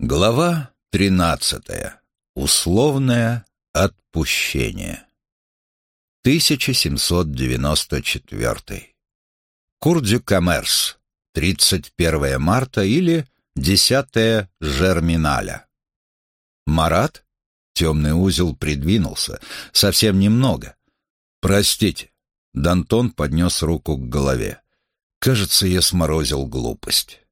Глава тринадцатая. Условное отпущение. 1794. Курдю Коммерс. 31 марта или 10 Жерминаля. Марат? Темный узел придвинулся. Совсем немного. Простите. Дантон поднес руку к голове. Кажется, я сморозил глупость.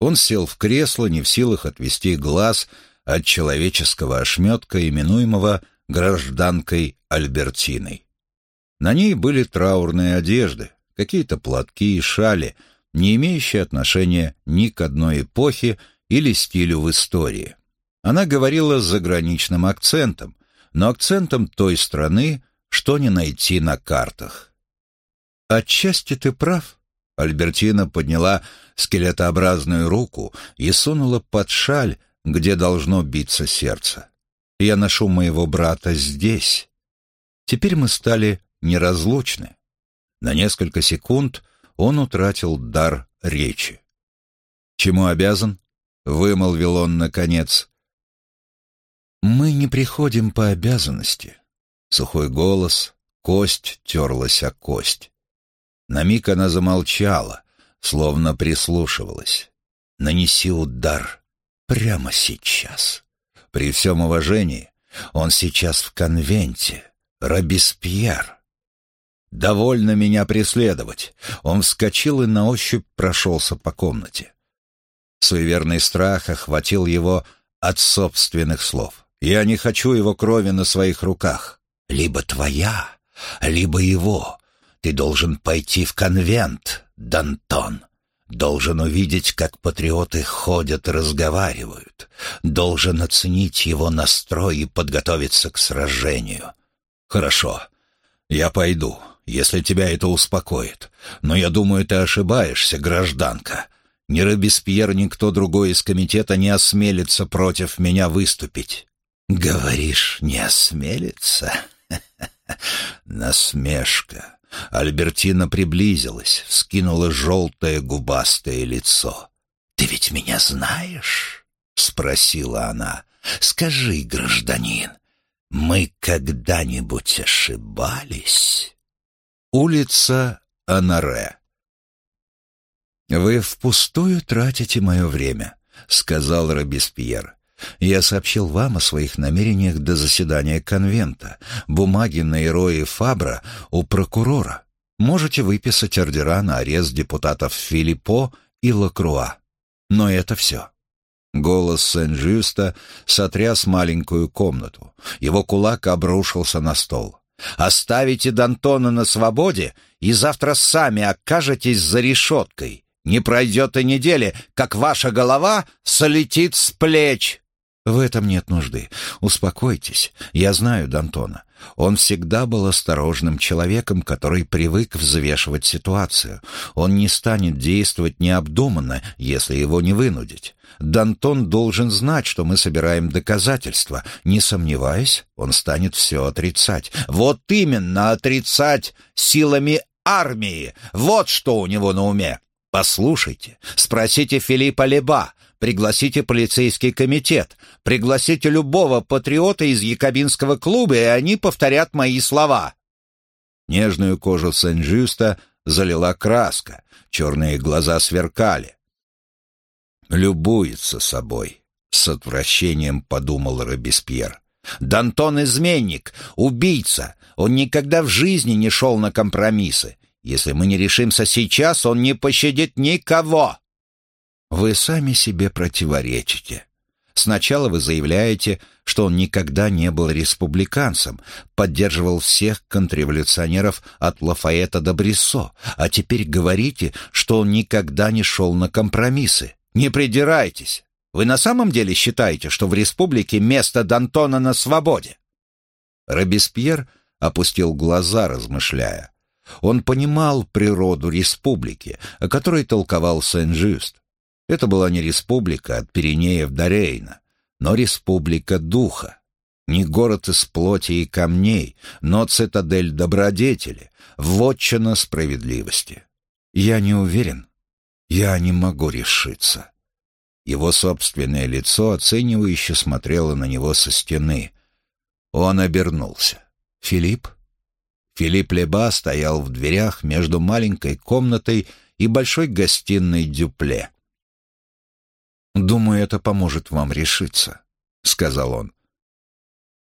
Он сел в кресло, не в силах отвести глаз от человеческого ошметка, именуемого гражданкой Альбертиной. На ней были траурные одежды, какие-то платки и шали, не имеющие отношения ни к одной эпохе или стилю в истории. Она говорила с заграничным акцентом, но акцентом той страны, что не найти на картах. «Отчасти ты прав», Альбертина подняла скелетообразную руку и сунула под шаль, где должно биться сердце. «Я ношу моего брата здесь. Теперь мы стали неразлучны». На несколько секунд он утратил дар речи. «Чему обязан?» — вымолвил он наконец. «Мы не приходим по обязанности». Сухой голос, кость терлась о кость. На миг она замолчала, словно прислушивалась. «Нанеси удар прямо сейчас. При всем уважении, он сейчас в конвенте. Робеспьер. Довольно меня преследовать. Он вскочил и на ощупь прошелся по комнате. Суеверный страх охватил его от собственных слов. «Я не хочу его крови на своих руках. Либо твоя, либо его. Ты должен пойти в конвент, Дантон. Должен увидеть, как патриоты ходят разговаривают. Должен оценить его настрой и подготовиться к сражению. Хорошо, я пойду, если тебя это успокоит. Но я думаю, ты ошибаешься, гражданка. Ни Робеспьер, ни кто другой из комитета не осмелится против меня выступить. Говоришь, не осмелится? Насмешка. Альбертина приблизилась, вскинула желтое губастое лицо. «Ты ведь меня знаешь?» — спросила она. «Скажи, гражданин, мы когда-нибудь ошибались?» Улица Анаре. «Вы впустую тратите мое время», — сказал Робеспьер. Я сообщил вам о своих намерениях до заседания конвента. Бумаги на Ирои Фабра у прокурора. Можете выписать ордера на арест депутатов Филиппо и Лакруа. Но это все. Голос Сен-Жюста сотряс маленькую комнату. Его кулак обрушился на стол. «Оставите Д'Антона на свободе, и завтра сами окажетесь за решеткой. Не пройдет и недели, как ваша голова солетит с плеч». В этом нет нужды. Успокойтесь. Я знаю Д'Антона. Он всегда был осторожным человеком, который привык взвешивать ситуацию. Он не станет действовать необдуманно, если его не вынудить. Д'Антон должен знать, что мы собираем доказательства. Не сомневаясь, он станет все отрицать. Вот именно отрицать силами армии. Вот что у него на уме. Послушайте, спросите Филиппа Леба, пригласите полицейский комитет, пригласите любого патриота из якобинского клуба, и они повторят мои слова». Нежную кожу Сен-Жюста залила краска, черные глаза сверкали. «Любуется собой», — с отвращением подумал Робеспьер. «Дантон — изменник, убийца. Он никогда в жизни не шел на компромиссы. Если мы не решимся сейчас, он не пощадит никого. Вы сами себе противоречите. Сначала вы заявляете, что он никогда не был республиканцем, поддерживал всех контрреволюционеров от Лафаэта до Бриссо, а теперь говорите, что он никогда не шел на компромиссы. Не придирайтесь. Вы на самом деле считаете, что в республике место Д'Антона на свободе?» Робеспьер опустил глаза, размышляя. Он понимал природу республики, о которой толковал Сен-Жюст. Это была не республика от Пиренеев до Рейна, но республика духа. Не город из плоти и камней, но цитадель добродетели, вотчина справедливости. Я не уверен. Я не могу решиться. Его собственное лицо оценивающе смотрело на него со стены. Он обернулся. «Филипп?» Филипп Леба стоял в дверях между маленькой комнатой и большой гостиной Дюпле. «Думаю, это поможет вам решиться», — сказал он.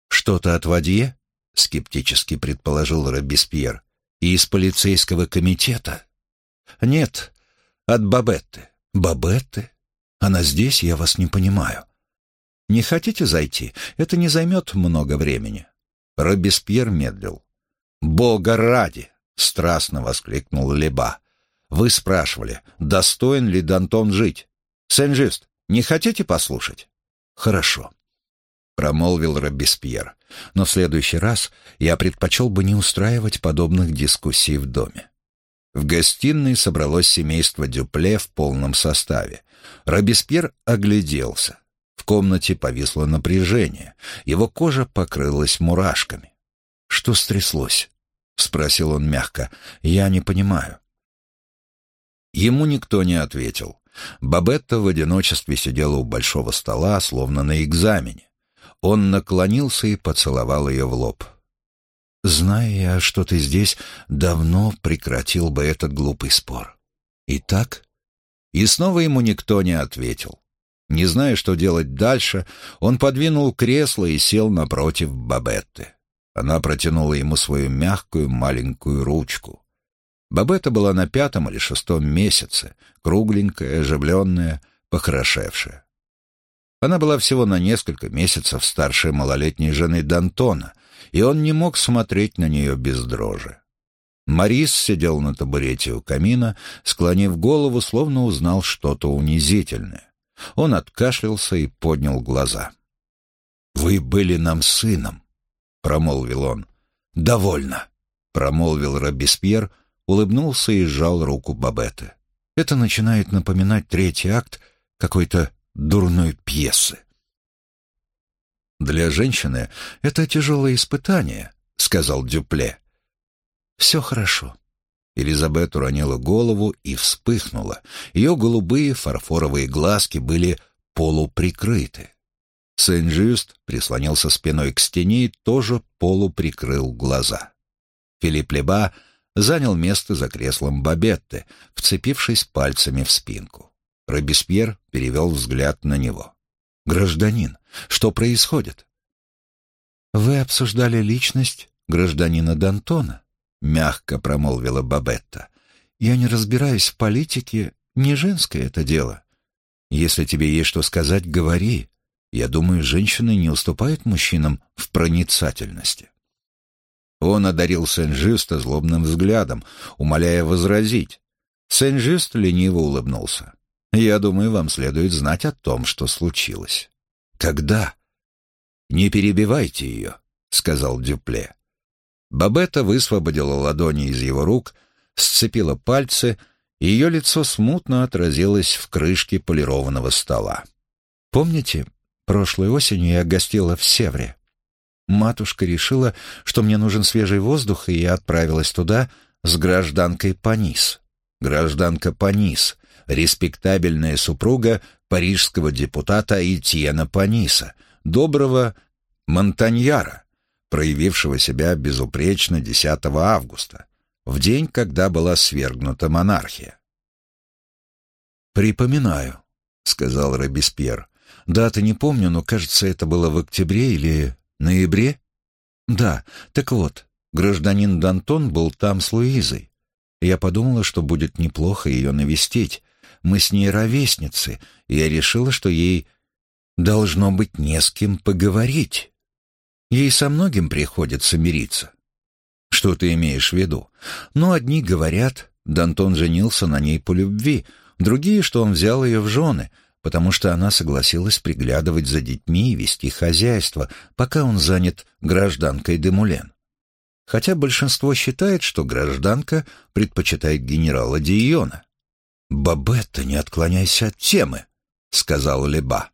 «Что-то от Вадье?» — скептически предположил Робеспьер. «И из полицейского комитета?» «Нет, от Бабетты». «Бабетты? Она здесь, я вас не понимаю». «Не хотите зайти? Это не займет много времени». Робеспьер медлил. «Бога ради!» — страстно воскликнул Леба. «Вы спрашивали, достоин ли Дантон жить? Сен-Жист, не хотите послушать?» «Хорошо», — промолвил Робеспьер. «Но в следующий раз я предпочел бы не устраивать подобных дискуссий в доме». В гостиной собралось семейство Дюпле в полном составе. Робеспьер огляделся. В комнате повисло напряжение. Его кожа покрылась мурашками. «Что стряслось?» — спросил он мягко. «Я не понимаю». Ему никто не ответил. Бабетта в одиночестве сидела у большого стола, словно на экзамене. Он наклонился и поцеловал ее в лоб. «Зная я, что ты здесь, давно прекратил бы этот глупый спор. Итак?» И снова ему никто не ответил. Не зная, что делать дальше, он подвинул кресло и сел напротив Бабетты. Она протянула ему свою мягкую маленькую ручку. Бабетта была на пятом или шестом месяце, кругленькая, оживленная, похорошевшая. Она была всего на несколько месяцев старше малолетней жены Д'Антона, и он не мог смотреть на нее без дрожи. Марис сидел на табурете у камина, склонив голову, словно узнал что-то унизительное. Он откашлялся и поднял глаза. «Вы были нам сыном», — промолвил он. «Довольно», — промолвил Робеспьер, улыбнулся и сжал руку Бабетты. «Это начинает напоминать третий акт какой-то дурной пьесы». «Для женщины это тяжелое испытание», — сказал Дюпле. «Все хорошо». Элизабет уронила голову и вспыхнула. Ее голубые фарфоровые глазки были полуприкрыты. Сен-Жюст прислонился спиной к стене и тоже полуприкрыл глаза. Филипп Леба занял место за креслом Бабетты, вцепившись пальцами в спинку. Робеспьер перевел взгляд на него. «Гражданин, что происходит?» «Вы обсуждали личность гражданина Д'Антона», — мягко промолвила Бабетта. «Я не разбираюсь в политике, не женское это дело. Если тебе есть что сказать, говори. Я думаю, женщины не уступают мужчинам в проницательности». Он одарил Сен-Жюста злобным взглядом, умоляя возразить. Сен-Жюст лениво улыбнулся. «Я думаю, вам следует знать о том, что случилось». «Когда?» «Не перебивайте ее», — сказал Дюпле. Бабетта высвободила ладони из его рук, сцепила пальцы, и ее лицо смутно отразилось в крышке полированного стола. «Помните, прошлой осенью я гостила в Севре? Матушка решила, что мне нужен свежий воздух, и я отправилась туда с гражданкой Панис. Гражданка Панис, респектабельная супруга парижского депутата Этьена Паниса, доброго Монтаньяра, проявившего себя безупречно 10 августа, в день, когда была свергнута монархия. «Припоминаю», — сказал Робеспьер. «Даты не помню, но, кажется, это было в октябре или ноябре?» «Да, так вот, гражданин Д'Антон был там с Луизой. Я подумала, что будет неплохо ее навестить. Мы с ней ровесницы, и я решила, что ей должно быть не с кем поговорить». Ей со многим приходится мириться. Что ты имеешь в виду? Ну, одни говорят, Дантон женился на ней по любви, другие, что он взял ее в жены, потому что она согласилась приглядывать за детьми и вести хозяйство, пока он занят гражданкой Демулен. Хотя большинство считает, что гражданка предпочитает генерала Диона. «Бабетта, не отклоняйся от темы», — сказал Леба.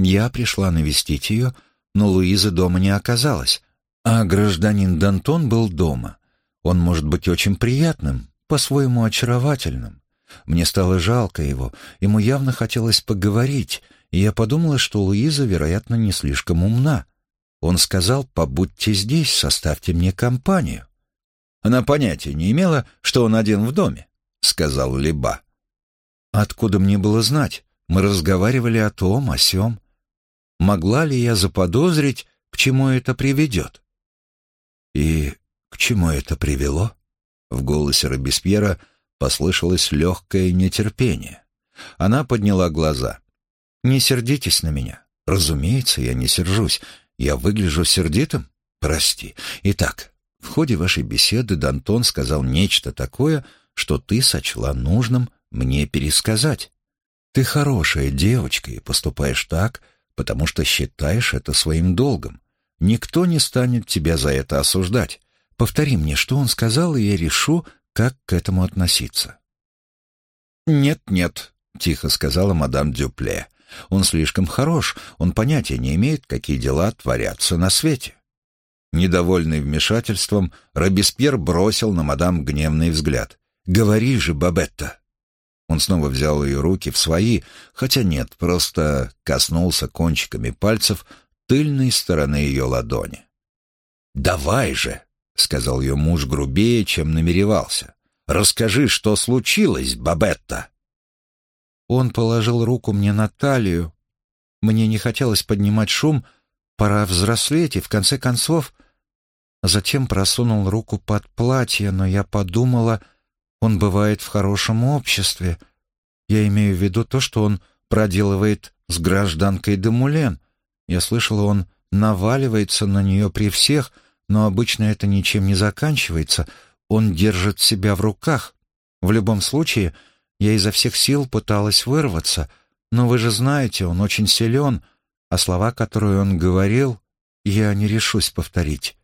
Я пришла навестить ее, но Луизы дома не оказалось, а гражданин Дантон был дома. Он может быть очень приятным, по-своему очаровательным. Мне стало жалко его, ему явно хотелось поговорить, и я подумала, что Луиза, вероятно, не слишком умна. Он сказал, побудьте здесь, составьте мне компанию. Она понятия не имела, что он один в доме, — сказал Либа. Откуда мне было знать? Мы разговаривали о том, о сём. Могла ли я заподозрить, к чему это приведет? И к чему это привело? В голосе Робеспьера послышалось легкое нетерпение. Она подняла глаза. «Не сердитесь на меня. Разумеется, я не сержусь. Я выгляжу сердитым? Прости. Итак, в ходе вашей беседы Дантон сказал нечто такое, что ты сочла нужным мне пересказать. Ты хорошая девочка и поступаешь так, потому что считаешь это своим долгом. Никто не станет тебя за это осуждать. Повтори мне, что он сказал, и я решу, как к этому относиться. «Нет-нет», — тихо сказала мадам Дюпле. «Он слишком хорош, он понятия не имеет, какие дела творятся на свете». Недовольный вмешательством, Робеспьер бросил на мадам гневный взгляд. «Говори же, Бабетта!» Он снова взял ее руки в свои, хотя нет, просто коснулся кончиками пальцев тыльной стороны ее ладони. «Давай же!» — сказал ее муж грубее, чем намеревался. «Расскажи, что случилось, Бабетта!» Он положил руку мне на талию. Мне не хотелось поднимать шум, пора взрослеть, и в конце концов... Затем просунул руку под платье, но я подумала, он бывает в хорошем обществе. Я имею в виду то, что он проделывает с гражданкой Демулен. Я слышала, он наваливается на нее при всех — но обычно это ничем не заканчивается. Он держит себя в руках. В любом случае, я изо всех сил пыталась вырваться, но вы же знаете, он очень силен, а слова, которые он говорил, я не решусь повторить.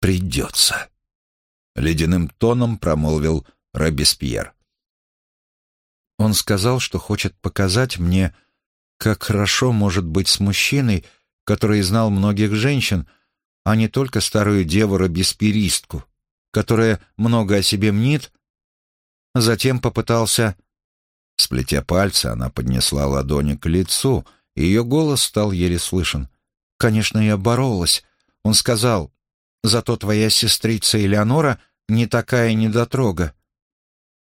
«Придется», — ледяным тоном промолвил Робеспьер. Он сказал, что хочет показать мне, как хорошо может быть с мужчиной, который знал многих женщин, а не только старую деву-робеспиристку, которая много о себе мнит, затем попытался... Сплетя пальцы, она поднесла ладони к лицу, и ее голос стал еле слышен. «Конечно, я боролась. Он сказал, зато твоя сестрица Элеонора не такая недотрога.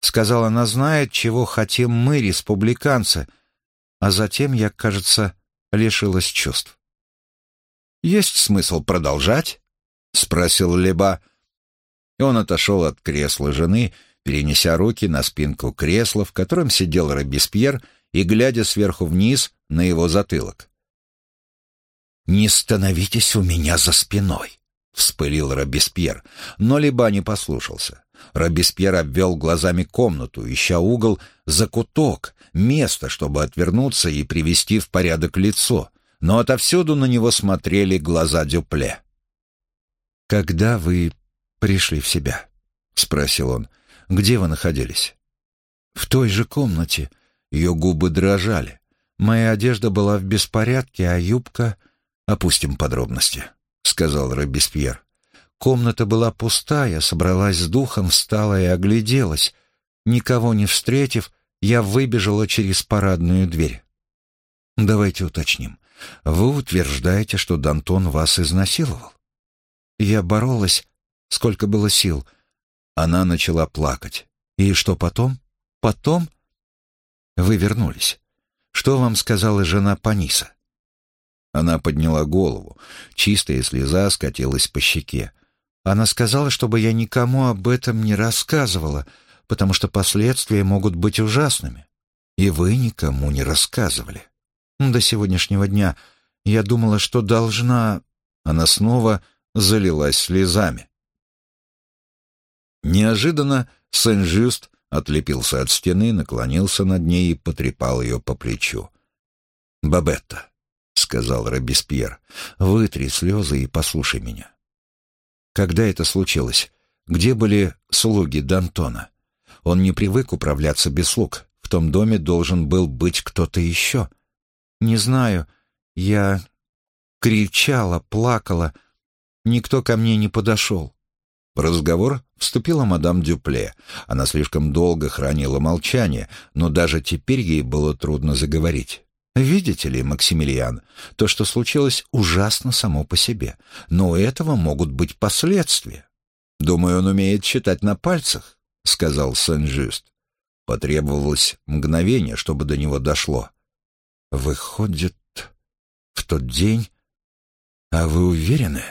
Сказал, она знает, чего хотим мы, республиканцы. А затем я, кажется, лишилась чувств. «Есть смысл продолжать?» — спросил Леба. И он отошел от кресла жены, перенеся руки на спинку кресла, в котором сидел Робеспьер, и глядя сверху вниз на его затылок. «Не становитесь у меня за спиной!» — вспылил Робеспьер, но Леба не послушался. Робеспьер обвел глазами комнату, ища угол, закуток, место, чтобы отвернуться и привести в порядок лицо но отовсюду на него смотрели глаза Дюпле. «Когда вы пришли в себя?» — спросил он. «Где вы находились?» «В той же комнате». Ее губы дрожали. Моя одежда была в беспорядке, а юбка... «Опустим подробности», — сказал Робеспьер. Комната была пустая, собралась с духом, встала и огляделась. Никого не встретив, я выбежала через парадную дверь. Давайте уточним. Вы утверждаете, что Дантон вас изнасиловал? Я боролась, сколько было сил. Она начала плакать. И что потом? Потом? Вы вернулись. Что вам сказала жена Паниса? Она подняла голову. Чистая слеза скатилась по щеке. Она сказала, чтобы я никому об этом не рассказывала, потому что последствия могут быть ужасными. И вы никому не рассказывали. До сегодняшнего дня я думала, что должна... Она снова залилась слезами. Неожиданно Сен-Жюст отлепился от стены, наклонился над ней и потрепал ее по плечу. «Бабетта», — сказал Робеспьер, — «вытри слезы и послушай меня». Когда это случилось? Где были слуги Д'Антона? Он не привык управляться без слуг. В том доме должен был быть кто-то еще. Не знаю, я кричала, плакала. Никто ко мне не подошел. В разговор вступила мадам Дюпле. Она слишком долго хранила молчание, но даже теперь ей было трудно заговорить. «Видите ли, Максимилиан, то, что случилось, ужасно само по себе, но у этого могут быть последствия. Думаю, он умеет считать на пальцах», — сказал Сен-Жюст. Потребовалось мгновение, чтобы до него дошло. «Выходит, в тот день... А вы уверены?»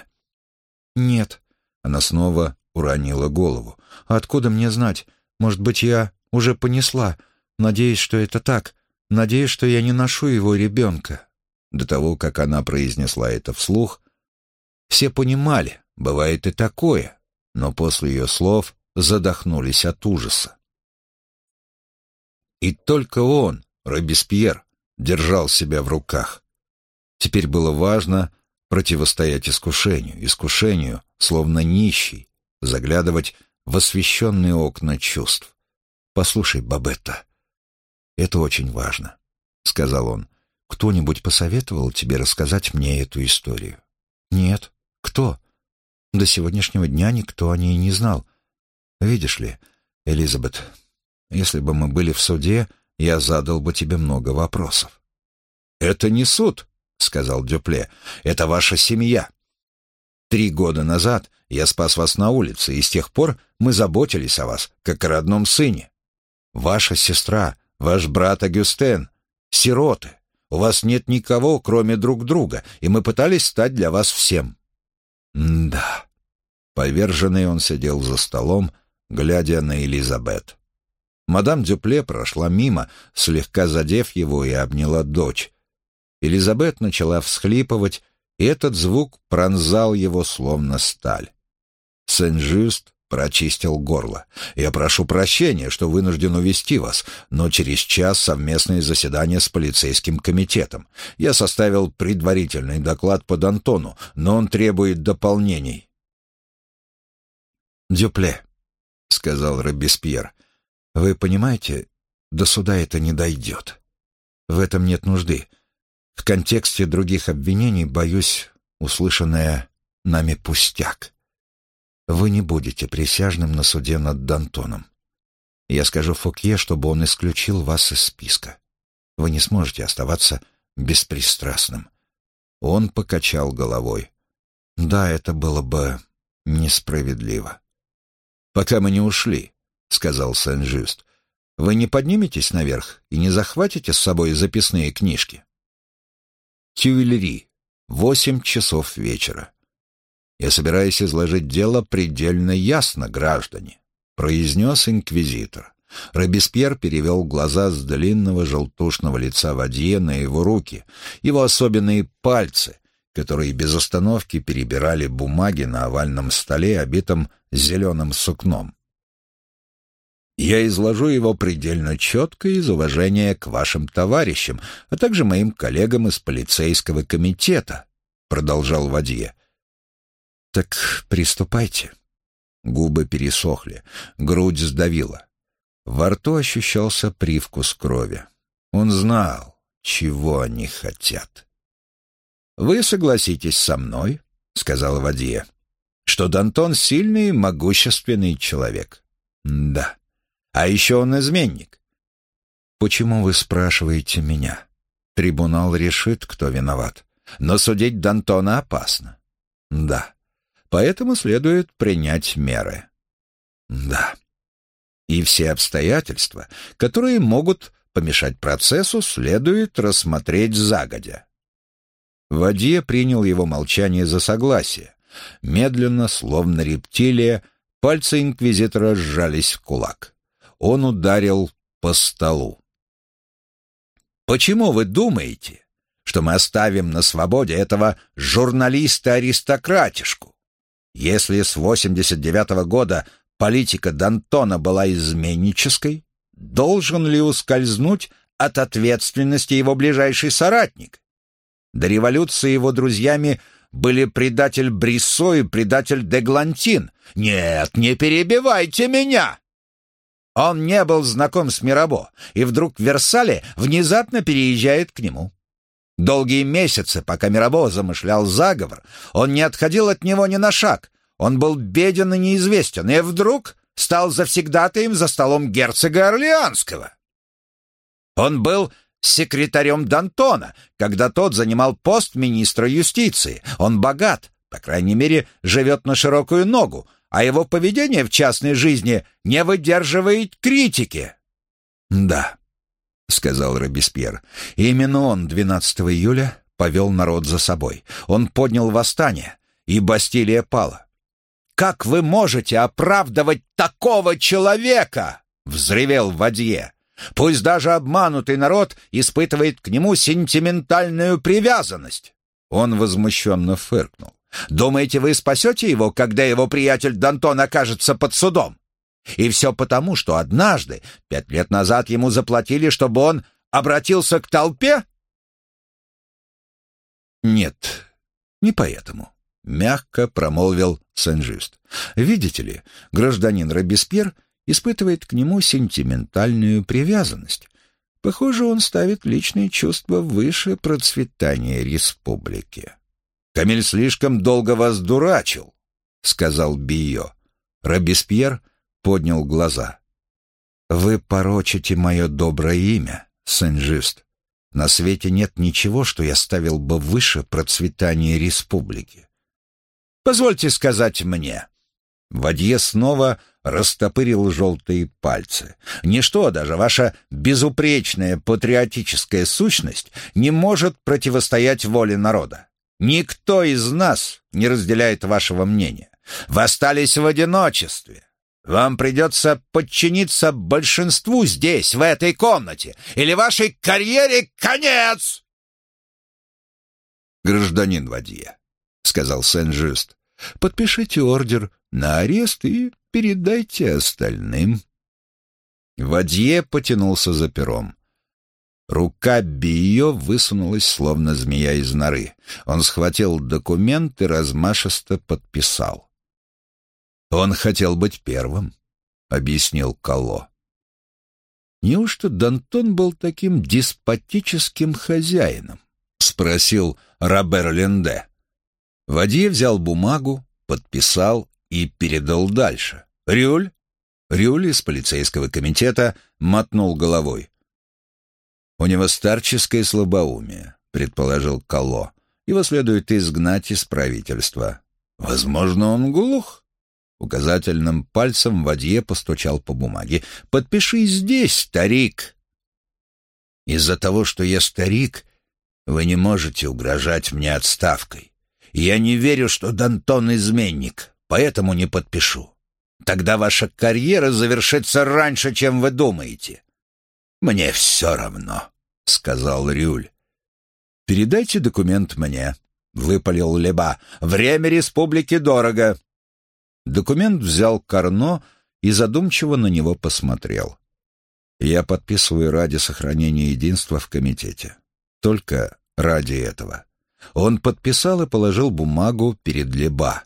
«Нет». Она снова уронила голову. «Откуда мне знать? Может быть, я уже понесла. Надеюсь, что это так. Надеюсь, что я не ношу его ребенка». До того, как она произнесла это вслух, все понимали, бывает и такое, но после ее слов задохнулись от ужаса. И только он, Робеспьер, держал себя в руках. Теперь было важно противостоять искушению, искушению, словно нищий, заглядывать в освещенные окна чувств. «Послушай, Бабетта, это очень важно», — сказал он. «Кто-нибудь посоветовал тебе рассказать мне эту историю?» «Нет. Кто?» «До сегодняшнего дня никто о ней не знал. Видишь ли, Элизабет, если бы мы были в суде, я задал бы тебе много вопросов». «Это не суд», — сказал Дюпле. «Это ваша семья. Три года назад я спас вас на улице, и с тех пор мы заботились о вас, как о родном сыне. Ваша сестра, ваш брат Агюстен, сироты. У вас нет никого, кроме друг друга, и мы пытались стать для вас всем». «Да». Поверженный он сидел за столом, глядя на Элизабет. Мадам Дюпле прошла мимо, слегка задев его и обняла дочь. Элизабет начала всхлипывать, и этот звук пронзал его словно сталь. Сен-Жюст прочистил горло. «Я прошу прощения, что вынужден увести вас, но через час совместное заседание с полицейским комитетом. Я составил предварительный доклад под Антону, но он требует дополнений». «Дюпле», — сказал Робеспьер, — «вы понимаете, до суда это не дойдет. В этом нет нужды. В контексте других обвинений, боюсь, услышанное нами пустяк. Вы не будете присяжным на суде над Дантоном. Я скажу Фокье, чтобы он исключил вас из списка. Вы не сможете оставаться беспристрастным. Он покачал головой. Да, это было бы несправедливо. «Пока мы не ушли», — сказал Сен-Жюст, — «вы не подниметесь наверх и не захватите с собой записные книжки?» Тюильри. Восемь часов вечера. «Я собираюсь изложить дело предельно ясно, граждане», — произнес инквизитор. Робеспьер перевел глаза с длинного желтушного лица Вадье на его руки, его особенные пальцы, которые без остановки перебирали бумаги на овальном столе, обитом зеленым сукном. Я изложу его предельно четко из уважения к вашим товарищам, а также моим коллегам из полицейского комитета», — продолжал Вадье. «Так приступайте». Губы пересохли, грудь сдавила. Во рту ощущался привкус крови. Он знал, чего они хотят. «Вы согласитесь со мной», — сказал Вадье, — «что Дантон сильный и могущественный человек». «Да». А еще он изменник. Почему вы спрашиваете меня? Трибунал решит, кто виноват. Но судить Д'Антона опасно. Да. Поэтому следует принять меры. Да. И все обстоятельства, которые могут помешать процессу, следует рассмотреть загодя. Вадье принял его молчание за согласие. Медленно, словно рептилия, пальцы инквизитора сжались в кулак он ударил по столу. «Почему вы думаете, что мы оставим на свободе этого журналиста-аристократишку? Если с 89 -го года политика Д'Антона была изменнической, должен ли ускользнуть от ответственности его ближайший соратник? До революции его друзьями были предатель Бриссо и предатель Деглантин. Нет, не перебивайте меня! Он не был знаком с Мирабо, и вдруг Версале внезапно переезжает к нему. Долгие месяцы, пока Мирабо замышлял заговор, он не отходил от него ни на шаг. он был беден и неизвестен, и вдруг стал завсегдатаем за столом герцога Орлеанского. Он был секретарем Д'Антона, когда тот занимал пост министра юстиции. Он богат, по крайней мере, живет на широкую ногу, а его поведение в частной жизни не выдерживает критики. «Да», — сказал Робеспьер, — «именно он 12 июля повел народ за собой. Он поднял восстание, и Бастилия пала. «Как вы можете оправдывать такого человека?» — взревел Вадье. «Пусть даже обманутый народ испытывает к нему сентиментальную привязанность». Он возмущенно фыркнул. Думаете, вы спасете его, когда его приятель Дантон окажется под судом? И все потому, что однажды, пять лет назад, ему заплатили, чтобы он обратился к толпе? Нет, не поэтому, — мягко промолвил Сен-Жюст. Видите ли, гражданин Робеспьер испытывает к нему сентиментальную привязанность. Похоже, он ставит личные чувства выше процветания республики. Камиль слишком долго вас дурачил», — сказал Био. Робеспьер поднял глаза. «Вы порочите мое доброе имя, Сен-Жист. На свете нет ничего, что я ставил бы выше процветания республики. Позвольте сказать мне». Вадье снова растопырил желтые пальцы. Ничто, даже ваша безупречная патриотическая сущность, не может противостоять воле народа. Никто из нас не разделяет вашего мнения. Вы остались в одиночестве. Вам придется подчиниться большинству здесь, в этой комнате, или вашей карьере конец!» «Гражданин Вадье», — сказал Сен-Жюст, — «подпишите ордер на арест и передайте остальным». Вадье потянулся за пером. Рука Био высунулась, словно змея из норы. Он схватил документ и размашисто подписал. «Он хотел быть первым», — объяснил Кало. «Неужто Дантон был таким деспотическим хозяином?» — спросил Робер Ленде. Вадье взял бумагу, подписал и передал дальше. «Рюль?» Рюль из полицейского комитета мотнул головой. «У него старческое слабоумие», — предположил Кало. «Его следует изгнать из правительства». «Возможно, он глух?» Указательным пальцем Вадье постучал по бумаге. «Подпиши здесь, старик!» «Из-за того, что я старик, вы не можете угрожать мне отставкой. Я не верю, что Дантон изменник, поэтому не подпишу. Тогда ваша карьера завершится раньше, чем вы думаете. «Мне все равно», — сказал Рюль. «Передайте документ мне», — выпалил Леба. «Время республики дорого». Документ взял Карно и задумчиво на него посмотрел. «Я подписываю ради сохранения единства в комитете. Только ради этого». Он подписал и положил бумагу перед Леба.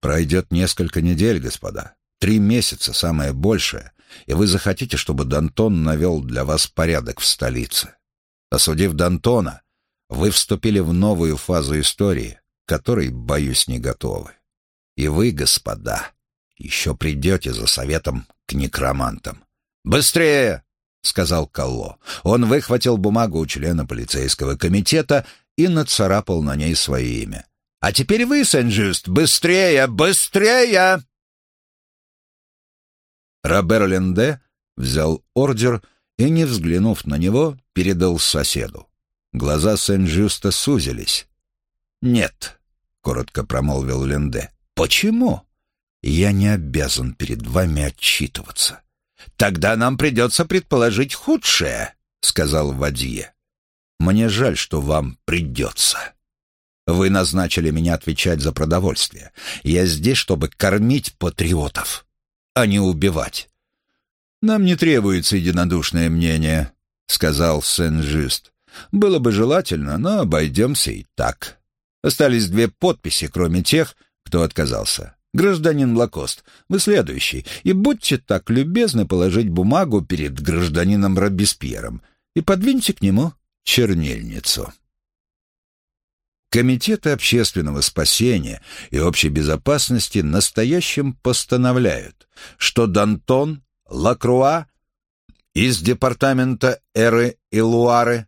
«Пройдет несколько недель, господа. Три месяца, самое большее и вы захотите, чтобы Дантон навел для вас порядок в столице. Осудив Дантона, вы вступили в новую фазу истории, которой, боюсь, не готовы. И вы, господа, еще придете за советом к некромантам. «Быстрее!» — сказал Калло. Он выхватил бумагу у члена полицейского комитета и нацарапал на ней свое имя. «А теперь вы, Сен-Жюст, быстрее, быстрее!» Робер Ленде взял ордер и, не взглянув на него, передал соседу. Глаза Сен-Жюста сузились. «Нет», — коротко промолвил Ленде. «Почему?» «Я не обязан перед вами отчитываться». «Тогда нам придется предположить худшее», — сказал Вадье. «Мне жаль, что вам придется. Вы назначили меня отвечать за продовольствие. Я здесь, чтобы кормить патриотов» а не убивать. «Нам не требуется единодушное мнение», — сказал Сен-Жюст. «Было бы желательно, но обойдемся и так. Остались две подписи, кроме тех, кто отказался. Гражданин Лакост, вы следующий, и будьте так любезны положить бумагу перед гражданином Робеспьером и подвиньте к нему чернильницу». Комитеты общественного спасения и общей безопасности настоящим постановляют, что Дантон, Лакруа из департамента Эры и Луары,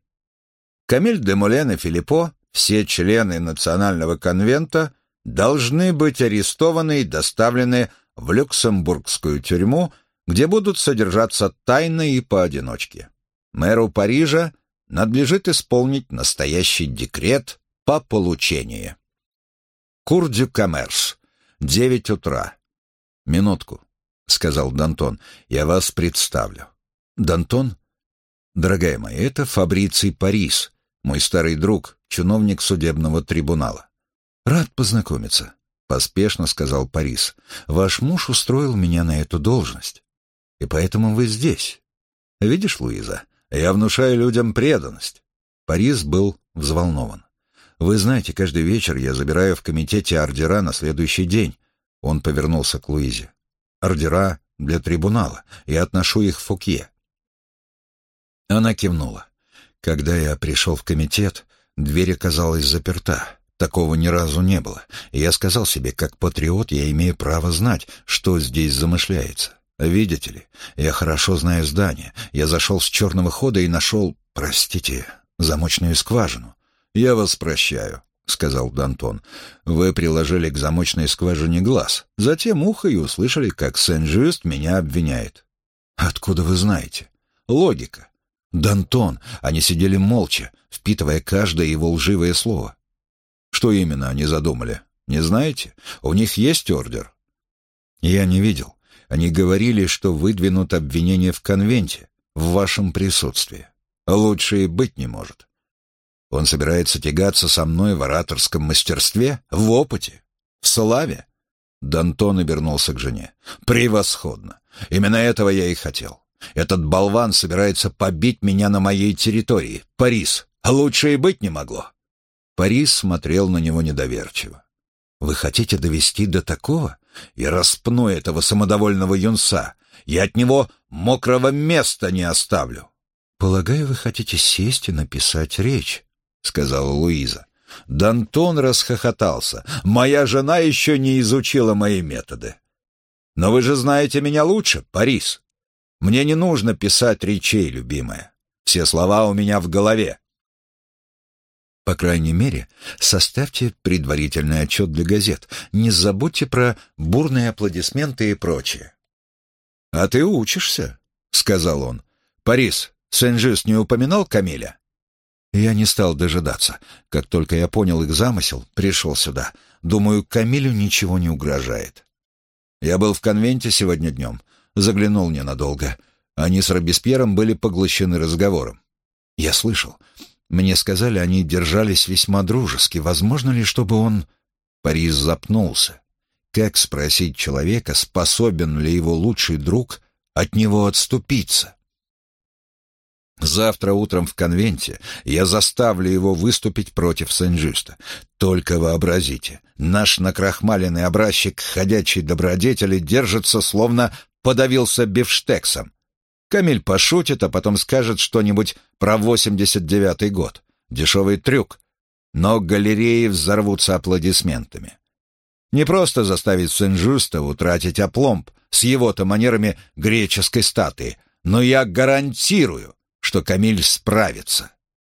Камиль де Мулен и Филиппо, все члены Национального конвента, должны быть арестованы и доставлены в Люксембургскую тюрьму, где будут содержаться тайно и поодиночке. Мэру Парижа надлежит исполнить настоящий декрет по получении. Курдю Коммерс. Девять утра. Минутку, сказал Дантон. Я вас представлю. Дантон? Дорогая моя, это Фабриций Парис, мой старый друг, чиновник судебного трибунала. Рад познакомиться, поспешно сказал Парис. Ваш муж устроил меня на эту должность, и поэтому вы здесь. Видишь, Луиза, я внушаю людям преданность. Парис был взволнован. Вы знаете, каждый вечер я забираю в комитете ордера на следующий день. Он повернулся к Луизе. Ордера для трибунала. Я отношу их в Фукье. Она кивнула. Когда я пришел в комитет, дверь оказалась заперта. Такого ни разу не было. Я сказал себе, как патриот, я имею право знать, что здесь замышляется. Видите ли, я хорошо знаю здание. Я зашел с черного хода и нашел, простите, замочную скважину. Я вас прощаю, — сказал Дантон. «Вы приложили к замочной скважине глаз, затем ухо и услышали, как Сен-Жюст меня обвиняет». «Откуда вы знаете?» «Логика. Дантон, они сидели молча, впитывая каждое его лживое слово. Что именно они задумали? Не знаете? У них есть ордер?» «Я не видел. Они говорили, что выдвинут обвинение в конвенте, в вашем присутствии. Лучше и быть не может. Он собирается тягаться со мной в ораторском мастерстве, в опыте, в славе. Дантон обернулся к жене. «Превосходно! Именно этого я и хотел. Этот болван собирается побить меня на моей территории. Парис. Лучше и быть не могло». Парис смотрел на него недоверчиво. «Вы хотите довести до такого? Я распну этого самодовольного юнца. Я от него мокрого места не оставлю». «Полагаю, вы хотите сесть и написать речь?» — сказала Луиза. Дантон расхохотался. «Моя жена еще не изучила мои методы». «Но вы же знаете меня лучше, Парис. Мне не нужно писать речей, любимая. Все слова у меня в голове». По крайней мере, составьте предварительный отчет для газет. Не забудьте про бурные аплодисменты и прочее. «А ты учишься», — сказал он. «Парис, Сен-Жюс не упоминал Камиля?» Я не стал дожидаться. Как только я понял их замысел, пришел сюда. Думаю, Камилю ничего не угрожает. Я был в конвенте сегодня днем. Заглянул ненадолго. Они с Робеспьером были поглощены разговором. Я слышал. Мне сказали, они держались весьма дружески. Возможно ли, чтобы он... Парис запнулся. Как спросить человека, способен ли его лучший друг от него отступиться? Завтра утром в конвенте я заставлю его выступить против Сен-Жюста. Только вообразите, наш накрахмаленный образчик ходячей добродетели держится, словно подавился бифштексом. Камиль пошутит, а потом скажет что-нибудь про 89-й год. Дешевый трюк. Но галереи взорвутся аплодисментами. Не просто заставить Сен-Жюста утратить опломб с его-то манерами греческой статуи, но я гарантирую, что Камиль справится.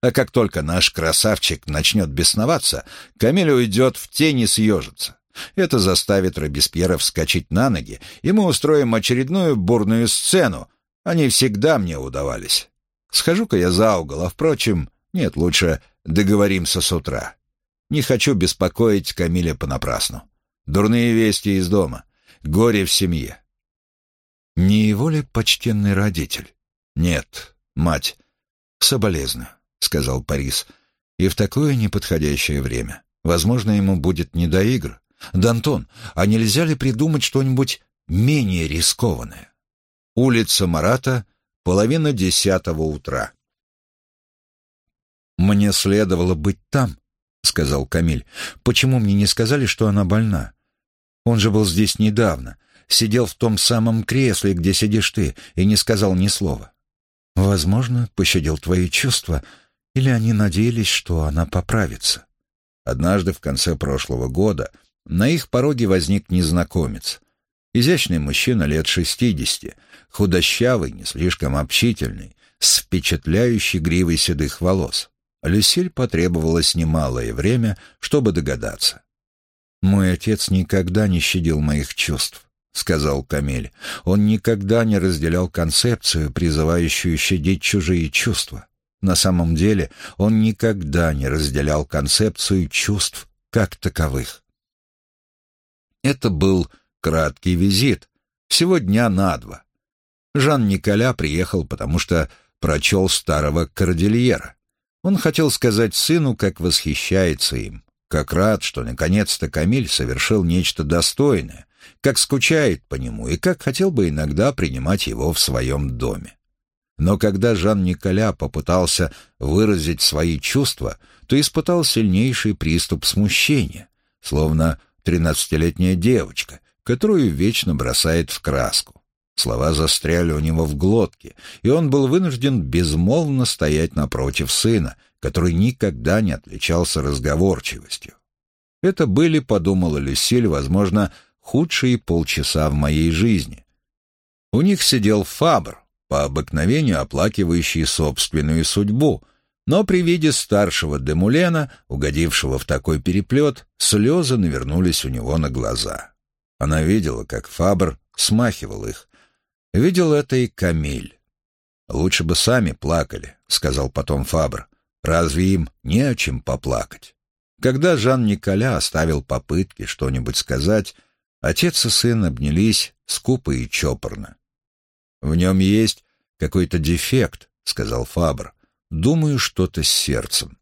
А как только наш красавчик начнет бесноваться, Камиль уйдет в тень и съежится. Это заставит Робеспьера вскочить на ноги, и мы устроим очередную бурную сцену. Они всегда мне удавались. Схожу-ка я за угол, а, впрочем, нет, лучше договоримся с утра. Не хочу беспокоить Камиля понапрасну. Дурные вести из дома, горе в семье. Не его ли почтенный родитель? Нет, мать. «Соболезную», — сказал Парис. «И в такое неподходящее время. Возможно, ему будет не до игр. Дантон, а нельзя ли придумать что-нибудь менее рискованное?» Улица Марата, половина десятого утра. «Мне следовало быть там», — сказал Камиль. «Почему мне не сказали, что она больна? Он же был здесь недавно, сидел в том самом кресле, где сидишь ты, и не сказал ни слова. Возможно, пощадил твои чувства, или они надеялись, что она поправится. Однажды в конце прошлого года на их пороге возник незнакомец. Изящный мужчина лет шестидесяти, худощавый, не слишком общительный, с впечатляющей гривой седых волос. Люсиль потребовалось немалое время, чтобы догадаться. «Мой отец никогда не щадил моих чувств», — сказал Камиль. «Он никогда не разделял концепцию, призывающую щадить чужие чувства. На самом деле он никогда не разделял концепцию чувств как таковых». Это был краткий визит, всего дня на два. Жан-Николя приехал, потому что прочел старого кордильера. Он хотел сказать сыну, как восхищается им, как рад, что наконец-то Камиль совершил нечто достойное, как скучает по нему и как хотел бы иногда принимать его в своем доме. Но когда Жан-Николя попытался выразить свои чувства, то испытал сильнейший приступ смущения, словно тринадцатилетняя девочка, которую вечно бросает в краску. Слова застряли у него в глотке, и он был вынужден безмолвно стоять напротив сына, который никогда не отличался разговорчивостью. Это были, подумала Люсиль, возможно, худшие полчаса в моей жизни. У них сидел Фабр, по обыкновению оплакивающий собственную судьбу, но при виде старшего Демулена, угодившего в такой переплет, слезы навернулись у него на глаза. Она видела, как Фабр смахивал их, Видел это и Камиль. «Лучше бы сами плакали», — сказал потом Фабр. «Разве им не о чем поплакать?» Когда Жан-Николя оставил попытки что-нибудь сказать, отец и сын обнялись скупо и чопорно. «В нем есть какой-то дефект», — сказал Фабр. «Думаю, что-то с сердцем».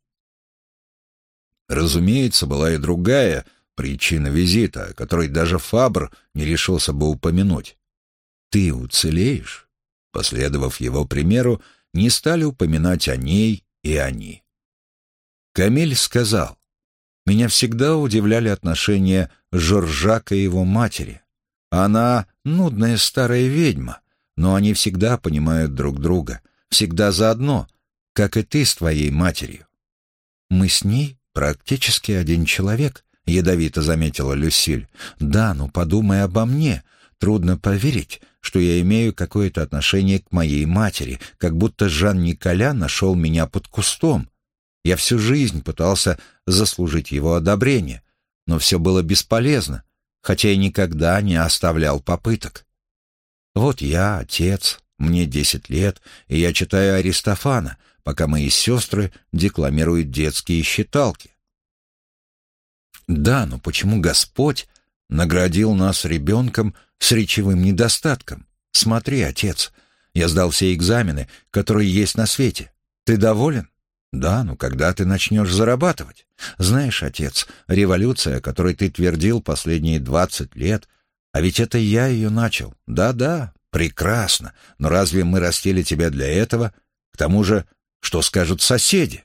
Разумеется, была и другая причина визита, о которой даже Фабр не решился бы упомянуть ты уцелеешь?» Последовав его примеру, не стали упоминать о ней и они. Камиль сказал, «Меня всегда удивляли отношения Жоржака и его матери. Она нудная старая ведьма, но они всегда понимают друг друга, всегда заодно, как и ты с твоей матерью». «Мы с ней практически один человек», — ядовито заметила Люсиль. «Да, ну подумай обо мне. Трудно поверить, что я имею какое-то отношение к моей матери, как будто Жан-Николя нашел меня под кустом. Я всю жизнь пытался заслужить его одобрение, но все было бесполезно, хотя и никогда не оставлял попыток. Вот я, отец, мне десять лет, и я читаю Аристофана, пока мои сестры декламируют детские считалки. Да, но почему Господь наградил нас ребенком с речевым недостатком. Смотри, отец, я сдал все экзамены, которые есть на свете. Ты доволен? Да, ну когда ты начнешь зарабатывать? Знаешь, отец, революция, о которой ты твердил последние двадцать лет, а ведь это я ее начал. Да-да, прекрасно, но разве мы растили тебя для этого? К тому же, что скажут соседи?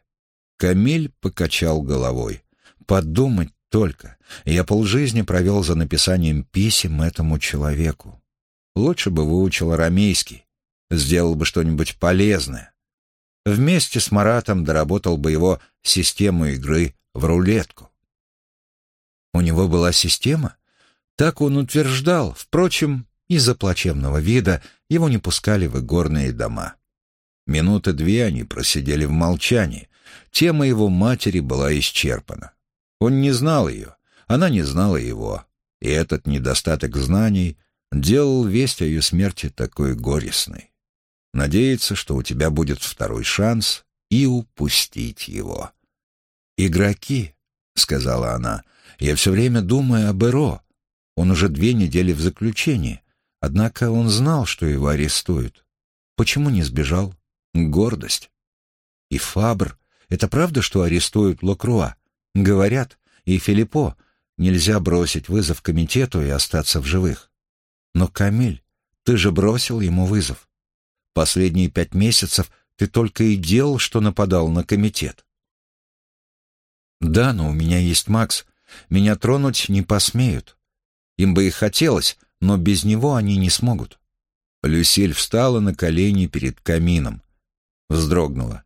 Камиль покачал головой. Подумать только. Я полжизни провел за написанием писем этому человеку. Лучше бы выучил арамейский, сделал бы что-нибудь полезное. Вместе с Маратом доработал бы его систему игры в рулетку. У него была система? Так он утверждал. Впрочем, из-за плачевного вида его не пускали в игорные дома. Минуты две они просидели в молчании. Тема его матери была исчерпана. Он не знал ее, она не знала его, и этот недостаток знаний делал весть о ее смерти такой горестной. Надеяться, что у тебя будет второй шанс, и упустить его. «Игроки», — сказала она, — «я все время думаю об Эро. Он уже две недели в заключении, однако он знал, что его арестуют. Почему не сбежал? Гордость. И Фабр. Это правда, что арестуют Локруа? Говорят, и Филиппо, нельзя бросить вызов комитету и остаться в живых. Но, Камиль, ты же бросил ему вызов. Последние пять месяцев ты только и делал, что нападал на комитет. Да, но у меня есть Макс. Меня тронуть не посмеют. Им бы и хотелось, но без него они не смогут. Люсиль встала на колени перед камином. Вздрогнула.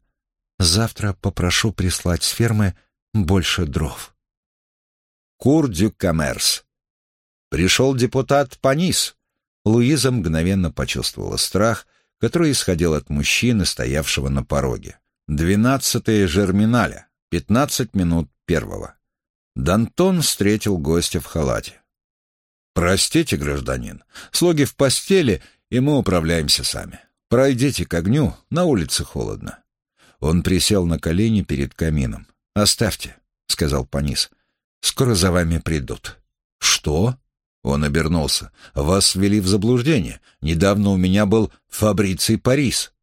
Завтра попрошу прислать с фермы больше дров. Кур дю Камерс. Пришел депутат Панис. Луиза мгновенно почувствовала страх, который исходил от мужчины, стоявшего на пороге. Двенадцатое Жерминаля, пятнадцать минут первого. Дантон встретил гостя в халате. «Простите, гражданин, слуги в постели, и мы управляемся сами. Пройдите к огню, на улице холодно». Он присел на колени перед камином. «Оставьте», — сказал Панис. «Скоро за вами придут». «Что?» Он обернулся. «Вас ввели в заблуждение. Недавно у меня был Фабриций Парис».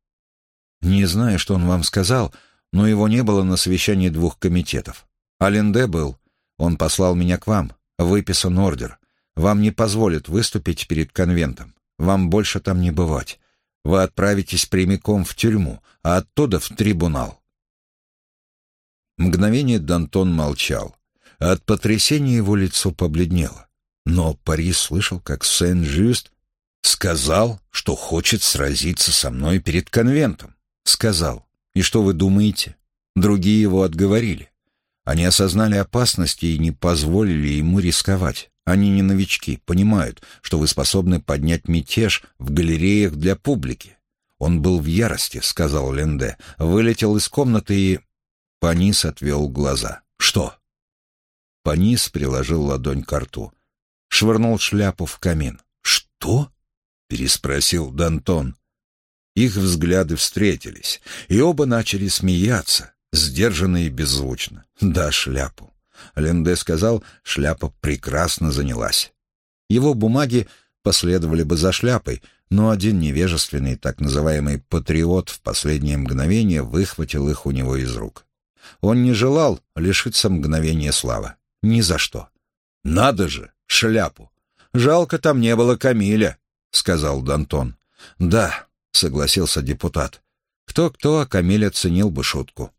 «Не знаю, что он вам сказал, но его не было на совещании двух комитетов. Аленде был. Он послал меня к вам. Выписан ордер. Вам не позволят выступить перед конвентом. Вам больше там не бывать. Вы отправитесь прямиком в тюрьму, а оттуда в трибунал». Мгновение Дантон молчал. От потрясения его лицо побледнело. Но Парис слышал, как Сен-Жюст сказал, что хочет сразиться со мной перед конвентом. Сказал. И что вы думаете? Другие его отговорили. Они осознали опасности и не позволили ему рисковать. Они не новички, понимают, что вы способны поднять мятеж в галереях для публики. Он был в ярости, сказал Ленде, вылетел из комнаты и... Панис отвел глаза. Что? Панис приложил ладонь к рту. Швырнул шляпу в камин. Что? переспросил Дантон. Их взгляды встретились, и оба начали смеяться, сдержанно и беззвучно. Да, шляпу. Ленде сказал, шляпа прекрасно занялась. Его бумаги последовали бы за шляпой, но один невежественный, так называемый патриот в последнее мгновение выхватил их у него из рук. Он не желал лишиться мгновения славы. Ни за что. «Надо же, шляпу! Жалко, там не было Камиля», — сказал Дантон. «Да», — согласился депутат. «Кто-кто, а Камиль оценил бы шутку».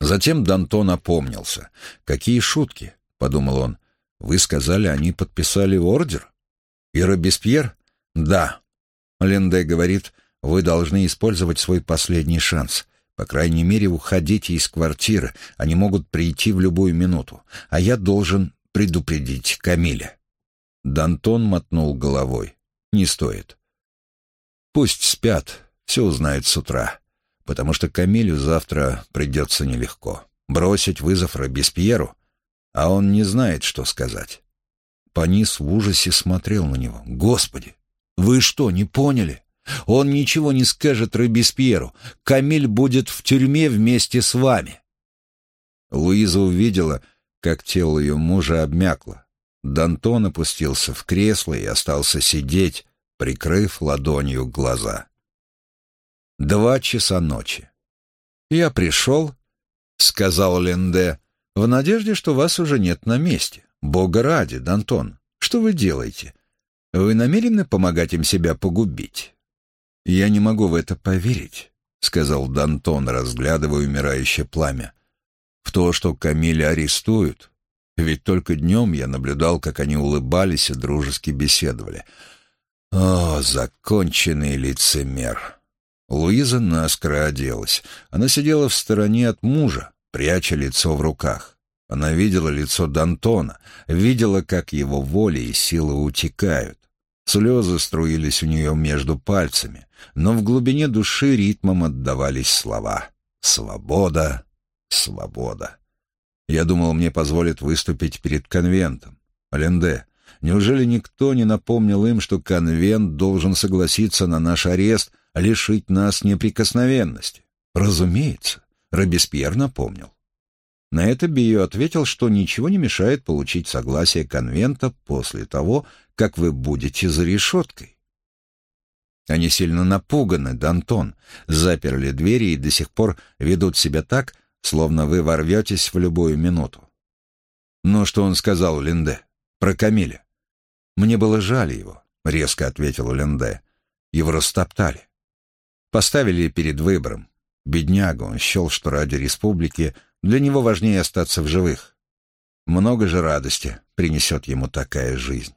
Затем Дантон опомнился. «Какие шутки?» — подумал он. «Вы сказали, они подписали ордер?» «И Робеспьер?» «Да». Ленде говорит, «Вы должны использовать свой последний шанс. По крайней мере, уходите из квартиры. Они могут прийти в любую минуту. А я должен предупредить Камиля». Дантон мотнул головой. «Не стоит». «Пусть спят, все узнают с утра» потому что Камилю завтра придется нелегко. Бросить вызов Робеспьеру, а он не знает, что сказать. Панис в ужасе смотрел на него. «Господи, вы что, не поняли? Он ничего не скажет Робеспьеру. Камиль будет в тюрьме вместе с вами». Луиза увидела, как тело ее мужа обмякло. Дантон опустился в кресло и остался сидеть, прикрыв ладонью глаза. Два часа ночи. «Я пришел», — сказал Ленде, — «в надежде, что вас уже нет на месте. Бога ради, Дантон, что вы делаете? Вы намерены помогать им себя погубить?» «Я не могу в это поверить», — сказал Дантон, разглядывая умирающее пламя. «В то, что Камиля арестуют. Ведь только днем я наблюдал, как они улыбались и дружески беседовали. О, законченный лицемер!» Луиза наскоро оделась. Она сидела в стороне от мужа, пряча лицо в руках. Она видела лицо Д'Антона, видела, как его воля и силы утекают. Слезы струились у нее между пальцами, но в глубине души ритмом отдавались слова «Свобода! Свобода!». Я думал, мне позволят выступить перед конвентом. Ленде, неужели никто не напомнил им, что конвент должен согласиться на наш арест — лишить нас неприкосновенности. Разумеется, Робеспьер напомнил. На это Био ответил, что ничего не мешает получить согласие конвента после того, как вы будете за решеткой. Они сильно напуганы, Дантон, заперли двери и до сих пор ведут себя так, словно вы ворветесь в любую минуту. Но что он сказал Ленде? Про Камиля. Мне было жаль его, резко ответил Ленде. Его растоптали. Поставили перед выбором. Бедняга, он счел, что ради республики для него важнее остаться в живых. Много же радости принесет ему такая жизнь.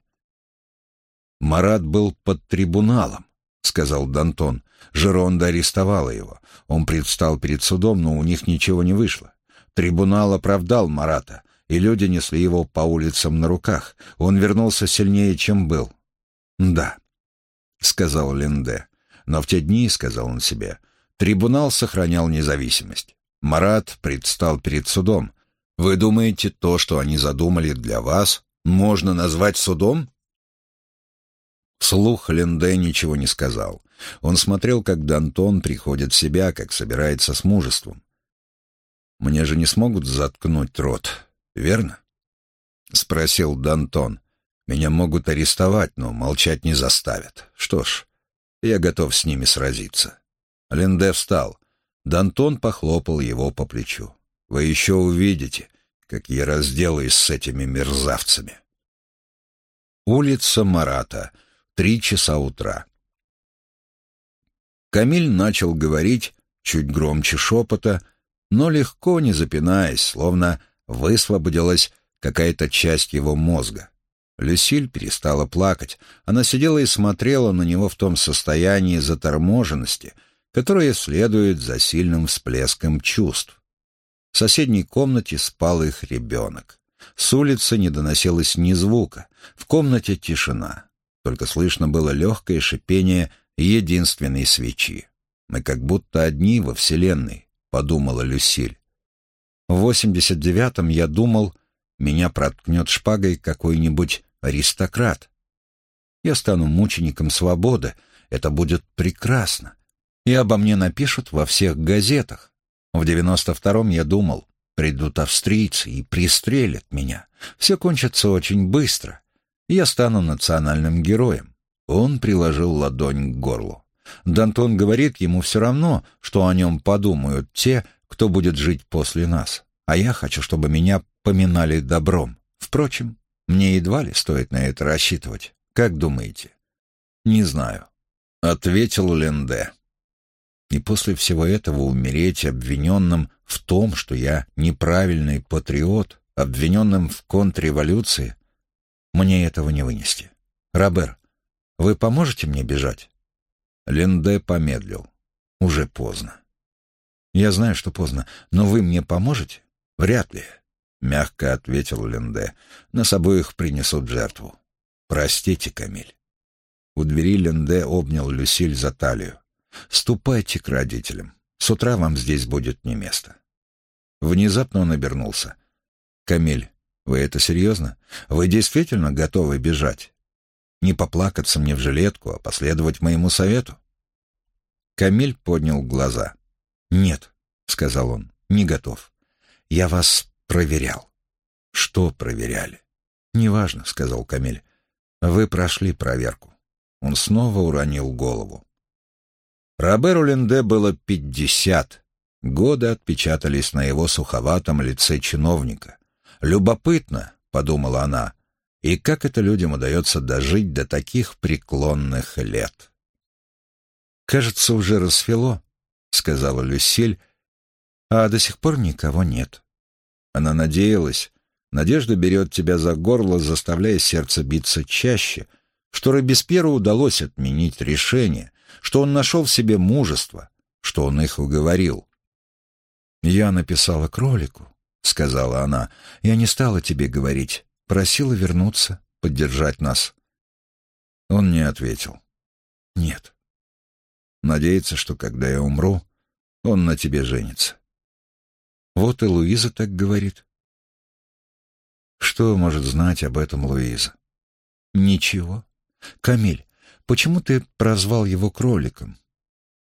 Марат был под трибуналом, — сказал Дантон. Жеронда арестовала его. Он предстал перед судом, но у них ничего не вышло. Трибунал оправдал Марата, и люди несли его по улицам на руках. Он вернулся сильнее, чем был. «Да», — сказал Ленде. Но в те дни, — сказал он себе, — трибунал сохранял независимость. Марат предстал перед судом. Вы думаете, то, что они задумали для вас, можно назвать судом? Вслух Ленде ничего не сказал. Он смотрел, как Дантон приходит в себя, как собирается с мужеством. «Мне же не смогут заткнуть рот, верно?» — спросил Дантон. «Меня могут арестовать, но молчать не заставят. Что ж, я готов с ними сразиться». Ленде встал. Дантон похлопал его по плечу. «Вы еще увидите, как я разделаюсь с этими мерзавцами». Улица Марата. Три часа утра. Камиль начал говорить, чуть громче шепота, но легко, не запинаясь, словно высвободилась какая-то часть его мозга. Люсиль перестала плакать. Она сидела и смотрела на него в том состоянии заторможенности, которое следует за сильным всплеском чувств. В соседней комнате спал их ребенок. С улицы не доносилось ни звука. В комнате тишина. Только слышно было легкое шипение единственной свечи. Мы как будто одни во Вселенной, подумала Люсиль. В 89-м я думал, меня проткнет шпагой какой-нибудь аристократ. Я стану мучеником свободы, это будет прекрасно. И обо мне напишут во всех газетах. В 92-м я думал, придут австрийцы и пристрелят меня. Все кончится очень быстро. Я стану национальным героем. Он приложил ладонь к горлу. Дантон говорит, ему все равно, что о нем подумают те, кто будет жить после нас. А я хочу, чтобы меня поминали добром. Впрочем, мне едва ли стоит на это рассчитывать. Как думаете? Не знаю. Ответил Ленде. И после всего этого умереть обвиненным в том, что я неправильный патриот, обвиненным в контрреволюции, мне этого не вынести. Робер, вы поможете мне бежать?» Ленде помедлил. «Уже поздно». «Я знаю, что поздно, но вы мне поможете?» «Вряд ли», — мягко ответил Ленде. «Нас обоих принесут жертву. Простите, Камиль». У двери Ленде обнял Люсиль за талию. «Ступайте к родителям. С утра вам здесь будет не место». Внезапно он обернулся. «Камиль, вы это серьезно? Вы действительно готовы бежать?» Не поплакаться мне в жилетку, а последовать моему совету? Камиль поднял глаза. «Нет», — сказал он, — «не готов. Я вас проверял». «Что проверяли?» «Неважно», — сказал Камиль. «Вы прошли проверку». Он снова уронил голову. Роберу Ленде было пятьдесят. Годы отпечатались на его суховатом лице чиновника. «Любопытно», — подумала она, и как это людям удается дожить до таких преклонных лет? «Кажется, уже рассвело», — сказала Люсиль, «а до сих пор никого нет». Она надеялась, надежда берет тебя за горло, заставляя сердце биться чаще, что Робеспьеру удалось отменить решение, что он нашел в себе мужество, что он их уговорил. «Я написала кролику», — сказала она, — «я не стала тебе говорить, Просила вернуться, поддержать нас. Он не ответил. Нет. Надеется, что когда я умру, он на тебе женится. Вот и Луиза так говорит. Что может знать об этом Луиза? Ничего. Камиль, почему ты прозвал его кроликом?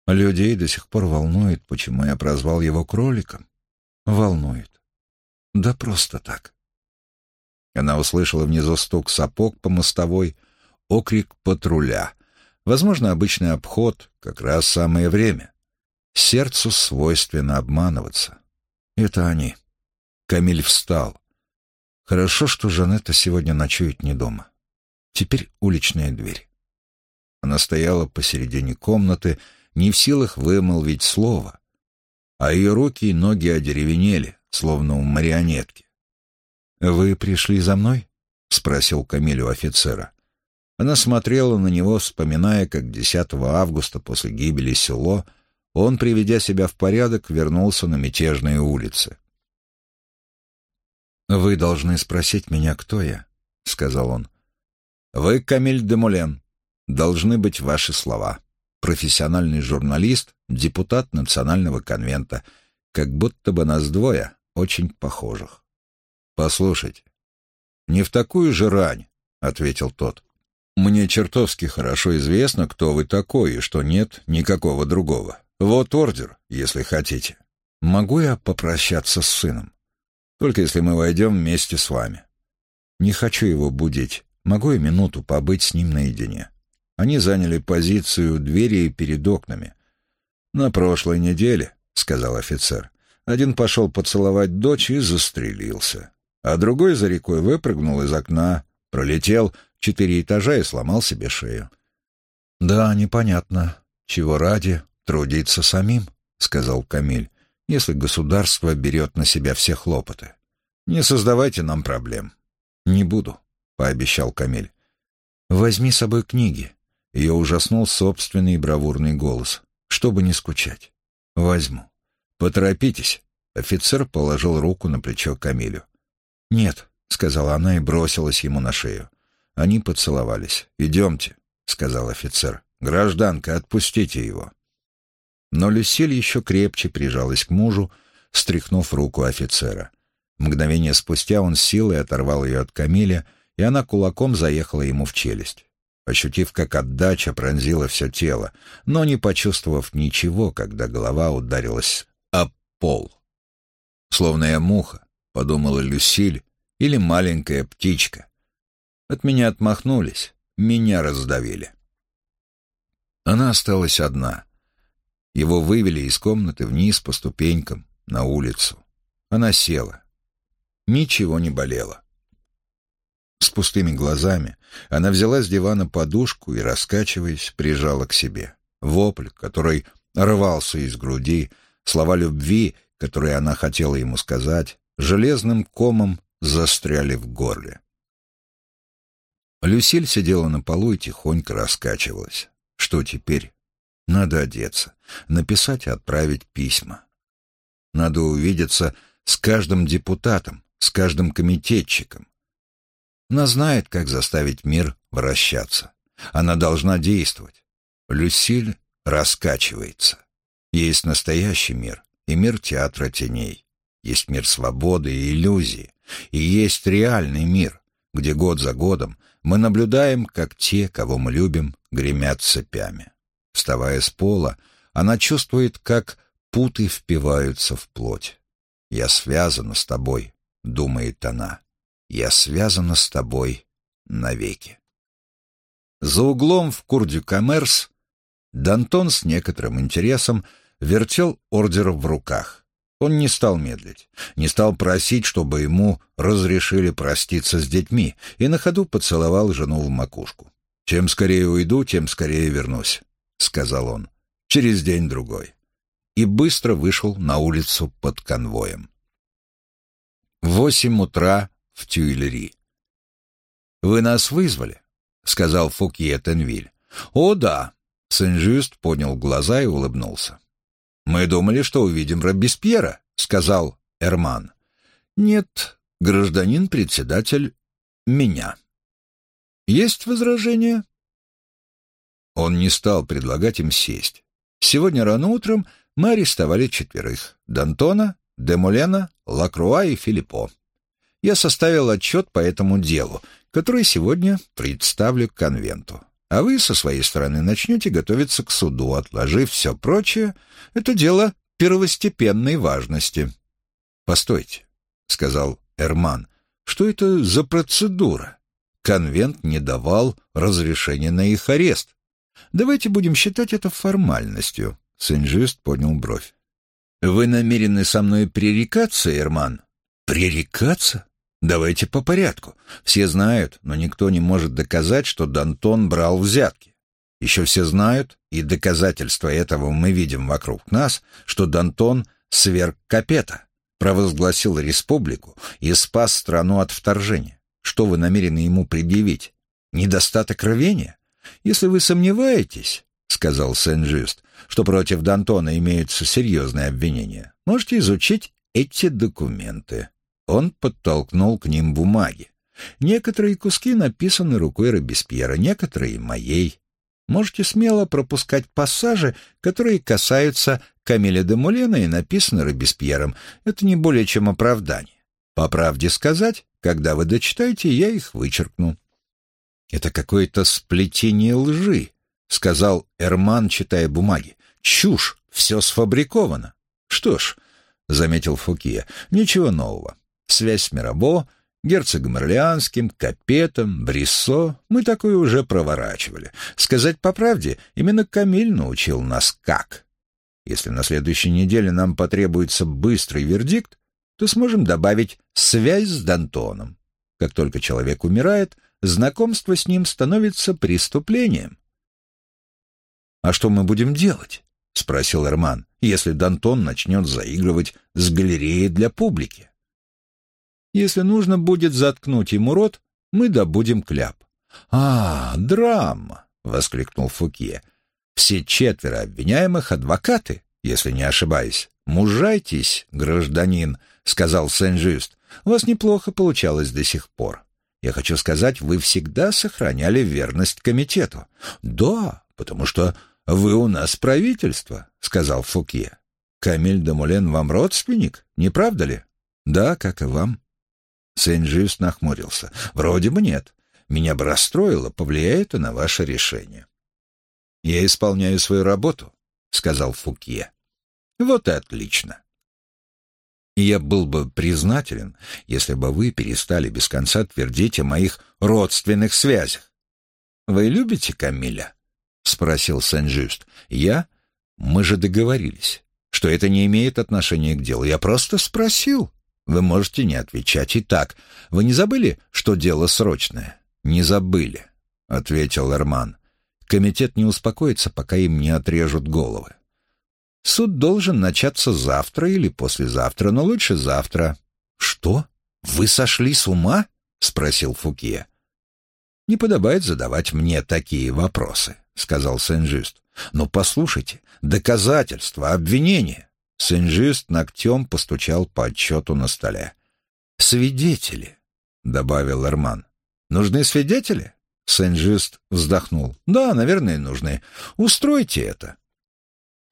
Людей до сих пор волнует, почему я прозвал его кроликом. Волнует. Да просто так. Она услышала внизу стук сапог по мостовой, окрик патруля. Возможно, обычный обход, как раз самое время. Сердцу свойственно обманываться. Это они. Камиль встал. Хорошо, что Жанетта сегодня ночует не дома. Теперь уличная дверь. Она стояла посередине комнаты, не в силах вымолвить слово, а ее руки и ноги одеревенели, словно у марионетки. «Вы пришли за мной?» — спросил Камиль у офицера. Она смотрела на него, вспоминая, как 10 августа после гибели село он, приведя себя в порядок, вернулся на мятежные улицы. «Вы должны спросить меня, кто я», — сказал он. «Вы Камиль де Мулен. Должны быть ваши слова. Профессиональный журналист, депутат национального конвента. Как будто бы нас двое, очень похожих». «Послушайте, не в такую же рань», — ответил тот. «Мне чертовски хорошо известно, кто вы такой, и что нет никакого другого. Вот ордер, если хотите. Могу я попрощаться с сыном? Только если мы войдем вместе с вами. Не хочу его будить. Могу я минуту побыть с ним наедине?» Они заняли позицию двери перед окнами. «На прошлой неделе», — сказал офицер, — один пошел поцеловать дочь и застрелился, а другой за рекой выпрыгнул из окна, пролетел четыре этажа и сломал себе шею. «Да, непонятно, чего ради трудиться самим», — сказал Камиль, «если государство берет на себя все хлопоты. Не создавайте нам проблем». «Не буду», — пообещал Камиль. «Возьми с собой книги. Ее ужаснул собственный бравурный голос. «Чтобы не скучать. Возьму». «Поторопитесь». Офицер положил руку на плечо Камилю. «Нет», — сказала она и бросилась ему на шею. Они поцеловались. «Идемте», — сказал офицер. «Гражданка, отпустите его». Но Люсиль еще крепче прижалась к мужу, стряхнув руку офицера. Мгновение спустя он силой оторвал ее от Камиля, и она кулаком заехала ему в челюсть ощутив, как отдача пронзила все тело, но не почувствовав ничего, когда голова ударилась об пол. «Словно я муха», — подумала Люсиль, — «или маленькая птичка». От меня отмахнулись, меня раздавили. Она осталась одна. Его вывели из комнаты вниз по ступенькам, на улицу. Она села. Ничего не болело. С пустыми глазами она взяла с дивана подушку и, раскачиваясь, прижала к себе. Вопль, который рвался из груди, слова любви, которые она хотела ему сказать, железным комом застряли в горле. Люсиль сидела на полу и тихонько раскачивалась. Что теперь? Надо одеться, написать и отправить письма. Надо увидеться с каждым депутатом, с каждым комитетчиком, она знает, как заставить мир вращаться. Она должна действовать. Люсиль раскачивается. Есть настоящий мир и мир театра теней. Есть мир свободы и иллюзии. И есть реальный мир, где год за годом мы наблюдаем, как те, кого мы любим, гремят цепями. Вставая с пола, она чувствует, как путы впиваются в плоть. «Я связана с тобой», — думает она. Я связана с тобой навеки. За углом в Курдю-Коммерс Дантон с некоторым интересом вертел ордер в руках. Он не стал медлить, не стал просить, чтобы ему разрешили проститься с детьми, и на ходу поцеловал жену в макушку. «Чем скорее уйду, тем скорее вернусь», — сказал он, — «через день-другой». И быстро вышел на улицу под конвоем. Восемь утра в Тюильри. «Вы нас вызвали?» — сказал Фукье Тенвиль. «О, да!» — Сен-Жюст поднял глаза и улыбнулся. «Мы думали, что увидим Робеспьера», — сказал Эрман. «Нет, гражданин-председатель, меня». «Есть возражения?» Он не стал предлагать им сесть. Сегодня рано утром мы арестовали четверых — Д'Антона, Демулена, Лакруа и Филиппо я составил отчет по этому делу, который сегодня представлю к конвенту. А вы со своей стороны начнете готовиться к суду, отложив все прочее. Это дело первостепенной важности. «Постойте», — сказал Эрман, — «что это за процедура? Конвент не давал разрешения на их арест. Давайте будем считать это формальностью». Сенжист поднял бровь. «Вы намерены со мной пререкаться, Эрман?» «Пререкаться? Давайте по порядку. Все знают, но никто не может доказать, что Дантон брал взятки. Еще все знают, и доказательства этого мы видим вокруг нас, что Дантон сверг Капета, провозгласил республику и спас страну от вторжения. Что вы намерены ему предъявить? Недостаток рвения? Если вы сомневаетесь, — сказал Сен-Жюст, — что против Д'Антона имеются серьезные обвинения, можете изучить эти документы. Он подтолкнул к ним бумаги. Некоторые куски написаны рукой Робеспьера, некоторые — моей. Можете смело пропускать пассажи, которые касаются Камиля де Мулена и написаны Робеспьером. Это не более чем оправдание. По правде сказать, когда вы дочитаете, я их вычеркну. «Это какое-то сплетение лжи», — сказал Эрман, читая бумаги. «Чушь, все сфабриковано». «Что ж», — заметил Фукия, — «ничего нового. Связь с Мирабо, герцогом Орлеанским, Капетом, Бриссо мы такое уже проворачивали. Сказать по правде, именно Камиль научил нас как. Если на следующей неделе нам потребуется быстрый вердикт, то сможем добавить связь с Д'Антоном. Как только человек умирает, знакомство с ним становится преступлением. «А что мы будем делать?» — спросил Эрман, «если Д'Антон начнет заигрывать с галереей для публики?» «Если нужно будет заткнуть ему рот, мы добудем кляп». «А, драма!» — воскликнул Фуке. «Все четверо обвиняемых — адвокаты, если не ошибаюсь. Мужайтесь, гражданин», — сказал Сен-Жюст. «У вас неплохо получалось до сих пор. Я хочу сказать, вы всегда сохраняли верность комитету. Да, потому что вы у нас правительство, сказал Фуке. Камиль де Мулен вам родственник, не правда ли? Да, как и вам. Сен-Жюст нахмурился. Вроде бы нет. Меня бы расстроило, повлияет это на ваше решение. Я исполняю свою работу, сказал Фуке. Вот и отлично я был бы признателен, если бы вы перестали без конца твердить о моих родственных связях. «Вы любите Камиля?» — спросил Сен-Жюст. «Я? Мы же договорились, что это не имеет отношения к делу. Я просто спросил. Вы можете не отвечать и так. Вы не забыли, что дело срочное?» «Не забыли», — ответил Эрман. «Комитет не успокоится, пока им не отрежут головы. Суд должен начаться завтра или послезавтра, но лучше завтра. Что? Вы сошли с ума? спросил Фуке. Не подобает задавать мне такие вопросы, сказал Сен-Жюст. Но послушайте, доказательства, обвинения. Сен-Жюст ногтем постучал по отчету на столе. «Свидетели», — добавил Эрман. «Нужны свидетели?» Сен-Жюст вздохнул. «Да, наверное, нужны. Устройте это.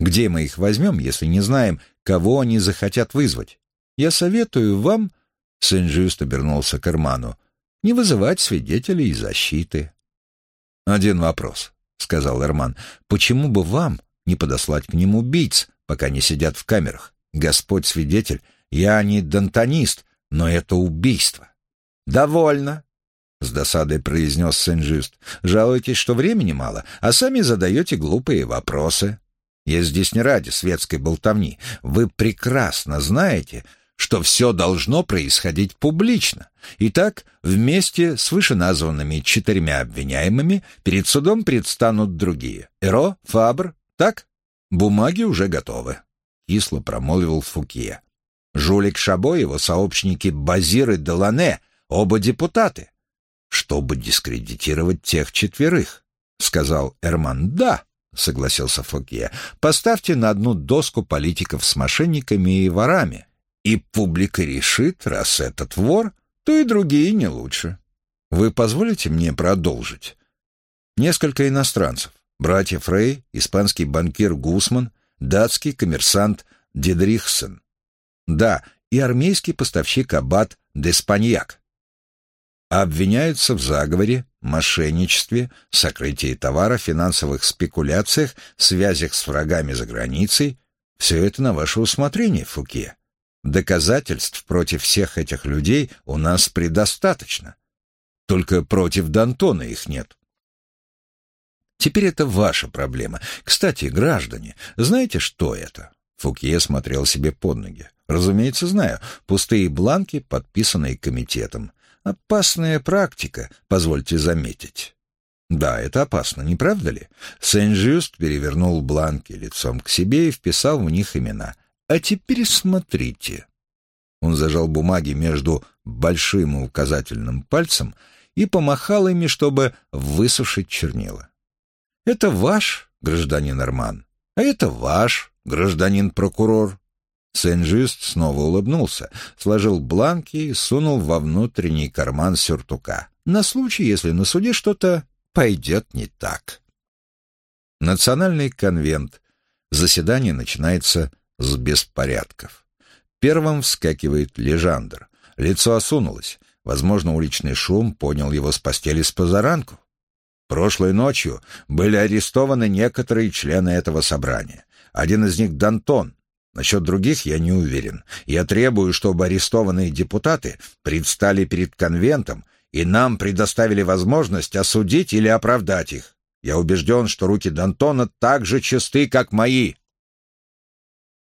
Где мы их возьмем, если не знаем, кого они захотят вызвать? Я советую вам, — Сен-Жюст обернулся к Эрману, — не вызывать свидетелей и защиты. «Один вопрос», — сказал Эрман. «Почему бы вам не подослать к ним убийц, пока не сидят в камерах? Господь свидетель, я не дантонист, но это убийство». «Довольно», — с досадой произнес Сен-Жюст. «Жалуетесь, что времени мало, а сами задаете глупые вопросы». Я здесь не ради светской болтовни. Вы прекрасно знаете, что все должно происходить публично. Итак, вместе с вышеназванными четырьмя обвиняемыми перед судом предстанут другие. Эро, Фабр, так? Бумаги уже готовы. Кисло промолвил Фукье. Жулик Шабо его сообщники Базир и Делане, оба депутаты. Чтобы дискредитировать тех четверых, сказал Эрман. Да, — согласился Фокье. «Поставьте на одну доску политиков с мошенниками и ворами, и публика решит, раз этот вор, то и другие не лучше. Вы позволите мне продолжить? Несколько иностранцев. Братья Фрей, испанский банкир Гусман, датский коммерсант Дидрихсен. Да, и армейский поставщик Аббат Деспаньяк обвиняются в заговоре, мошенничестве, сокрытии товара, финансовых спекуляциях, связях с врагами за границей. Все это на ваше усмотрение, Фуке. Доказательств против всех этих людей у нас предостаточно. Только против Д'Антона их нет. Теперь это ваша проблема. Кстати, граждане, знаете, что это? Фукье смотрел себе под ноги. Разумеется, знаю. Пустые бланки, подписанные комитетом. Опасная практика, позвольте заметить. Да, это опасно, не правда ли? Сен-Жюст перевернул бланки лицом к себе и вписал в них имена. А теперь смотрите. Он зажал бумаги между большим и указательным пальцем и помахал ими, чтобы высушить чернила. Это ваш, гражданин Арман, а это ваш, гражданин прокурор. Сен-Жюст снова улыбнулся, сложил бланки и сунул во внутренний карман сюртука. На случай, если на суде что-то пойдет не так. Национальный конвент. Заседание начинается с беспорядков. Первым вскакивает Лежандр. Лицо осунулось. Возможно, уличный шум понял его с постели с позаранку. Прошлой ночью были арестованы некоторые члены этого собрания. Один из них — Дантон. Насчет других я не уверен. Я требую, чтобы арестованные депутаты предстали перед конвентом и нам предоставили возможность осудить или оправдать их. Я убежден, что руки Д'Антона так же чисты, как мои.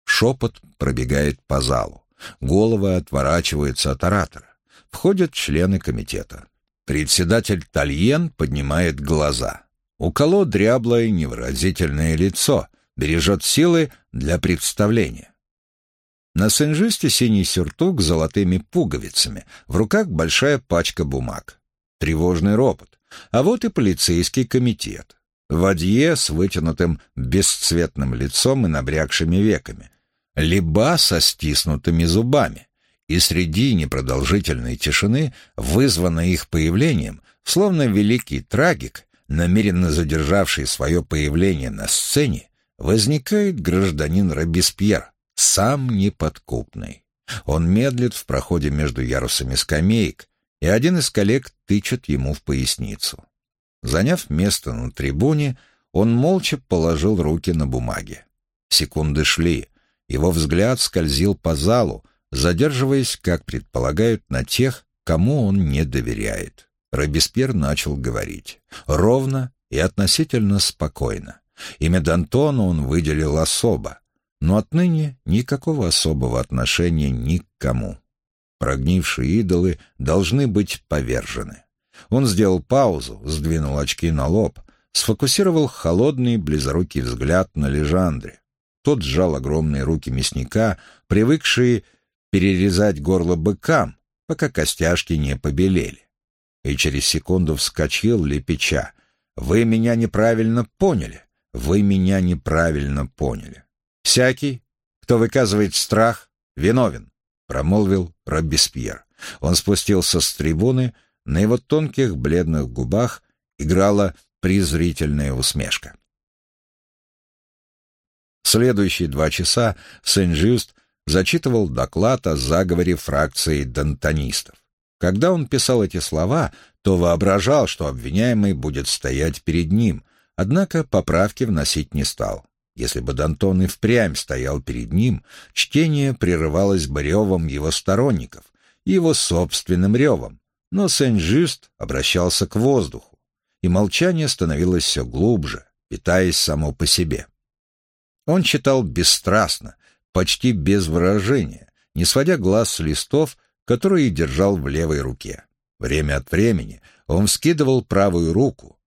Шепот пробегает по залу. Головы отворачиваются от оратора. Входят члены комитета. Председатель Тальен поднимает глаза. У Коло дряблое невыразительное лицо, бережет силы для представления. На сенжисте синий сюртук с золотыми пуговицами, в руках большая пачка бумаг. Тревожный ропот. А вот и полицейский комитет. Вадье с вытянутым бесцветным лицом и набрякшими веками. Либо со стиснутыми зубами. И среди непродолжительной тишины, вызванной их появлением, словно великий трагик, намеренно задержавший свое появление на сцене, возникает гражданин Робеспьер, сам неподкупный. Он медлит в проходе между ярусами скамеек, и один из коллег тычет ему в поясницу. Заняв место на трибуне, он молча положил руки на бумаги. Секунды шли, его взгляд скользил по залу, задерживаясь, как предполагают, на тех, кому он не доверяет. Робеспьер начал говорить. Ровно и относительно спокойно. Имя Д'Антона он выделил особо, но отныне никакого особого отношения ни к кому. Прогнившие идолы должны быть повержены. Он сделал паузу, сдвинул очки на лоб, сфокусировал холодный, близорукий взгляд на Лежандре. Тот сжал огромные руки мясника, привыкшие перерезать горло быкам, пока костяшки не побелели. И через секунду вскочил лепеча. «Вы меня неправильно поняли. Вы меня неправильно поняли. «Всякий, кто выказывает страх, виновен», — промолвил Робеспьер. Он спустился с трибуны, на его тонких бледных губах играла презрительная усмешка. Следующие два часа Сен-Жюст зачитывал доклад о заговоре фракции дантонистов. Когда он писал эти слова, то воображал, что обвиняемый будет стоять перед ним, однако поправки вносить не стал. Если бы Д'Антон и впрямь стоял перед ним, чтение прерывалось бы ревом его сторонников и его собственным ревом, но Сен-Жюст обращался к воздуху, и молчание становилось все глубже, питаясь само по себе. Он читал бесстрастно, почти без выражения, не сводя глаз с листов, которые держал в левой руке. Время от времени он вскидывал правую руку,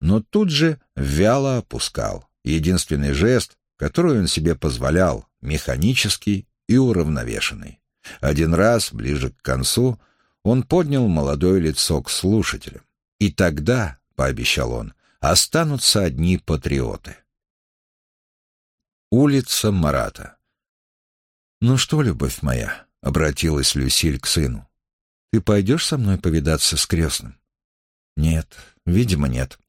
но тут же вяло опускал, Единственный жест, который он себе позволял, механический и уравновешенный. Один раз, ближе к концу, он поднял молодое лицо к слушателям. И тогда, — пообещал он, — останутся одни патриоты. Улица Марата. «Ну что, любовь моя?» — обратилась Люсиль к сыну. «Ты пойдешь со мной повидаться с крестным?» «Нет, видимо, нет.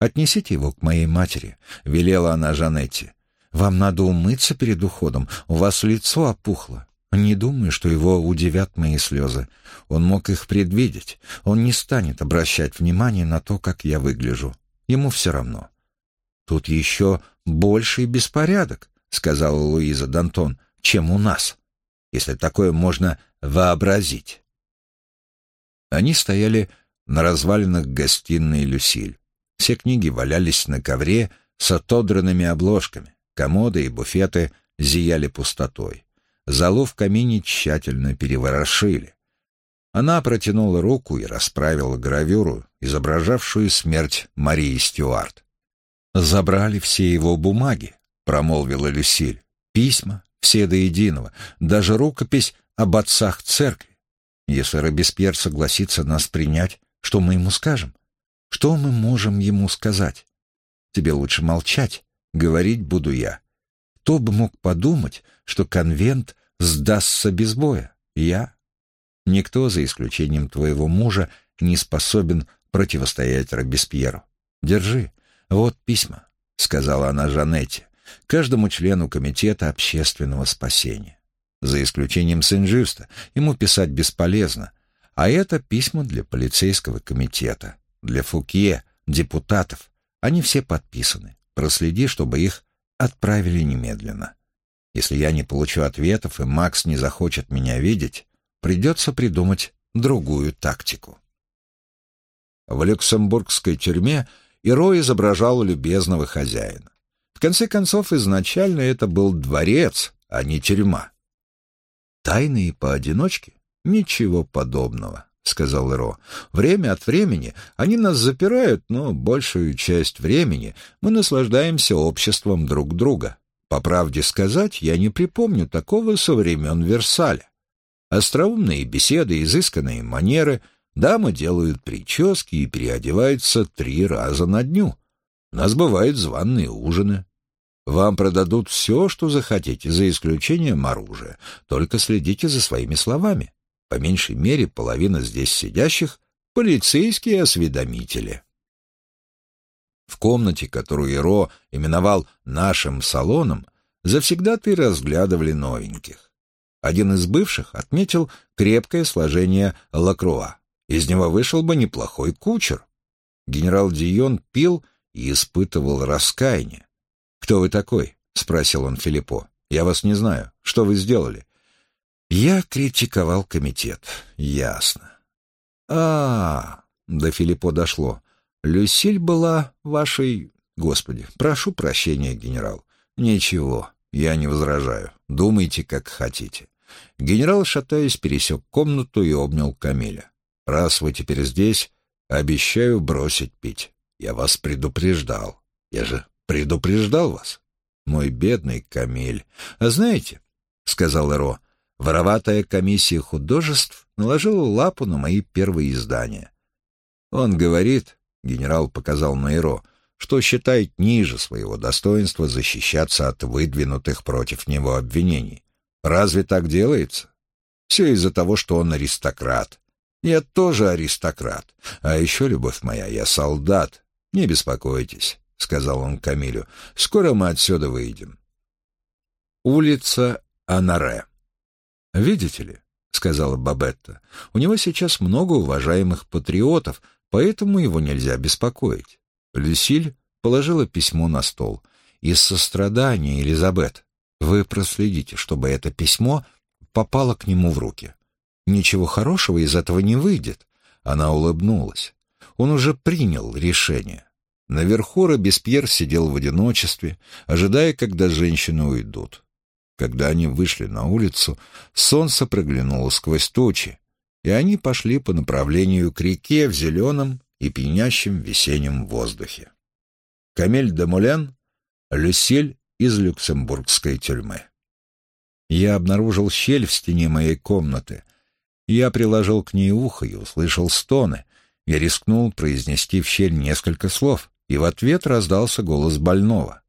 «Отнесите его к моей матери», — велела она Жанетте. «Вам надо умыться перед уходом, у вас лицо опухло». Не думаю, что его удивят мои слезы. Он мог их предвидеть. Он не станет обращать внимание на то, как я выгляжу. Ему все равно. «Тут еще больший беспорядок», — сказала Луиза Д'Антон, — «чем у нас, если такое можно вообразить». Они стояли на развалинах гостиной Люсиль. Все книги валялись на ковре с отодранными обложками. Комоды и буфеты зияли пустотой. Залу в камине тщательно переворошили. Она протянула руку и расправила гравюру, изображавшую смерть Марии Стюарт. «Забрали все его бумаги», — промолвила Люсиль. «Письма, все до единого, даже рукопись об отцах церкви. Если Робеспьер согласится нас принять, что мы ему скажем? Что мы можем ему сказать? Тебе лучше молчать, говорить буду я. Кто бы мог подумать, что конвент сдастся без боя? Я? Никто, за исключением твоего мужа, не способен противостоять Робеспьеру. Держи, вот письма, — сказала она Жанетте, каждому члену комитета общественного спасения. За исключением Сен-Жюста, ему писать бесполезно, а это письма для полицейского комитета, для Фукье, депутатов. Они все подписаны. Проследи, чтобы их отправили немедленно. Если я не получу ответов и Макс не захочет меня видеть, придется придумать другую тактику. В люксембургской тюрьме Иро изображал любезного хозяина. В конце концов, изначально это был дворец, а не тюрьма. Тайные поодиночке? Ничего подобного, сказал Иро. Время от времени они нас запирают, но большую часть времени мы наслаждаемся обществом друг друга. По правде сказать, я не припомню такого со времен Версаля. Остроумные беседы, изысканные манеры, дамы делают прически и переодеваются три раза на дню. У нас бывают званные ужины. Вам продадут все, что захотите, за исключением оружия. Только следите за своими словами. По меньшей мере, половина здесь сидящих — полицейские осведомители. В комнате, которую Иро именовал «нашим салоном», завсегда-то разглядывали новеньких. Один из бывших отметил крепкое сложение Лакруа. Из него вышел бы неплохой кучер. Генерал Дион пил и испытывал раскаяние. «Кто вы такой?» — спросил он Филиппо. «Я вас не знаю. Что вы сделали?» «Я критиковал комитет. Ясно». «А, -а, -а до Филиппо дошло. Люсиль была вашей... Господи, прошу прощения, генерал. Ничего, я не возражаю. Думайте, как хотите. Генерал, шатаясь, пересек комнату и обнял Камиля. Раз вы теперь здесь, обещаю бросить пить. Я вас предупреждал. Я же предупреждал вас. Мой бедный Камиль. А знаете, — сказал Эро, — вороватая комиссия художеств наложила лапу на мои первые издания. Он говорит, — генерал показал на Эро, — что считает ниже своего достоинства защищаться от выдвинутых против него обвинений. Разве так делается? Все из-за того, что он аристократ. Я тоже аристократ. А еще, любовь моя, я солдат. Не беспокойтесь, — сказал он Камилю. Скоро мы отсюда выйдем. Улица Анаре. «Видите ли», — сказала Бабетта, — «у него сейчас много уважаемых патриотов, поэтому его нельзя беспокоить». Люсиль положила письмо на стол. «Из сострадания, Элизабет, вы проследите, чтобы это письмо попало к нему в руки. Ничего хорошего из этого не выйдет». Она улыбнулась. Он уже принял решение. Наверху Робеспьер сидел в одиночестве, ожидая, когда женщины уйдут. Когда они вышли на улицу, солнце проглянуло сквозь тучи, и они пошли по направлению к реке в зеленом и пьянящем весеннем воздухе. Камель де Мулян, Люсиль из люксембургской тюрьмы. Я обнаружил щель в стене моей комнаты. Я приложил к ней ухо и услышал стоны. Я рискнул произнести в щель несколько слов, и в ответ раздался голос больного.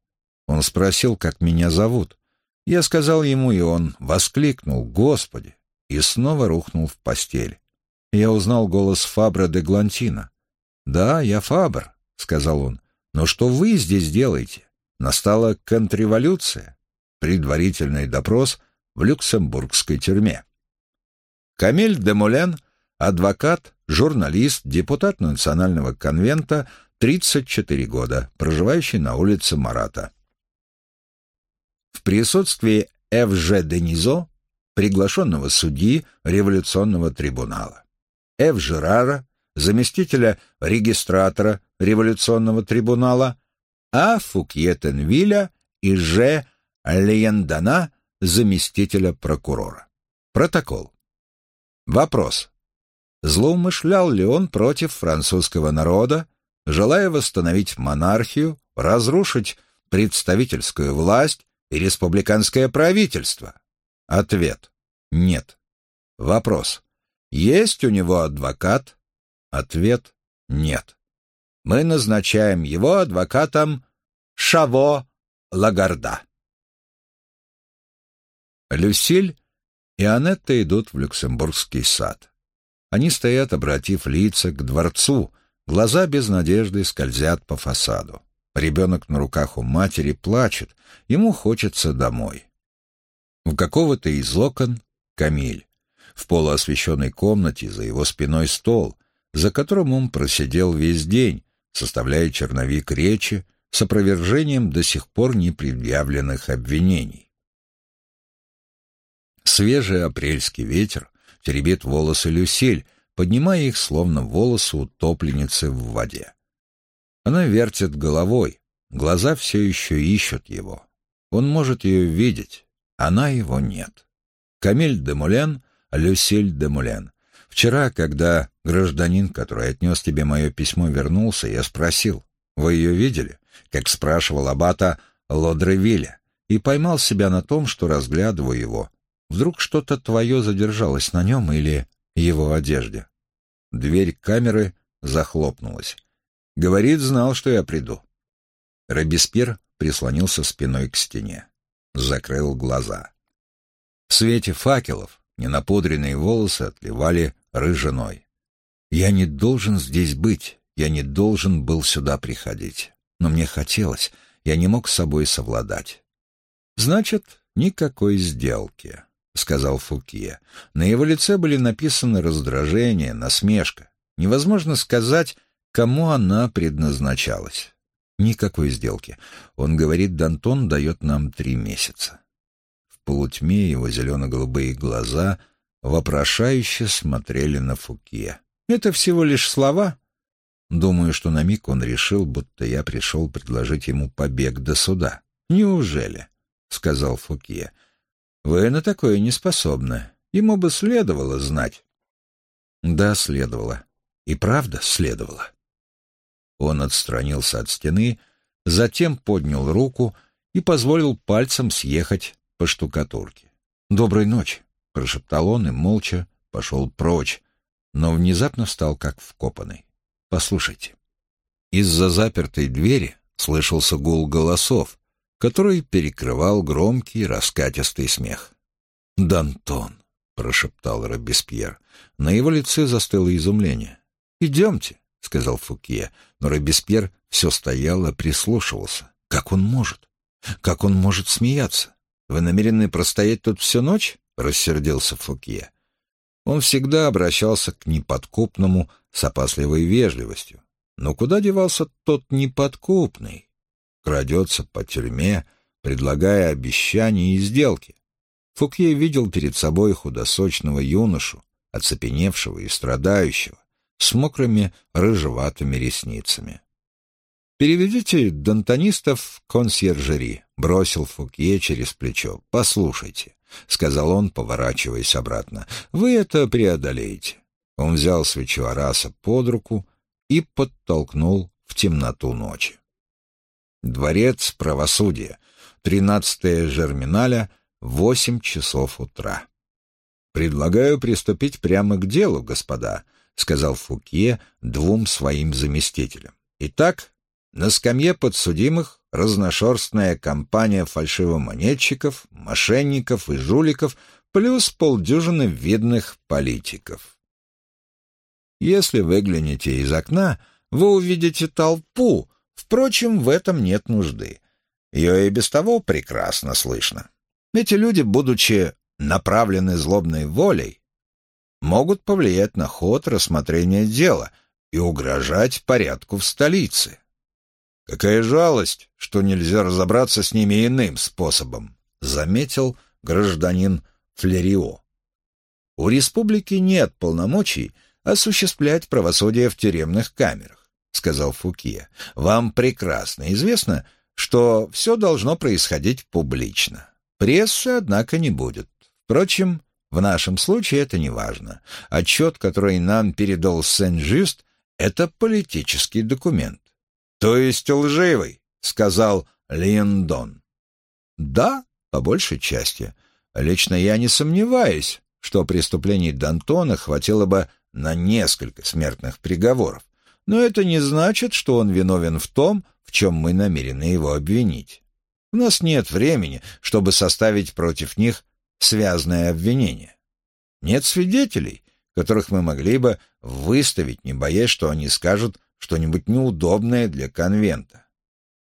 Он спросил, как меня зовут. Я сказал ему, и он воскликнул «Господи!» и снова рухнул в постель. Я узнал голос Фабра де Глантина. «Да, я Фабр», — сказал он. «Но что вы здесь делаете? Настала контрреволюция. Предварительный допрос в люксембургской тюрьме». Камиль де Мулен, адвокат, журналист, депутат Национального конвента, 34 года, проживающий на улице Марата. В присутствии Ф.Ж. Денизо приглашенного судьи революционного трибунала. Ф. Жерара, заместителя регистратора революционного трибунала, А. Фукьетенвиля и Ж. Лейендана, заместителя прокурора. Протокол. Вопрос. Злоумышлял ли он против французского народа, желая восстановить монархию, разрушить представительскую власть и республиканское правительство? Ответ. Нет. Вопрос. Есть у него адвокат? Ответ. Нет. Мы назначаем его адвокатом Шаво Лагарда. Люсиль и Анетта идут в Люксембургский сад. Они стоят, обратив лица к дворцу, глаза без надежды скользят по фасаду. Ребенок на руках у матери плачет, ему хочется домой. В какого-то из окон Камиль. В полуосвещенной комнате за его спиной стол, за которым он просидел весь день, составляя черновик речи с опровержением до сих пор не предъявленных обвинений. Свежий апрельский ветер теребит волосы Люсиль, поднимая их, словно волосы утопленницы в воде. Она вертит головой, глаза все еще ищут его. Он может ее видеть, она его нет. Камиль де Мулен, Люсиль де Мулен. Вчера, когда гражданин, который отнес тебе мое письмо, вернулся, я спросил, вы ее видели? Как спрашивал аббата Лодревиля, и поймал себя на том, что разглядываю его. Вдруг что-то твое задержалось на нем или его одежде. Дверь камеры захлопнулась. Говорит, знал, что я приду. Робеспьер прислонился спиной к стене. Закрыл глаза. В свете факелов ненапудренные волосы отливали рыжиной. Я не должен здесь быть, я не должен был сюда приходить. Но мне хотелось, я не мог с собой совладать. Значит, никакой сделки, — сказал Фукье. На его лице были написаны раздражение, насмешка. Невозможно сказать, кому она предназначалась. Никакой сделки. Он говорит, Дантон дает нам три месяца. В полутьме его зелено-голубые глаза вопрошающе смотрели на Фукье. Это всего лишь слова. Думаю, что на миг он решил, будто я пришел предложить ему побег до суда. Неужели? — сказал Фукье. Вы на такое не способны. Ему бы следовало знать. Да, следовало. И правда следовало. Он отстранился от стены, затем поднял руку и позволил пальцем съехать по штукатурке. «Доброй ночи», — прошептал он и молча пошел прочь, но внезапно стал как вкопанный. «Послушайте». Из-за запертой двери слышался гул голосов, который перекрывал громкий раскатистый смех. «Дантон», — прошептал Робеспьер. На его лице застыло изумление. «Идемте», — сказал Фукье, но Робеспьер все стоял и прислушивался. «Как он может? Как он может смеяться? Вы намерены простоять тут всю ночь?» — рассердился Фукье. Он всегда обращался к неподкупному с опасливой вежливостью. Но куда девался тот неподкупный? Крадется по тюрьме, предлагая обещания и сделки. Фукье видел перед собой худосочного юношу, оцепеневшего и страдающего, с мокрыми рыжеватыми ресницами. «Переведите дантонистов в консьержери», — бросил Фукье через плечо. «Послушайте», — сказал он, поворачиваясь обратно, — «вы это преодолеете». Он взял свечу Араса под руку и подтолкнул в темноту ночи. Дворец правосудия. 13 Жерминаля, 8 часов утра. «Предлагаю приступить прямо к делу, господа», — сказал Фукье двум своим заместителям. «Итак, на скамье подсудимых разношерстная компания фальшивомонетчиков, мошенников и жуликов плюс полдюжины видных политиков. Если выглянете из окна, вы увидите толпу, Впрочем, в этом нет нужды. Ее и без того прекрасно слышно. Эти люди, будучи направлены злобной волей, могут повлиять на ход рассмотрения дела и угрожать порядку в столице. Какая жалость, что нельзя разобраться с ними иным способом, заметил гражданин Флерио. У республики нет полномочий осуществлять правосудие в тюремных камерах. — сказал Фукье. «Вам прекрасно известно, что все должно происходить публично. Прессы, однако, не будет. Впрочем, в нашем случае это не важно. Отчет, который нам передал Сен-Жюст, это политический документ. То есть лживый, сказал Линдон. Да, по большей части. Лично я не сомневаюсь, что преступлений Д'Антона хватило бы на несколько смертных приговоров но это не значит, что он виновен в том, в чем мы намерены его обвинить. У нас нет времени, чтобы составить против них связное обвинение. Нет свидетелей, которых мы могли бы выставить, не боясь, что они скажут что-нибудь неудобное для конвента.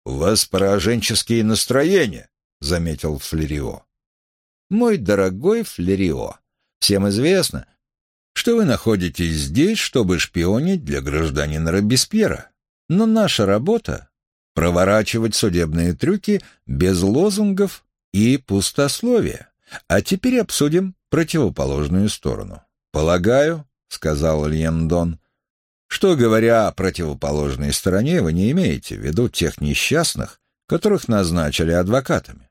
«У вас пораженческие настроения», — заметил Флерио. «Мой дорогой Флерио, всем известно, что вы находитесь здесь, чтобы шпионить для гражданина Робеспьера. Но наша работа — проворачивать судебные трюки без лозунгов и пустословия. А теперь обсудим противоположную сторону. «Полагаю», — сказал Льендон, — «что, говоря о противоположной стороне, вы не имеете в виду тех несчастных, которых назначили адвокатами.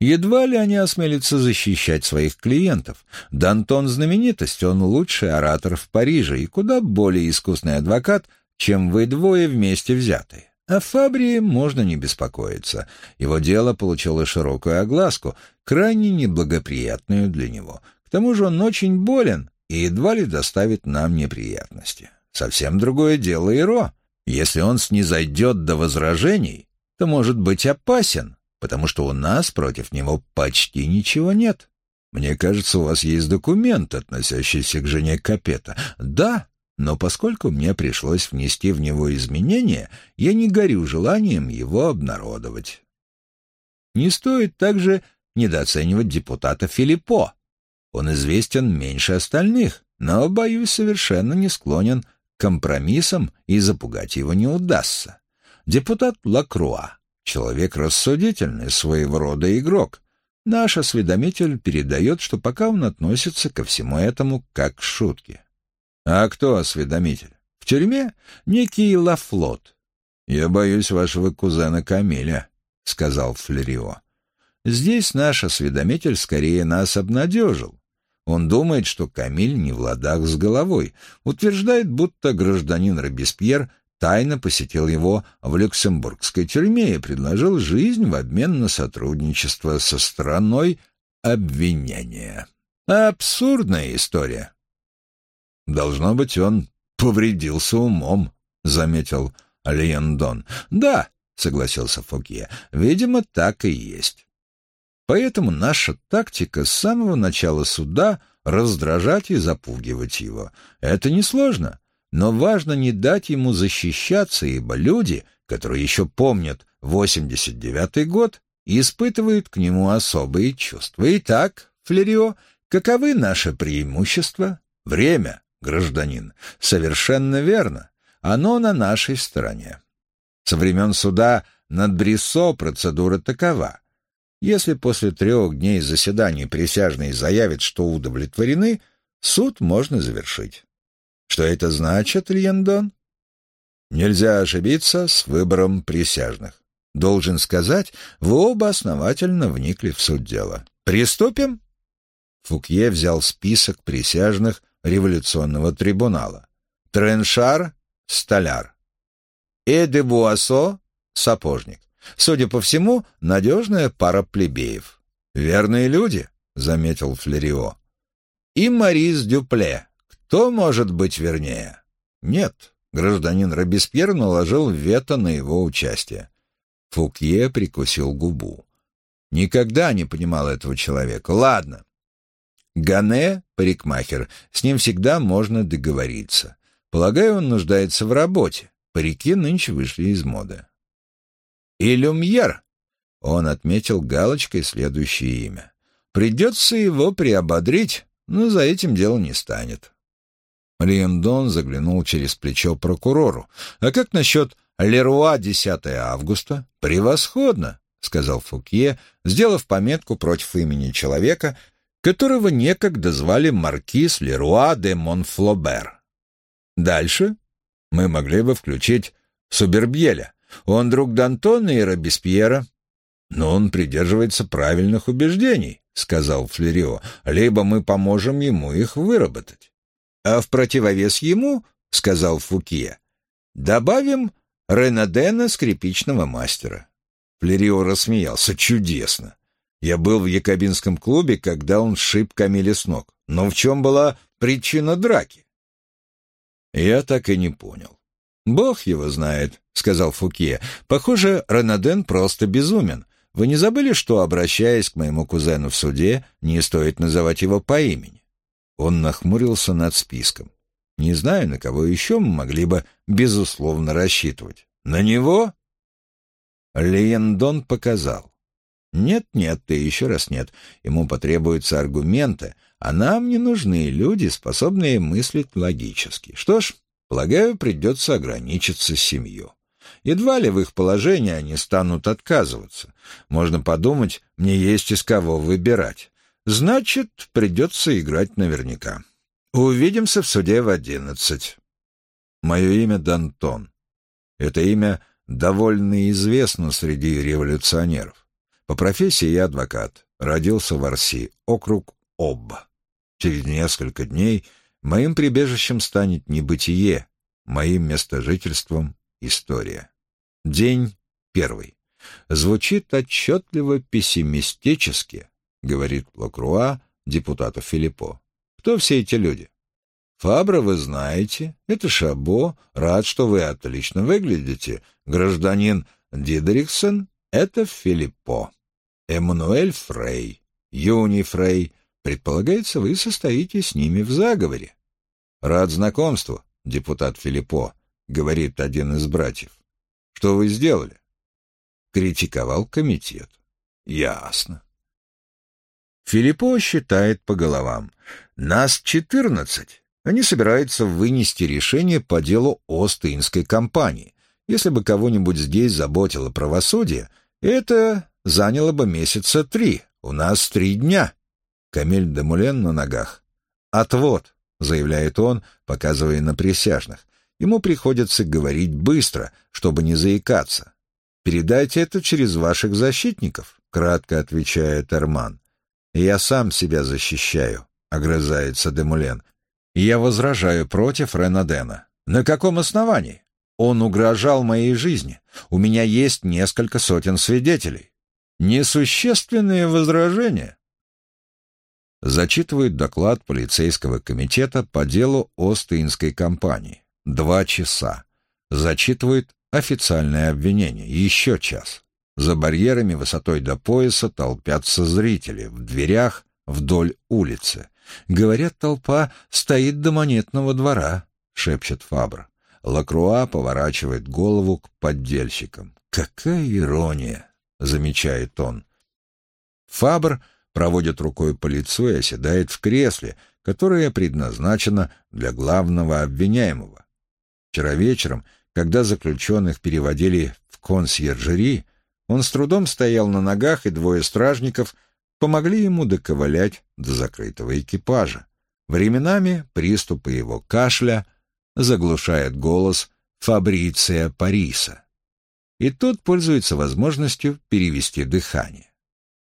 Едва ли они осмелятся защищать своих клиентов. Дантон знаменитость, он лучший оратор в Париже и куда более искусный адвокат, чем вы двое вместе взятые. О Фабрии можно не беспокоиться. Его дело получило широкую огласку, крайне неблагоприятную для него. К тому же он очень болен и едва ли доставит нам неприятности. Совсем другое дело Иро. Если он снизойдет до возражений, то может быть опасен, потому что у нас против него почти ничего нет. Мне кажется, у вас есть документ, относящийся к жене Капета. Да, но поскольку мне пришлось внести в него изменения, я не горю желанием его обнародовать. Не стоит также недооценивать депутата Филиппо. Он известен меньше остальных, но, боюсь, совершенно не склонен к компромиссам и запугать его не удастся. Депутат Лакруа, человек рассудительный, своего рода игрок. Наш осведомитель передает, что пока он относится ко всему этому как к шутке. А кто осведомитель? В тюрьме некий Лафлот. Я боюсь вашего кузена Камиля, сказал Флерио. Здесь наш осведомитель скорее нас обнадежил. Он думает, что Камиль не в ладах с головой, утверждает, будто гражданин Робеспьер тайно посетил его в люксембургской тюрьме и предложил жизнь в обмен на сотрудничество со страной обвинения. Абсурдная история. Должно быть, он повредился умом, заметил Лиендон. Да, согласился Фокье. Видимо, так и есть. Поэтому наша тактика с самого начала суда — раздражать и запугивать его. Это несложно, но важно не дать ему защищаться, ибо люди, которые еще помнят 89-й год, испытывают к нему особые чувства. Итак, Флерио, каковы наши преимущества? Время, гражданин. Совершенно верно. Оно на нашей стороне. Со времен суда над Бриссо процедура такова. Если после трех дней заседаний присяжные заявят, что удовлетворены, суд можно завершить. Что это значит, Льендон? Нельзя ошибиться с выбором присяжных. Должен сказать, вы оба основательно вникли в суть дела. Приступим? Фукье взял список присяжных революционного трибунала. Треншар — столяр. Эде Буассо — сапожник. Судя по всему, надежная пара плебеев. «Верные люди», — заметил Флерио. «И Марис Дюпле. Кто может быть вернее?» «Нет». Гражданин Робеспьер наложил вето на его участие. Фукье прикусил губу. Никогда не понимал этого человека. Ладно. Гане — парикмахер. С ним всегда можно договориться. Полагаю, он нуждается в работе. Парики нынче вышли из моды и Люмьер. Он отметил галочкой следующее имя. Придется его приободрить, но за этим дело не станет. Лиендон заглянул через плечо прокурору. «А как насчет Леруа 10 августа?» «Превосходно!» — сказал Фукье, сделав пометку против имени человека, которого некогда звали маркиз Леруа де Монфлобер. Дальше мы могли бы включить Субербьеля. Он друг Д'Антона и Робеспьера. Но он придерживается правильных убеждений, сказал Флерио. Либо мы поможем ему их выработать. А в противовес ему, сказал Фукье, добавим Ренадена скрипичного мастера. Флерио рассмеялся. Чудесно. Я был в якобинском клубе, когда он шиб Камиле с ног. Но в чем была причина драки? Я так и не понял. Бог его знает, — сказал Фукье. «Похоже, Ронаден просто безумен. Вы не забыли, что, обращаясь к моему кузену в суде, не стоит называть его по имени?» Он нахмурился над списком. «Не знаю, на кого еще мы могли бы, безусловно, рассчитывать. На него?» Лиендон показал. «Нет-нет, ты еще раз нет. Ему потребуются аргументы, а нам не нужны люди, способные мыслить логически. Что ж, полагаю, придется ограничиться семью. Едва ли в их положении они станут отказываться. Можно подумать, мне есть из кого выбирать. Значит, придется играть наверняка. Увидимся в суде в одиннадцать. Мое имя Дантон. Это имя довольно известно среди революционеров. По профессии я адвокат. Родился в Арси, округ Обба. Через несколько дней моим прибежищем станет небытие, моим местожительством — история. День первый. Звучит отчетливо пессимистически, говорит Лакруа депутату Филиппо. Кто все эти люди? Фабра вы знаете, это Шабо, рад, что вы отлично выглядите. Гражданин Дидериксон — это Филиппо. Эммануэль Фрей, Юни Фрей. Предполагается, вы состоите с ними в заговоре. Рад знакомству, депутат Филиппо, говорит один из братьев. Что вы сделали? Критиковал комитет. Ясно. Филиппо считает по головам. Нас четырнадцать. Они собираются вынести решение по делу Остинской компании. Если бы кого-нибудь здесь заботило правосудие, это заняло бы месяца три. У нас три дня. Камиль Демулен на ногах. «Отвод», — заявляет он, показывая на присяжных. Ему приходится говорить быстро, чтобы не заикаться. «Передайте это через ваших защитников», — кратко отвечает Эрман. «Я сам себя защищаю», — огрызается Демулен. «Я возражаю против Ренадена». «На каком основании?» «Он угрожал моей жизни. У меня есть несколько сотен свидетелей». «Несущественные возражения?» Зачитывает доклад полицейского комитета по делу Остинской компании. Два часа. Зачитывает официальное обвинение. Еще час. За барьерами высотой до пояса толпятся зрители. В дверях вдоль улицы. Говорят, толпа стоит до монетного двора, шепчет Фабр. Лакруа поворачивает голову к поддельщикам. Какая ирония, замечает он. Фабр проводит рукой по лицу и оседает в кресле, которое предназначено для главного обвиняемого. Вчера вечером, когда заключенных переводили в консьержери, он с трудом стоял на ногах, и двое стражников помогли ему доковылять до закрытого экипажа. Временами приступы его кашля заглушает голос Фабриция Париса. И тот пользуется возможностью перевести дыхание.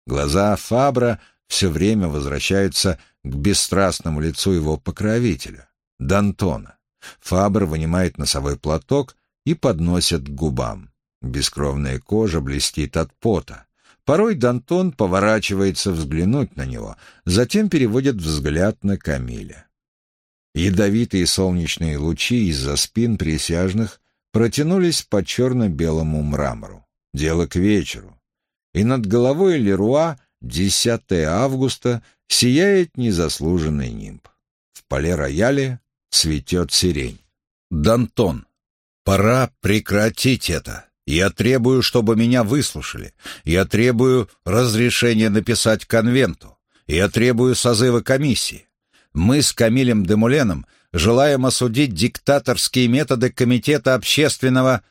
Глаза Фабра все время возвращаются к бесстрастному лицу его покровителя, Д'Антона. Фабр вынимает носовой платок и подносит к губам. Бескровная кожа блестит от пота. Порой Дантон поворачивается взглянуть на него, затем переводит взгляд на Камиля. Ядовитые солнечные лучи из-за спин присяжных протянулись по черно-белому мрамору. Дело к вечеру. И над головой Леруа 10 августа сияет незаслуженный нимб. В поле рояле цветет сирень. Дантон, пора прекратить это. Я требую, чтобы меня выслушали. Я требую разрешения написать конвенту. Я требую созыва комиссии. Мы с Камилем Демуленом желаем осудить диктаторские методы Комитета общественного...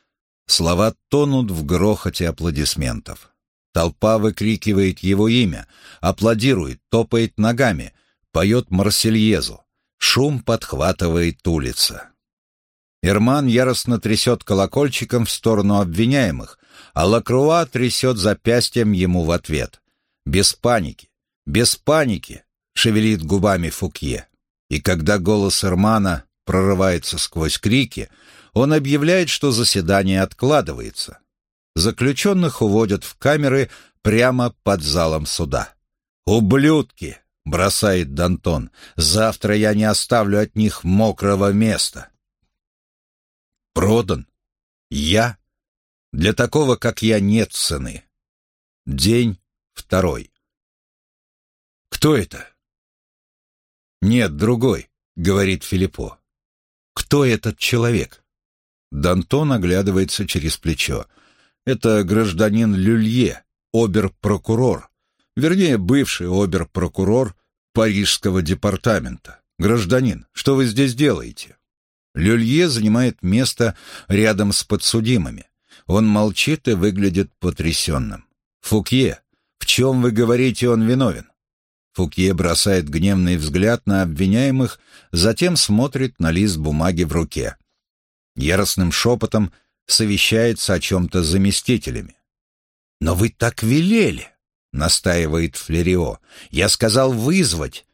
Слова тонут в грохоте аплодисментов. Толпа выкрикивает его имя, аплодирует, топает ногами, поет Марсельезу. Шум подхватывает улица. Ирман яростно трясет колокольчиком в сторону обвиняемых, а Лакруа трясет запястьем ему в ответ. «Без паники! Без паники!» — шевелит губами Фукье. И когда голос Ирмана прорывается сквозь крики, он объявляет, что заседание откладывается. Заключенных уводят в камеры прямо под залом суда. «Ублюдки!» — бросает Дантон. «Завтра я не оставлю от них мокрого места». «Продан? Я? Для такого, как я, нет цены. День второй. «Кто это?» «Нет, другой», — говорит Филиппо. «Кто этот человек?» Дантон оглядывается через плечо. «Это гражданин Люлье, обер-прокурор, вернее, бывший обер-прокурор Парижского департамента. Гражданин, что вы здесь делаете?» Люлье занимает место рядом с подсудимыми. Он молчит и выглядит потрясенным. «Фукье, в чем вы говорите, он виновен?» Фукье бросает гневный взгляд на обвиняемых, затем смотрит на лист бумаги в руке. Яростным шепотом совещается о чем-то с заместителями. «Но вы так велели!» — настаивает Флерио. «Я сказал вызвать,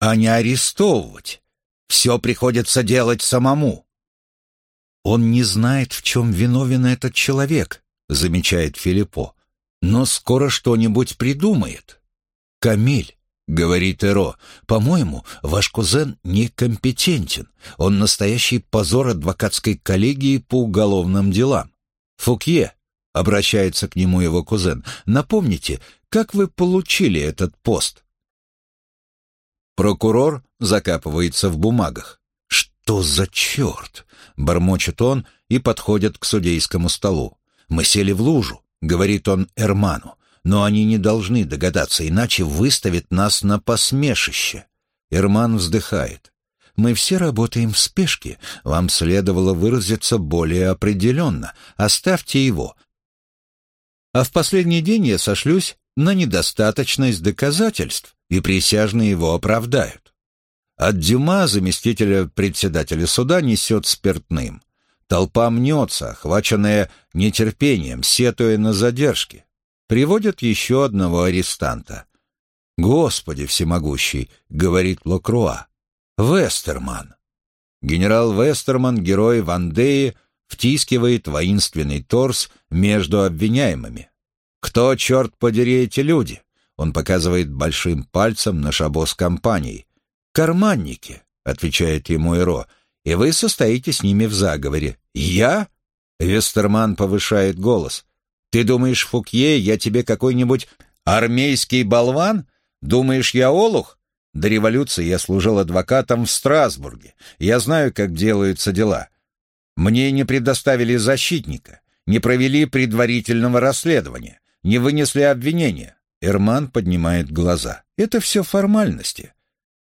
а не арестовывать. Все приходится делать самому». «Он не знает, в чем виновен этот человек», — замечает Филиппо. «Но скоро что-нибудь придумает». «Камиль», — говорит Эро, — «по-моему, ваш кузен некомпетентен. Он настоящий позор адвокатской коллегии по уголовным делам». «Фукье», — обращается к нему его кузен, — «напомните, как вы получили этот пост?» Прокурор закапывается в бумагах. «Что за черт?» — бормочет он и подходит к судейскому столу. «Мы сели в лужу», — говорит он Эрману, «но они не должны догадаться, иначе выставят нас на посмешище». Эрман вздыхает. «Мы все работаем в спешке. Вам следовало выразиться более определенно. Оставьте его. А в последний день я сошлюсь на недостаточность доказательств и присяжные его оправдают. От Дюма, заместителя председателя суда, несет спиртным. Толпа мнется, охваченная нетерпением, сетуя на задержки. Приводят еще одного арестанта. «Господи всемогущий», — говорит Локруа. «Вестерман». Генерал Вестерман, герой Вандеи, втискивает воинственный торс между обвиняемыми. «Кто, черт подери, эти люди?» Он показывает большим пальцем на шабос компании. «Карманники», — отвечает ему Эро, — «и вы состоите с ними в заговоре». «Я?» — Вестерман повышает голос. «Ты думаешь, Фукье, я тебе какой-нибудь армейский болван? Думаешь, я олух? До революции я служил адвокатом в Страсбурге. Я знаю, как делаются дела. Мне не предоставили защитника, не провели предварительного расследования, не вынесли обвинения. Эрман поднимает глаза. «Это все формальности».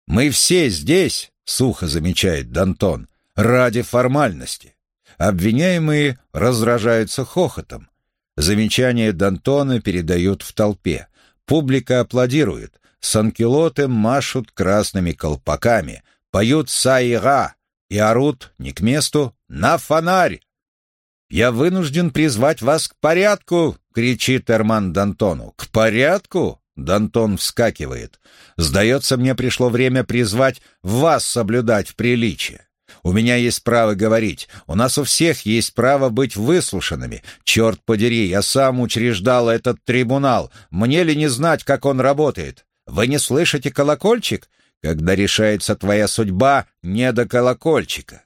«Мы все здесь», — сухо замечает Дантон, — «ради формальности». Обвиняемые раздражаются хохотом. Замечания Дантона передают в толпе. Публика аплодирует. Санкелоты машут красными колпаками, поют «Саира» и орут, не к месту, «На фонарь!» «Я вынужден призвать вас к порядку!» — кричит Эрман Д'Антону. «К порядку?» — Д'Антон вскакивает. «Сдается мне, пришло время призвать вас соблюдать приличие. У меня есть право говорить. У нас у всех есть право быть выслушанными. Черт подери, я сам учреждал этот трибунал. Мне ли не знать, как он работает? Вы не слышите колокольчик? Когда решается твоя судьба, не до колокольчика.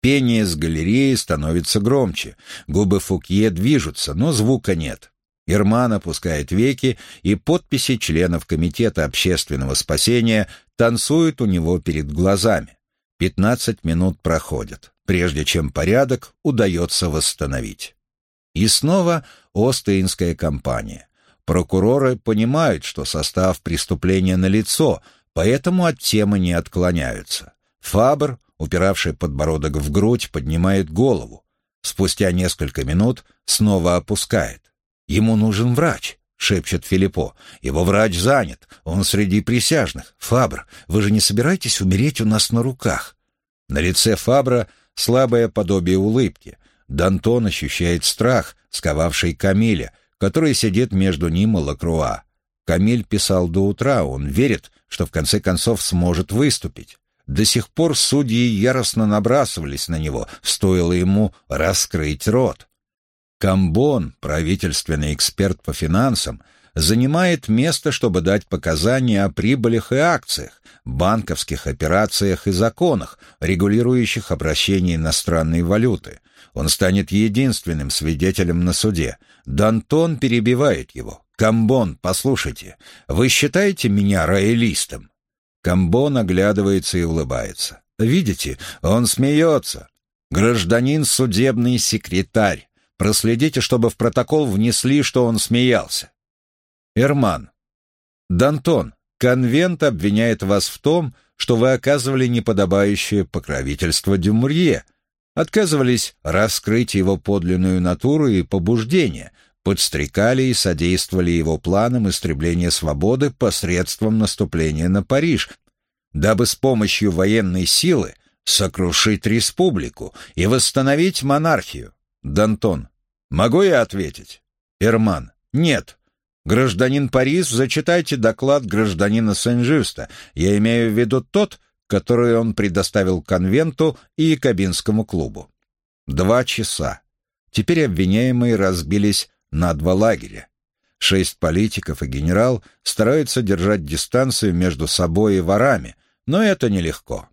Пение с галереи становится громче. Губы Фукье движутся, но звука нет. Ирман опускает веки, и подписи членов Комитета общественного спасения танцуют у него перед глазами. Пятнадцать минут проходят, прежде чем порядок удается восстановить. И снова Остинская компания. Прокуроры понимают, что состав преступления налицо, поэтому от темы не отклоняются. Фабр упиравший подбородок в грудь, поднимает голову. Спустя несколько минут снова опускает. «Ему нужен врач», — шепчет Филиппо. «Его врач занят, он среди присяжных. Фабр, вы же не собираетесь умереть у нас на руках?» На лице Фабра слабое подобие улыбки. Дантон ощущает страх, сковавший Камиля, который сидит между ним и Лакруа. Камиль писал до утра, он верит, что в конце концов сможет выступить. До сих пор судьи яростно набрасывались на него, стоило ему раскрыть рот. Камбон, правительственный эксперт по финансам, занимает место, чтобы дать показания о прибылях и акциях, банковских операциях и законах, регулирующих обращение иностранной валюты. Он станет единственным свидетелем на суде. Дантон перебивает его. «Камбон, послушайте, вы считаете меня роялистом?» Камбон оглядывается и улыбается. «Видите, он смеется. Гражданин судебный секретарь. Проследите, чтобы в протокол внесли, что он смеялся. Эрман. Дантон, конвент обвиняет вас в том, что вы оказывали неподобающее покровительство Дюмурье, отказывались раскрыть его подлинную натуру и побуждение, подстрекали и содействовали его планам истребления свободы посредством наступления на Париж, дабы с помощью военной силы сокрушить республику и восстановить монархию. Дантон. Могу я ответить? Эрман. Нет. Гражданин Парис, зачитайте доклад гражданина Сен-Жюста. Я имею в виду тот, который он предоставил конвенту и кабинскому клубу. Два часа. Теперь обвиняемые разбились на два лагеря. Шесть политиков и генерал стараются держать дистанцию между собой и ворами, но это нелегко.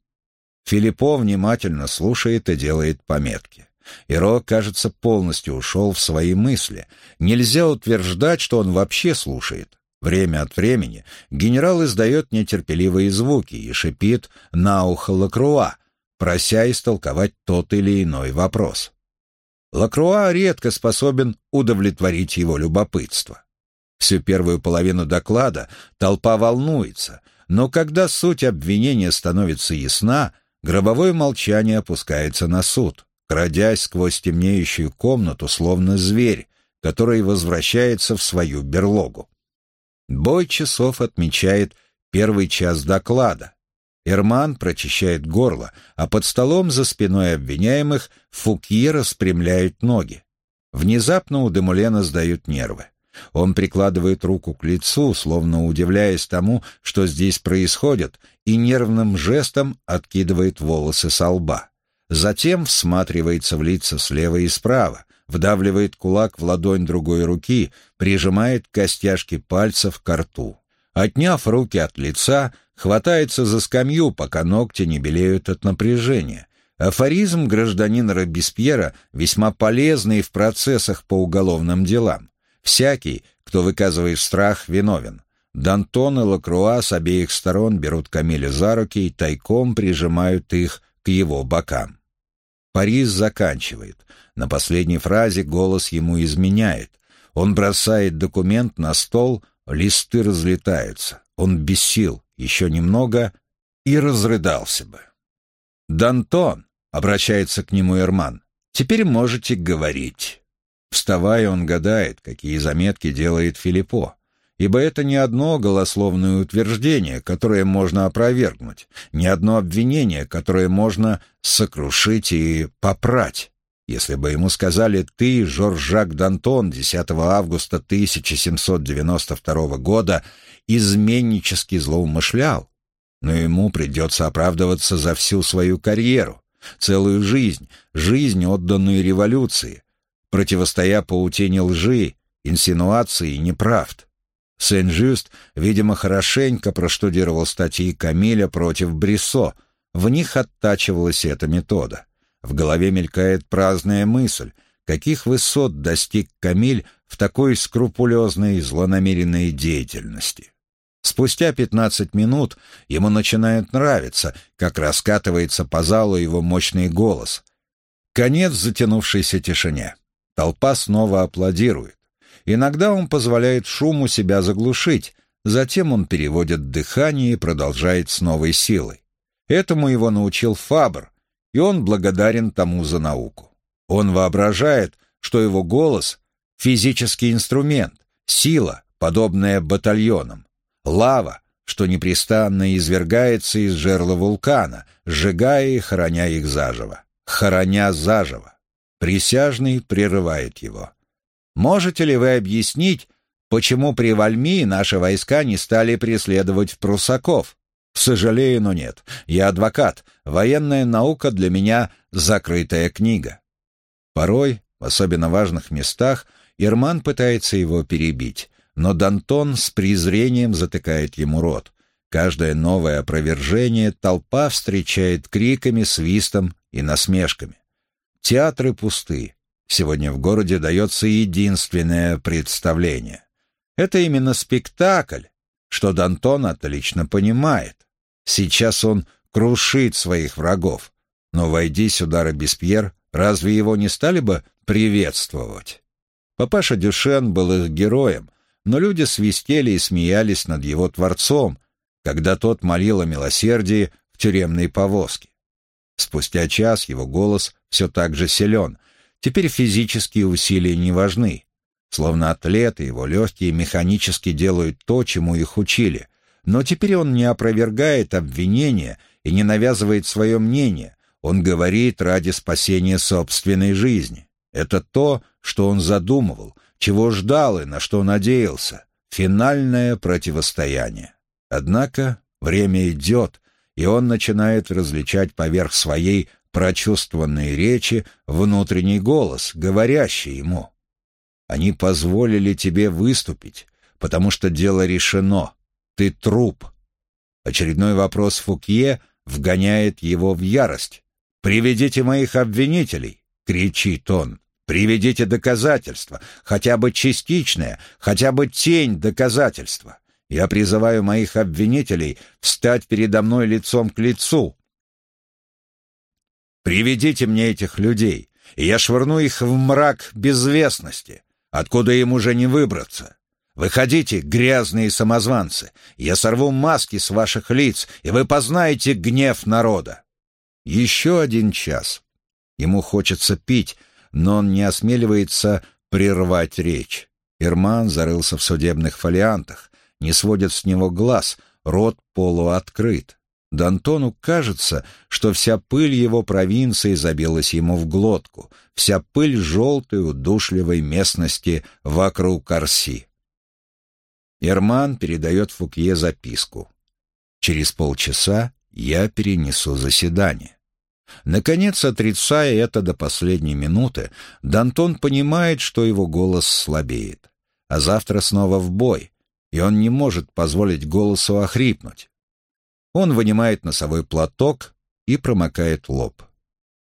Филиппо внимательно слушает и делает пометки. Иро, кажется, полностью ушел в свои мысли. Нельзя утверждать, что он вообще слушает. Время от времени генерал издает нетерпеливые звуки и шипит на ухо Лакруа, прося истолковать тот или иной вопрос. Лакруа редко способен удовлетворить его любопытство. Всю первую половину доклада толпа волнуется, но когда суть обвинения становится ясна, гробовое молчание опускается на суд крадясь сквозь темнеющую комнату, словно зверь, который возвращается в свою берлогу. Бой часов отмечает первый час доклада. Эрман прочищает горло, а под столом за спиной обвиняемых Фукье распрямляет ноги. Внезапно у Демулена сдают нервы. Он прикладывает руку к лицу, словно удивляясь тому, что здесь происходит, и нервным жестом откидывает волосы со лба. Затем всматривается в лица слева и справа, вдавливает кулак в ладонь другой руки, прижимает костяшки пальцев к рту. Отняв руки от лица, хватается за скамью, пока ногти не белеют от напряжения. Афоризм гражданина Робеспьера весьма полезный в процессах по уголовным делам. Всякий, кто выказывает страх, виновен. Дантон и Лакруа с обеих сторон берут Камиля за руки и тайком прижимают их к его бокам. Парис заканчивает. На последней фразе голос ему изменяет. Он бросает документ на стол, листы разлетаются. Он без сил, еще немного, и разрыдался бы. «Дантон», — обращается к нему Эрман, — «теперь можете говорить». Вставая, он гадает, какие заметки делает Филиппо ибо это не одно голословное утверждение, которое можно опровергнуть, не одно обвинение, которое можно сокрушить и попрать. Если бы ему сказали «ты, Жоржак Д'Антон, 10 августа 1792 года, изменнически злоумышлял», но ему придется оправдываться за всю свою карьеру, целую жизнь, жизнь, отданную революции, противостоя паутине лжи, инсинуаций и неправд. Сен-Жюст, видимо, хорошенько проштудировал статьи Камиля против Бриссо. В них оттачивалась эта метода. В голове мелькает праздная мысль, каких высот достиг Камиль в такой скрупулезной и злонамеренной деятельности. Спустя пятнадцать минут ему начинает нравиться, как раскатывается по залу его мощный голос. Конец затянувшейся тишине. Толпа снова аплодирует. Иногда он позволяет шуму себя заглушить, затем он переводит дыхание и продолжает с новой силой. Этому его научил Фабр, и он благодарен тому за науку. Он воображает, что его голос — физический инструмент, сила, подобная батальонам, лава, что непрестанно извергается из жерла вулкана, сжигая и хороня их заживо. Хороня заживо. Присяжный прерывает его. Можете ли вы объяснить, почему при Вальми наши войска не стали преследовать прусаков? Сожалею, но нет. Я адвокат. Военная наука для меня закрытая книга. Порой, в особенно важных местах, Ирман пытается его перебить, но Дантон с презрением затыкает ему рот. Каждое новое опровержение толпа встречает криками, свистом и насмешками. Театры пусты. Сегодня в городе дается единственное представление. Это именно спектакль, что Дантон отлично понимает. Сейчас он крушит своих врагов. Но войди сюда Робеспьер, разве его не стали бы приветствовать? Папаша Дюшен был их героем, но люди свистели и смеялись над его творцом, когда тот молил о милосердии в тюремной повозке. Спустя час его голос все так же силен. Теперь физические усилия не важны. Словно атлеты, его легкие механически делают то, чему их учили. Но теперь он не опровергает обвинения и не навязывает свое мнение. Он говорит ради спасения собственной жизни. Это то, что он задумывал, чего ждал и на что надеялся. Финальное противостояние. Однако время идет, и он начинает различать поверх своей прочувствованной речи внутренний голос, говорящий ему. Они позволили тебе выступить, потому что дело решено. Ты труп. Очередной вопрос Фукье вгоняет его в ярость. «Приведите моих обвинителей!» — кричит он. «Приведите доказательства, хотя бы частичное, хотя бы тень доказательства. Я призываю моих обвинителей встать передо мной лицом к лицу. Приведите мне этих людей, и я швырну их в мрак безвестности, откуда им уже не выбраться. Выходите, грязные самозванцы, я сорву маски с ваших лиц, и вы познаете гнев народа. Еще один час. Ему хочется пить, но он не осмеливается прервать речь. Ирман зарылся в судебных фолиантах, не сводит с него глаз, рот полуоткрыт. Д'Антону кажется, что вся пыль его провинции забилась ему в глотку, вся пыль желтой удушливой местности вокруг Корси. Ерман передает Фукье записку. «Через полчаса я перенесу заседание». Наконец, отрицая это до последней минуты, Д'Антон понимает, что его голос слабеет. А завтра снова в бой, и он не может позволить голосу охрипнуть. Он вынимает носовой платок и промокает лоб.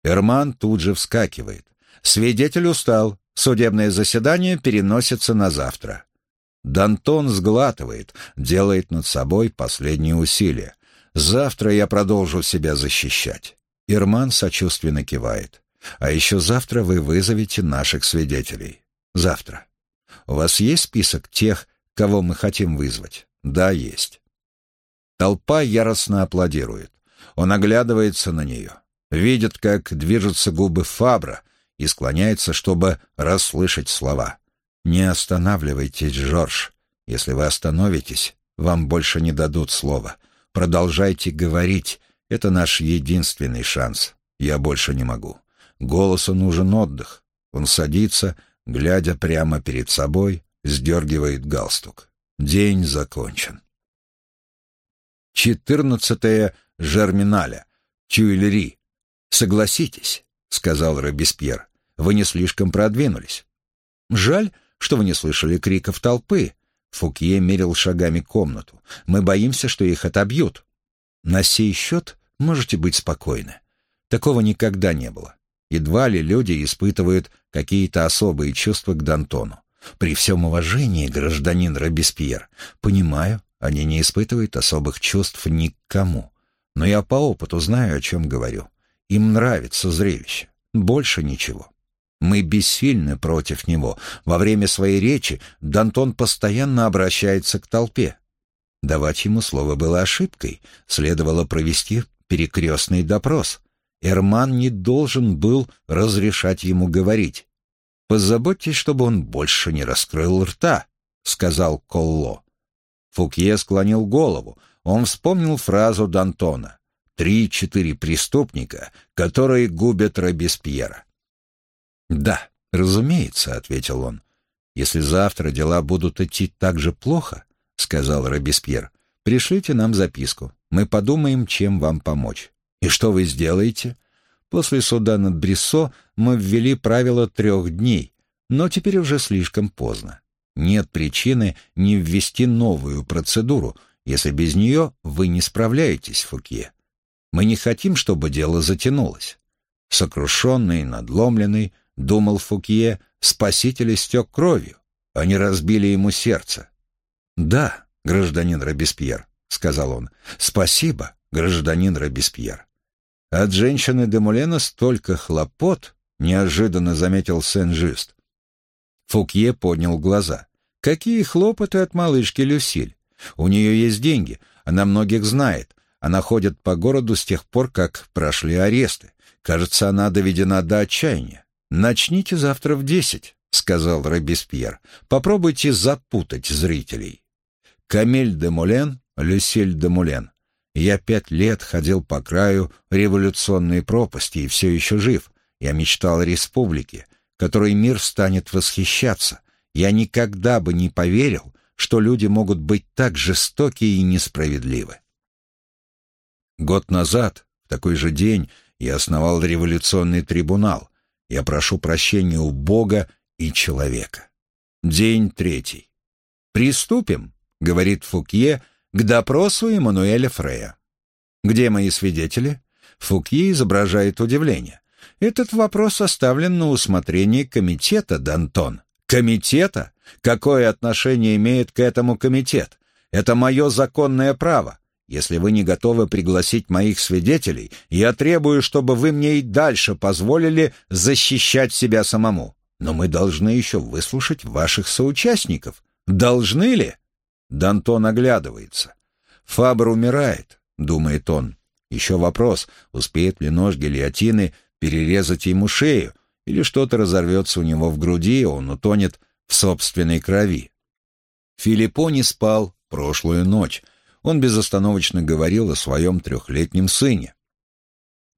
Эрман тут же вскакивает. Свидетель устал. Судебное заседание переносится на завтра. Дантон сглатывает, делает над собой последние усилия. Завтра я продолжу себя защищать. Ирман сочувственно кивает. А еще завтра вы вызовете наших свидетелей. Завтра. У вас есть список тех, кого мы хотим вызвать? Да, есть. Толпа яростно аплодирует. Он оглядывается на нее, видит, как движутся губы Фабра и склоняется, чтобы расслышать слова. «Не останавливайтесь, Жорж. Если вы остановитесь, вам больше не дадут слова. Продолжайте говорить. Это наш единственный шанс. Я больше не могу. Голосу нужен отдых. Он садится, глядя прямо перед собой, сдергивает галстук. День закончен. Четырнадцатое Жерминаля, Тюильри. Согласитесь, сказал Робеспьер, вы не слишком продвинулись. Жаль, что вы не слышали криков толпы. Фукье мерил шагами комнату. Мы боимся, что их отобьют. На сей счет можете быть спокойны. Такого никогда не было. Едва ли люди испытывают какие-то особые чувства к Д'Антону. При всем уважении, гражданин Робеспьер, понимаю, они не испытывают особых чувств ни к кому. Но я по опыту знаю, о чем говорю. Им нравится зрелище. Больше ничего. Мы бессильны против него. Во время своей речи Дантон постоянно обращается к толпе. Давать ему слово было ошибкой. Следовало провести перекрестный допрос. Эрман не должен был разрешать ему говорить. «Позаботьтесь, чтобы он больше не раскрыл рта», — сказал Колло. Фукье склонил голову. Он вспомнил фразу Д'Антона. «Три-четыре преступника, которые губят Робеспьера». «Да, разумеется», — ответил он. «Если завтра дела будут идти так же плохо», — сказал Робеспьер, — «пришлите нам записку. Мы подумаем, чем вам помочь». «И что вы сделаете?» После суда над Бриссо мы ввели правило трех дней, но теперь уже слишком поздно. Нет причины не ввести новую процедуру, если без нее вы не справляетесь, Фукье. Мы не хотим, чтобы дело затянулось. Сокрушенный, надломленный, думал Фукье, спаситель истек кровью. Они разбили ему сердце. «Да, гражданин Робеспьер», — сказал он, — «спасибо, гражданин Робеспьер». От женщины Демулена столько хлопот, неожиданно заметил Сен-Жюст. Фукье поднял глаза. «Какие хлопоты от малышки Люсиль? У нее есть деньги, она многих знает, она ходит по городу с тех пор, как прошли аресты. Кажется, она доведена до отчаяния. Начните завтра в десять», — сказал Робеспьер. «Попробуйте запутать зрителей». Камиль де Мулен, Люсиль де Мулен. Я пять лет ходил по краю революционной пропасти и все еще жив. Я мечтал о республике, которой мир станет восхищаться. Я никогда бы не поверил, что люди могут быть так жестоки и несправедливы. Год назад, в такой же день, я основал революционный трибунал. Я прошу прощения у Бога и человека. День третий. «Приступим», — говорит Фукье, — «к допросу Эммануэля Фрея». «Где мои свидетели?» Фукье изображает удивление. «Этот вопрос оставлен на усмотрение комитета, Дантон». «Комитета? Какое отношение имеет к этому комитет? Это мое законное право. Если вы не готовы пригласить моих свидетелей, я требую, чтобы вы мне и дальше позволили защищать себя самому. Но мы должны еще выслушать ваших соучастников. Должны ли?» Дантон оглядывается. «Фабр умирает», — думает он. «Еще вопрос, успеет ли нож гильотины перерезать ему шею, или что-то разорвется у него в груди, и он утонет в собственной крови». Филиппо не спал прошлую ночь, он безостановочно говорил о своем трехлетнем сыне.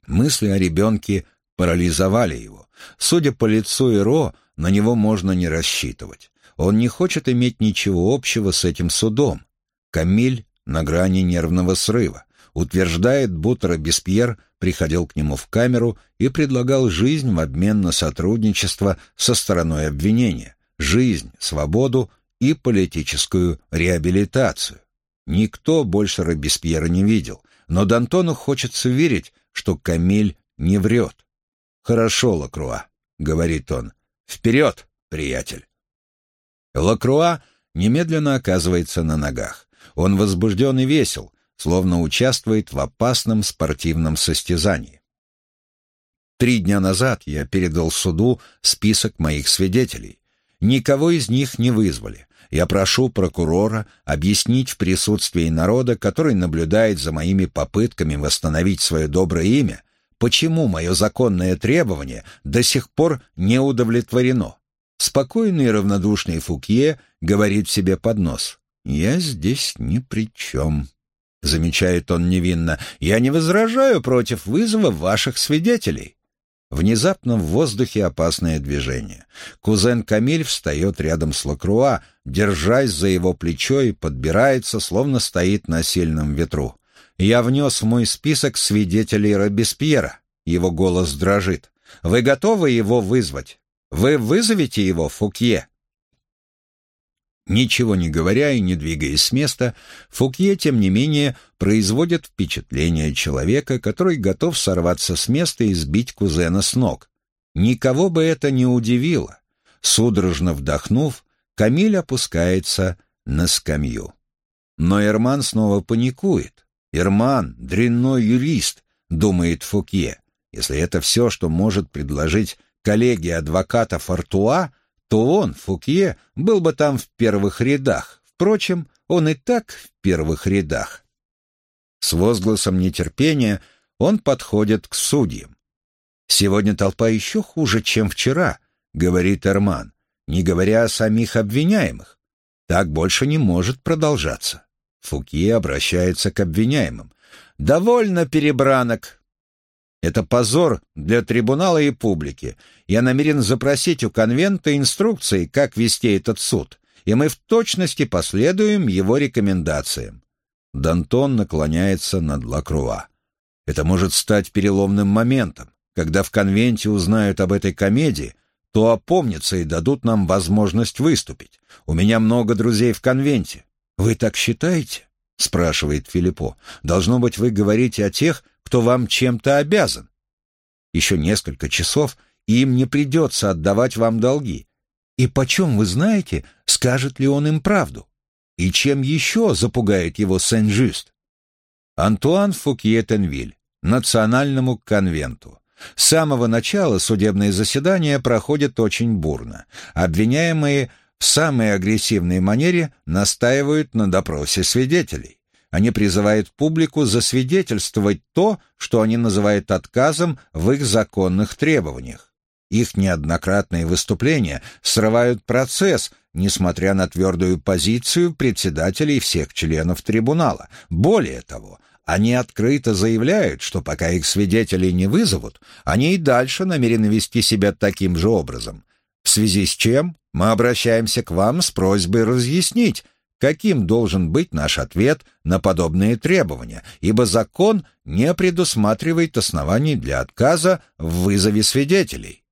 Мысли о ребенке парализовали его. Судя по лицу Иро, на него можно не рассчитывать. Он не хочет иметь ничего общего с этим судом. Камиль на грани нервного срыва. Утверждает, будто Робеспьер приходил к нему в камеру и предлагал жизнь в обмен на сотрудничество со стороной обвинения, жизнь, свободу и политическую реабилитацию. Никто больше Робеспьера не видел, но Д'Антону хочется верить, что Камиль не врет. «Хорошо, Лакруа», — говорит он, — «вперед, приятель». Лакруа немедленно оказывается на ногах. Он возбужден и весел, словно участвует в опасном спортивном состязании. Три дня назад я передал суду список моих свидетелей. Никого из них не вызвали. Я прошу прокурора объяснить в присутствии народа, который наблюдает за моими попытками восстановить свое доброе имя, почему мое законное требование до сих пор не удовлетворено. Спокойный и равнодушный Фукье говорит себе под нос. «Я здесь ни при чем», — замечает он невинно. «Я не возражаю против вызова ваших свидетелей. Внезапно в воздухе опасное движение. Кузен Камиль встает рядом с Лакруа, держась за его плечо и подбирается, словно стоит на сильном ветру. «Я внес в мой список свидетелей Робеспьера». Его голос дрожит. «Вы готовы его вызвать? Вы вызовете его, Фукье?» Ничего не говоря и не двигаясь с места, Фукье, тем не менее, производит впечатление человека, который готов сорваться с места и сбить кузена с ног. Никого бы это не удивило. Судорожно вдохнув, Камиль опускается на скамью. Но Эрман снова паникует. Эрман — дрянной юрист, думает Фукье. Если это все, что может предложить коллегия адвоката Фортуа — то он, Фукье, был бы там в первых рядах. Впрочем, он и так в первых рядах. С возгласом нетерпения он подходит к судьям. «Сегодня толпа еще хуже, чем вчера», — говорит Эрман, не говоря о самих обвиняемых. Так больше не может продолжаться. Фукье обращается к обвиняемым. «Довольно перебранок. Это позор для трибунала и публики. Я намерен запросить у конвента инструкции, как вести этот суд, и мы в точности последуем его рекомендациям. Дантон наклоняется над Лакруа. Это может стать переломным моментом. Когда в конвенте узнают об этой комедии, то опомнятся и дадут нам возможность выступить. У меня много друзей в конвенте. Вы так считаете? спрашивает Филиппо. Должно быть, вы говорите о тех, кто вам чем-то обязан. Еще несколько часов, и им не придется отдавать вам долги. И почем вы знаете, скажет ли он им правду? И чем еще запугает его Сен-Жюст? Антуан Фукье-Тенвиль, Национальному конвенту. С самого начала судебные заседания проходят очень бурно. Обвиняемые в самой агрессивной манере настаивают на допросе свидетелей. Они призывают публику засвидетельствовать то, что они называют отказом в их законных требованиях. Их неоднократные выступления срывают процесс, несмотря на твердую позицию председателей всех членов трибунала. Более того, они открыто заявляют, что пока их свидетелей не вызовут, они и дальше намерены вести себя таким же образом. В связи с чем мы обращаемся к вам с просьбой разъяснить, каким должен быть наш ответ на подобные требования, ибо закон не предусматривает оснований для отказа в вызове свидетелей.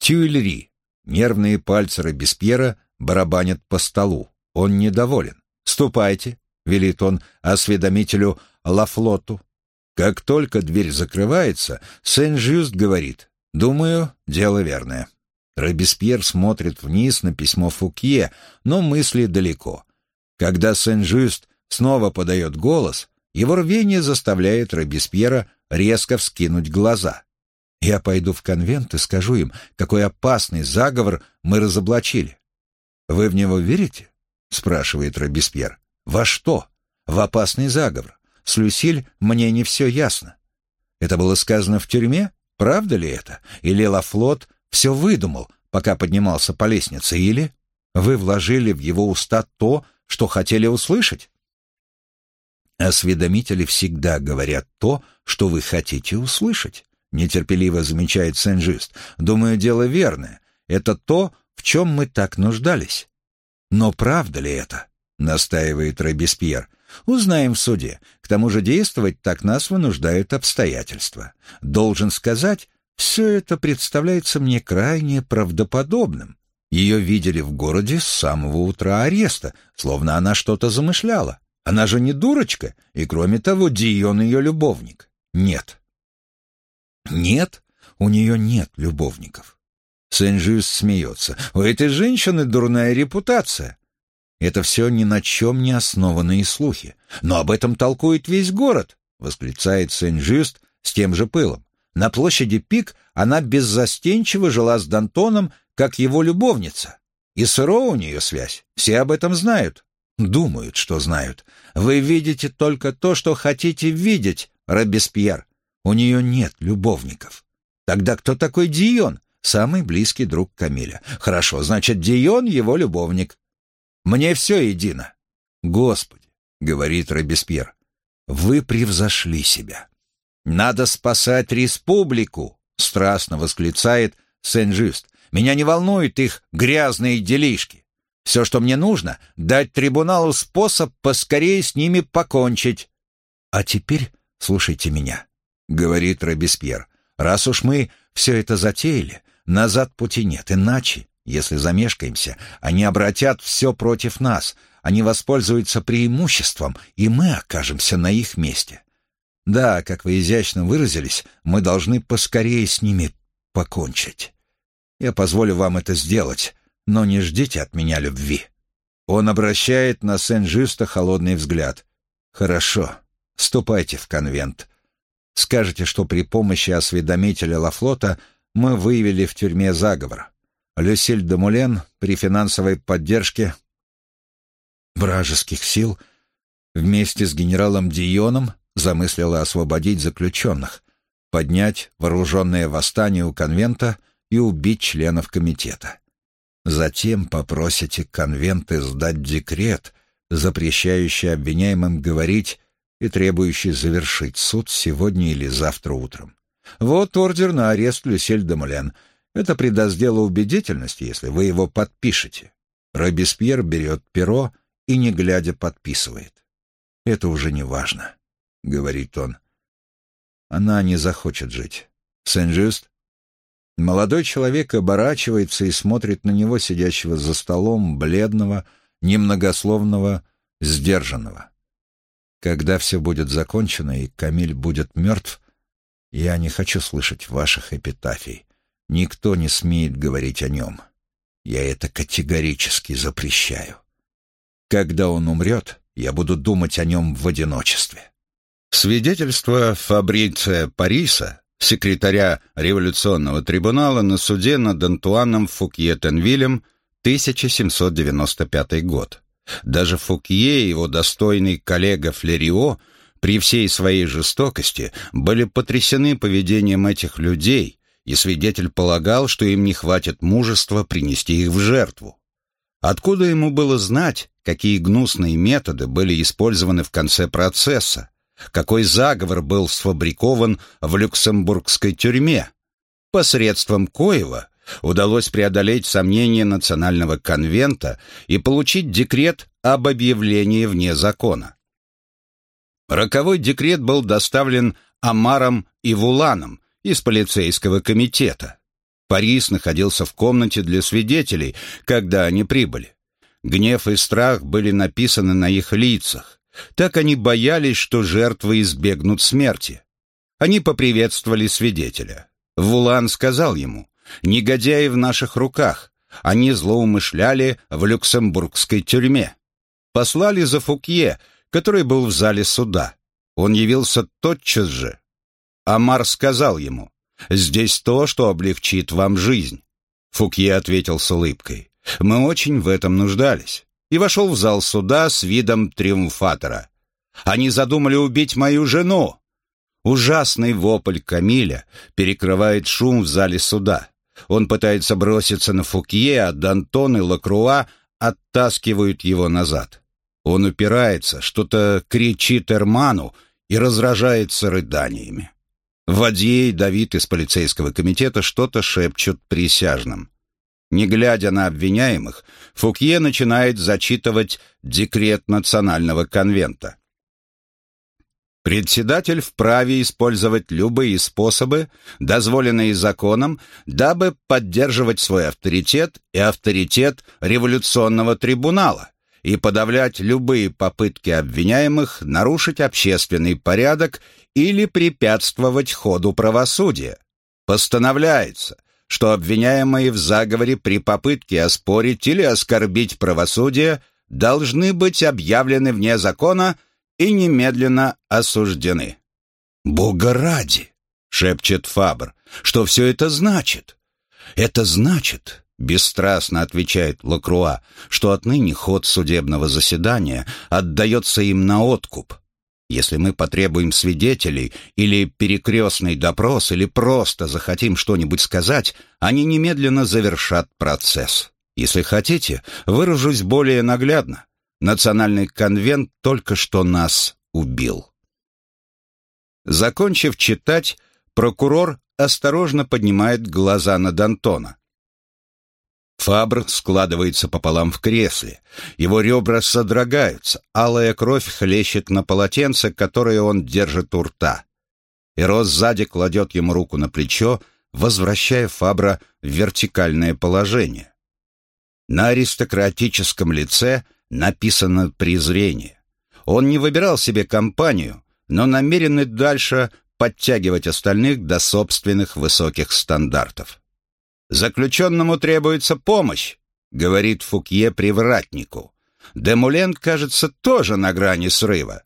Тюильри. Нервные пальцы Робеспьера барабанят по столу. Он недоволен. «Ступайте, велит он осведомителю Лафлоту. Как только дверь закрывается, Сен-Жюст говорит, «Думаю, дело верное». Робеспьер смотрит вниз на письмо Фукье, но мысли далеко. Когда Сен-Жюст снова подает голос, его рвение заставляет Робеспьера резко вскинуть глаза. «Я пойду в конвент и скажу им, какой опасный заговор мы разоблачили». «Вы в него верите?» — спрашивает Робеспьер. Во что? В опасный заговор. С Люсиль мне не все ясно. Это было сказано в тюрьме? Правда ли это? Или Лафлот все выдумал, пока поднимался по лестнице? Или вы вложили в его уста то, что хотели услышать? Осведомители всегда говорят то, что вы хотите услышать. Нетерпеливо замечает Сен-Жист. Думаю, дело верное. Это то, в чем мы так нуждались. Но правда ли это? — настаивает Робеспьер. «Узнаем в суде. К тому же действовать так нас вынуждают обстоятельства. Должен сказать, все это представляется мне крайне правдоподобным. Ее видели в городе с самого утра ареста, словно она что-то замышляла. Она же не дурочка, и, кроме того, Дион ее любовник. Нет. Нет, у нее нет любовников. Сен-Жюс смеется. У этой женщины дурная репутация. Это все ни на чем не основанные слухи. Но об этом толкует весь город, восклицает Сен-Жюст с тем же пылом. На площади Пик она беззастенчиво жила с Дантоном, как его любовница. И сыро у нее связь. Все об этом знают. Думают, что знают. Вы видите только то, что хотите видеть, Робеспьер. У нее нет любовников. Тогда кто такой Дион? Самый близкий друг Камиля. Хорошо, значит, Дион его любовник. Мне все едино. Господи, говорит Робеспьер, вы превзошли себя. Надо спасать республику, страстно восклицает Сен-Жюст. Меня не волнуют их грязные делишки. Все, что мне нужно, дать трибуналу способ поскорее с ними покончить. А теперь слушайте меня, говорит Робеспьер. Раз уж мы все это затеяли, назад пути нет, иначе если замешкаемся, они обратят все против нас, они воспользуются преимуществом, и мы окажемся на их месте. Да, как вы изящно выразились, мы должны поскорее с ними покончить. Я позволю вам это сделать, но не ждите от меня любви. Он обращает на Сен-Жюста холодный взгляд. Хорошо, ступайте в конвент. Скажете, что при помощи осведомителя Лафлота мы выявили в тюрьме заговор. Люсиль де Мулен при финансовой поддержке вражеских сил вместе с генералом Дионом замыслила освободить заключенных, поднять вооруженное восстание у конвента и убить членов комитета. Затем попросите конвенты сдать декрет, запрещающий обвиняемым говорить и требующий завершить суд сегодня или завтра утром. Вот ордер на арест Люсиль де Мулен — это придаст делу убедительности, если вы его подпишете. Робеспьер берет перо и, не глядя, подписывает. «Это уже не важно», — говорит он. «Она не захочет жить. Сен-Жюст?» Молодой человек оборачивается и смотрит на него, сидящего за столом, бледного, немногословного, сдержанного. Когда все будет закончено и Камиль будет мертв, я не хочу слышать ваших эпитафий. Никто не смеет говорить о нем. Я это категорически запрещаю. Когда он умрет, я буду думать о нем в одиночестве. Свидетельство Фабриция Париса, секретаря революционного трибунала на суде над Антуаном Фукье-Тенвилем, 1795 год. Даже Фукье его достойный коллега Флерио при всей своей жестокости были потрясены поведением этих людей, и свидетель полагал, что им не хватит мужества принести их в жертву. Откуда ему было знать, какие гнусные методы были использованы в конце процесса, какой заговор был сфабрикован в люксембургской тюрьме, посредством коего удалось преодолеть сомнения Национального конвента и получить декрет об объявлении вне закона. Роковой декрет был доставлен Амаром и Вуланом из полицейского комитета. Парис находился в комнате для свидетелей, когда они прибыли. Гнев и страх были написаны на их лицах. Так они боялись, что жертвы избегнут смерти. Они поприветствовали свидетеля. Вулан сказал ему, «Негодяи в наших руках. Они злоумышляли в люксембургской тюрьме. Послали за Фукье, который был в зале суда. Он явился тотчас же. Амар сказал ему, «Здесь то, что облегчит вам жизнь». Фукье ответил с улыбкой, «Мы очень в этом нуждались» и вошел в зал суда с видом триумфатора. «Они задумали убить мою жену!» Ужасный вопль Камиля перекрывает шум в зале суда. Он пытается броситься на Фукье, а Д'Антон и Лакруа оттаскивают его назад. Он упирается, что-то кричит Эрману и разражается рыданиями. Вадье и Давид из полицейского комитета что-то шепчут присяжным. Не глядя на обвиняемых, Фукье начинает зачитывать декрет Национального конвента. Председатель вправе использовать любые способы, дозволенные законом, дабы поддерживать свой авторитет и авторитет революционного трибунала и подавлять любые попытки обвиняемых нарушить общественный порядок или препятствовать ходу правосудия. Постановляется, что обвиняемые в заговоре при попытке оспорить или оскорбить правосудие должны быть объявлены вне закона и немедленно осуждены. «Бога ради!» — шепчет Фабр. «Что все это значит?» «Это значит, — бесстрастно отвечает Лакруа, что отныне ход судебного заседания отдается им на откуп. Если мы потребуем свидетелей или перекрестный допрос, или просто захотим что-нибудь сказать, они немедленно завершат процесс. Если хотите, выражусь более наглядно. Национальный конвент только что нас убил. Закончив читать, прокурор осторожно поднимает глаза на Д'Антона. Фабр складывается пополам в кресле. Его ребра содрогаются, алая кровь хлещет на полотенце, которое он держит у рта. Эрос сзади кладет ему руку на плечо, возвращая Фабра в вертикальное положение. На аристократическом лице написано презрение. Он не выбирал себе компанию, но намерен и дальше подтягивать остальных до собственных высоких стандартов. «Заключенному требуется помощь», — говорит Фукье привратнику. Демулен, кажется, тоже на грани срыва.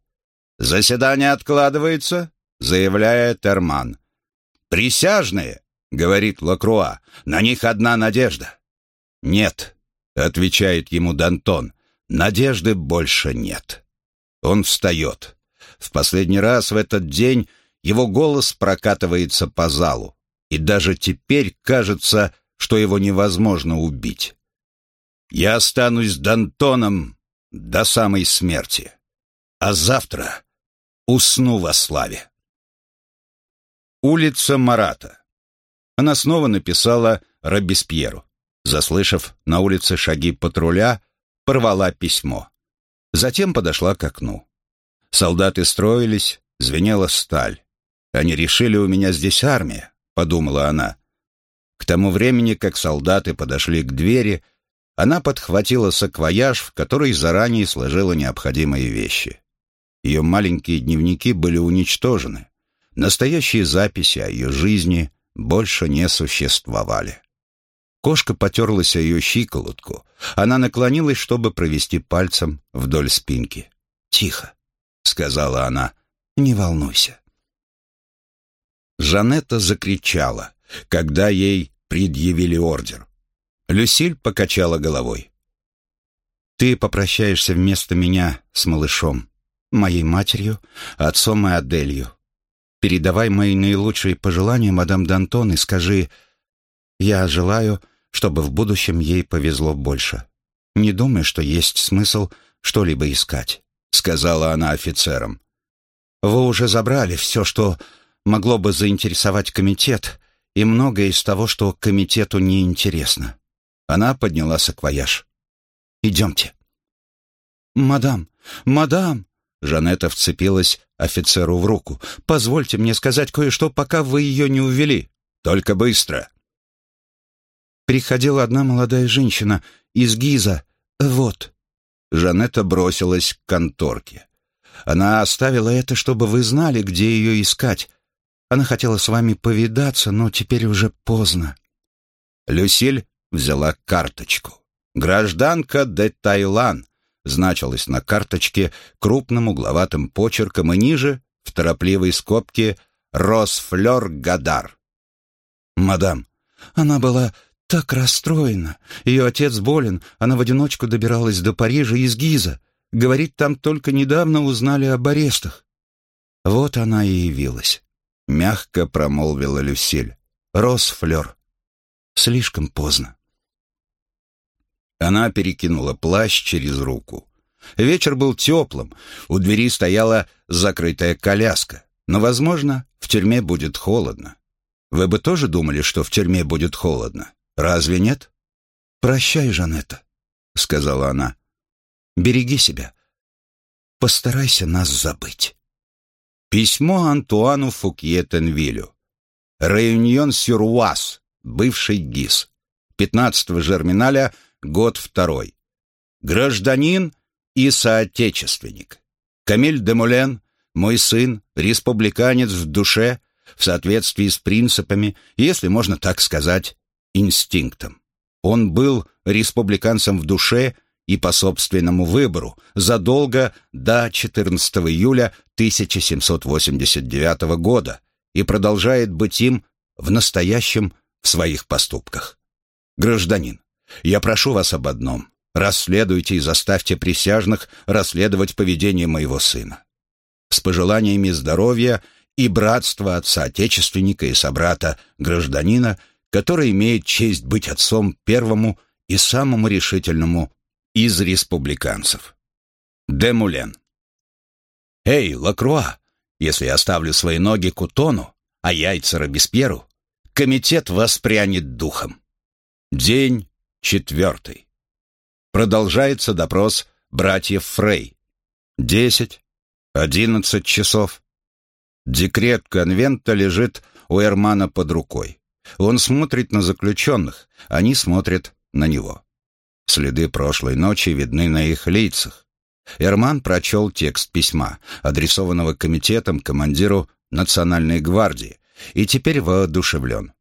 «Заседание откладывается», — заявляет Терман. «Присяжные», — говорит Лакруа, — «на них одна надежда». «Нет», — отвечает ему Дантон, — «надежды больше нет». Он встает. В последний раз в этот день его голос прокатывается по залу и даже теперь кажется, что его невозможно убить. Я останусь Д'Антоном до самой смерти, а завтра усну во славе. Улица Марата. Она снова написала Робеспьеру. Заслышав на улице шаги патруля, порвала письмо. Затем подошла к окну. Солдаты строились, звенела сталь. Они решили, у меня здесь армия. — подумала она. К тому времени, как солдаты подошли к двери, она подхватила саквояж, в который заранее сложила необходимые вещи. Ее маленькие дневники были уничтожены. Настоящие записи о ее жизни больше не существовали. Кошка потерлась о ее щиколотку. Она наклонилась, чтобы провести пальцем вдоль спинки. «Тихо», — сказала она, — «не волнуйся». Жанетта закричала, когда ей предъявили ордер. Люсиль покачала головой. «Ты попрощаешься вместо меня с малышом, моей матерью, отцом и Аделью. Передавай мои наилучшие пожелания мадам Д'Антон и скажи, я желаю, чтобы в будущем ей повезло больше. Не думай, что есть смысл что-либо искать», — сказала она офицерам. «Вы уже забрали все, что могло бы заинтересовать комитет, и многое из того, что комитету не интересно». Она подняла саквояж. «Идемте». «Мадам, мадам!» Жанетта вцепилась офицеру в руку. «Позвольте мне сказать кое-что, пока вы ее не увели. Только быстро!» Приходила одна молодая женщина из Гиза. Вот. Жанетта бросилась к конторке. Она оставила это, чтобы вы знали, где ее искать. Она хотела с вами повидаться, но теперь уже поздно. Люсиль взяла карточку. «Гражданка де Тайлан» значилась на карточке крупным угловатым почерком и ниже, в торопливой скобке, «Росфлер Гадар». «Мадам, она была так расстроена. Ее отец болен, она в одиночку добиралась до Парижа из Гиза. Говорит, там только недавно узнали об арестах. Вот она и явилась. Мягко промолвила Люсиль. Росфлер. Слишком поздно. Она перекинула плащ через руку. Вечер был теплым, у двери стояла закрытая коляска. Но, возможно, в тюрьме будет холодно. Вы бы тоже думали, что в тюрьме будет холодно? Разве нет? «Прощай, Жанетта», — сказала она. «Береги себя. Постарайся нас забыть». Письмо Антуану Фукье-Тенвилю. Реюньон-Сюруаз, бывший ГИС. 15 Жерминаля, год второй. Гражданин и соотечественник. Камиль Демулен, мой сын, республиканец в душе, в соответствии с принципами, если можно так сказать, инстинктом. Он был республиканцем в душе и по собственному выбору задолго до 14 июля 1789 года и продолжает быть им в настоящем в своих поступках. Гражданин, я прошу вас об одном. Расследуйте и заставьте присяжных расследовать поведение моего сына. С пожеланиями здоровья и братства отца-отечественника и собрата-гражданина – который имеет честь быть отцом первому и самому решительному из республиканцев. Демулен. «Эй, Лакруа, если я оставлю свои ноги Кутону, а яйца Робеспьеру, комитет воспрянет духом». День четвертый. Продолжается допрос братьев Фрей. Десять, одиннадцать часов. Декрет конвента лежит у Эрмана под рукой. Он смотрит на заключенных, они смотрят на него. Следы прошлой ночи видны на их лицах. Эрман прочел текст письма, адресованного комитетом командиру Национальной гвардии, и теперь воодушевлен.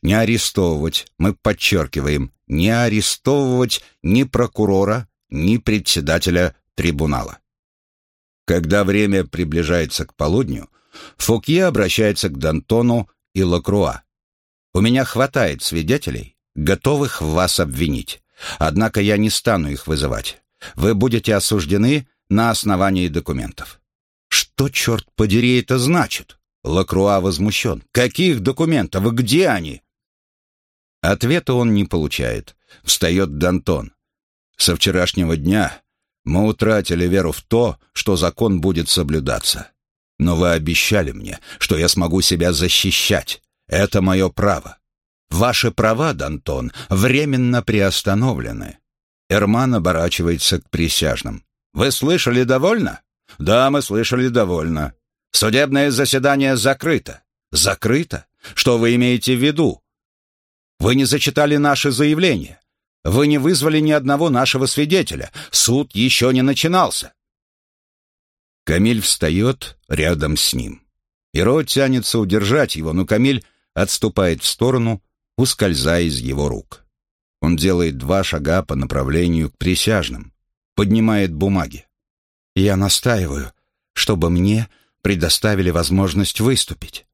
Не арестовывать, мы подчеркиваем, не арестовывать ни прокурора, ни председателя трибунала. Когда время приближается к полудню, Фокье обращается к Д'Антону и Лакруа. У меня хватает свидетелей, готовых вас обвинить. Однако я не стану их вызывать. Вы будете осуждены на основании документов». «Что, черт подери, это значит?» Лакруа возмущен. «Каких документов? Где они?» Ответа он не получает. Встает Д'Антон. «Со вчерашнего дня мы утратили веру в то, что закон будет соблюдаться. Но вы обещали мне, что я смогу себя защищать. Это мое право. Ваши права, Д'Антон, временно приостановлены. Эрман оборачивается к присяжным. Вы слышали довольно? Да, мы слышали довольно. Судебное заседание закрыто. Закрыто? Что вы имеете в виду? Вы не зачитали наше заявление. Вы не вызвали ни одного нашего свидетеля. Суд еще не начинался. Камиль встает рядом с ним. Иро тянется удержать его, но Камиль отступает в сторону, ускользая из его рук. Он делает два шага по направлению к присяжным, поднимает бумаги. «Я настаиваю, чтобы мне предоставили возможность выступить.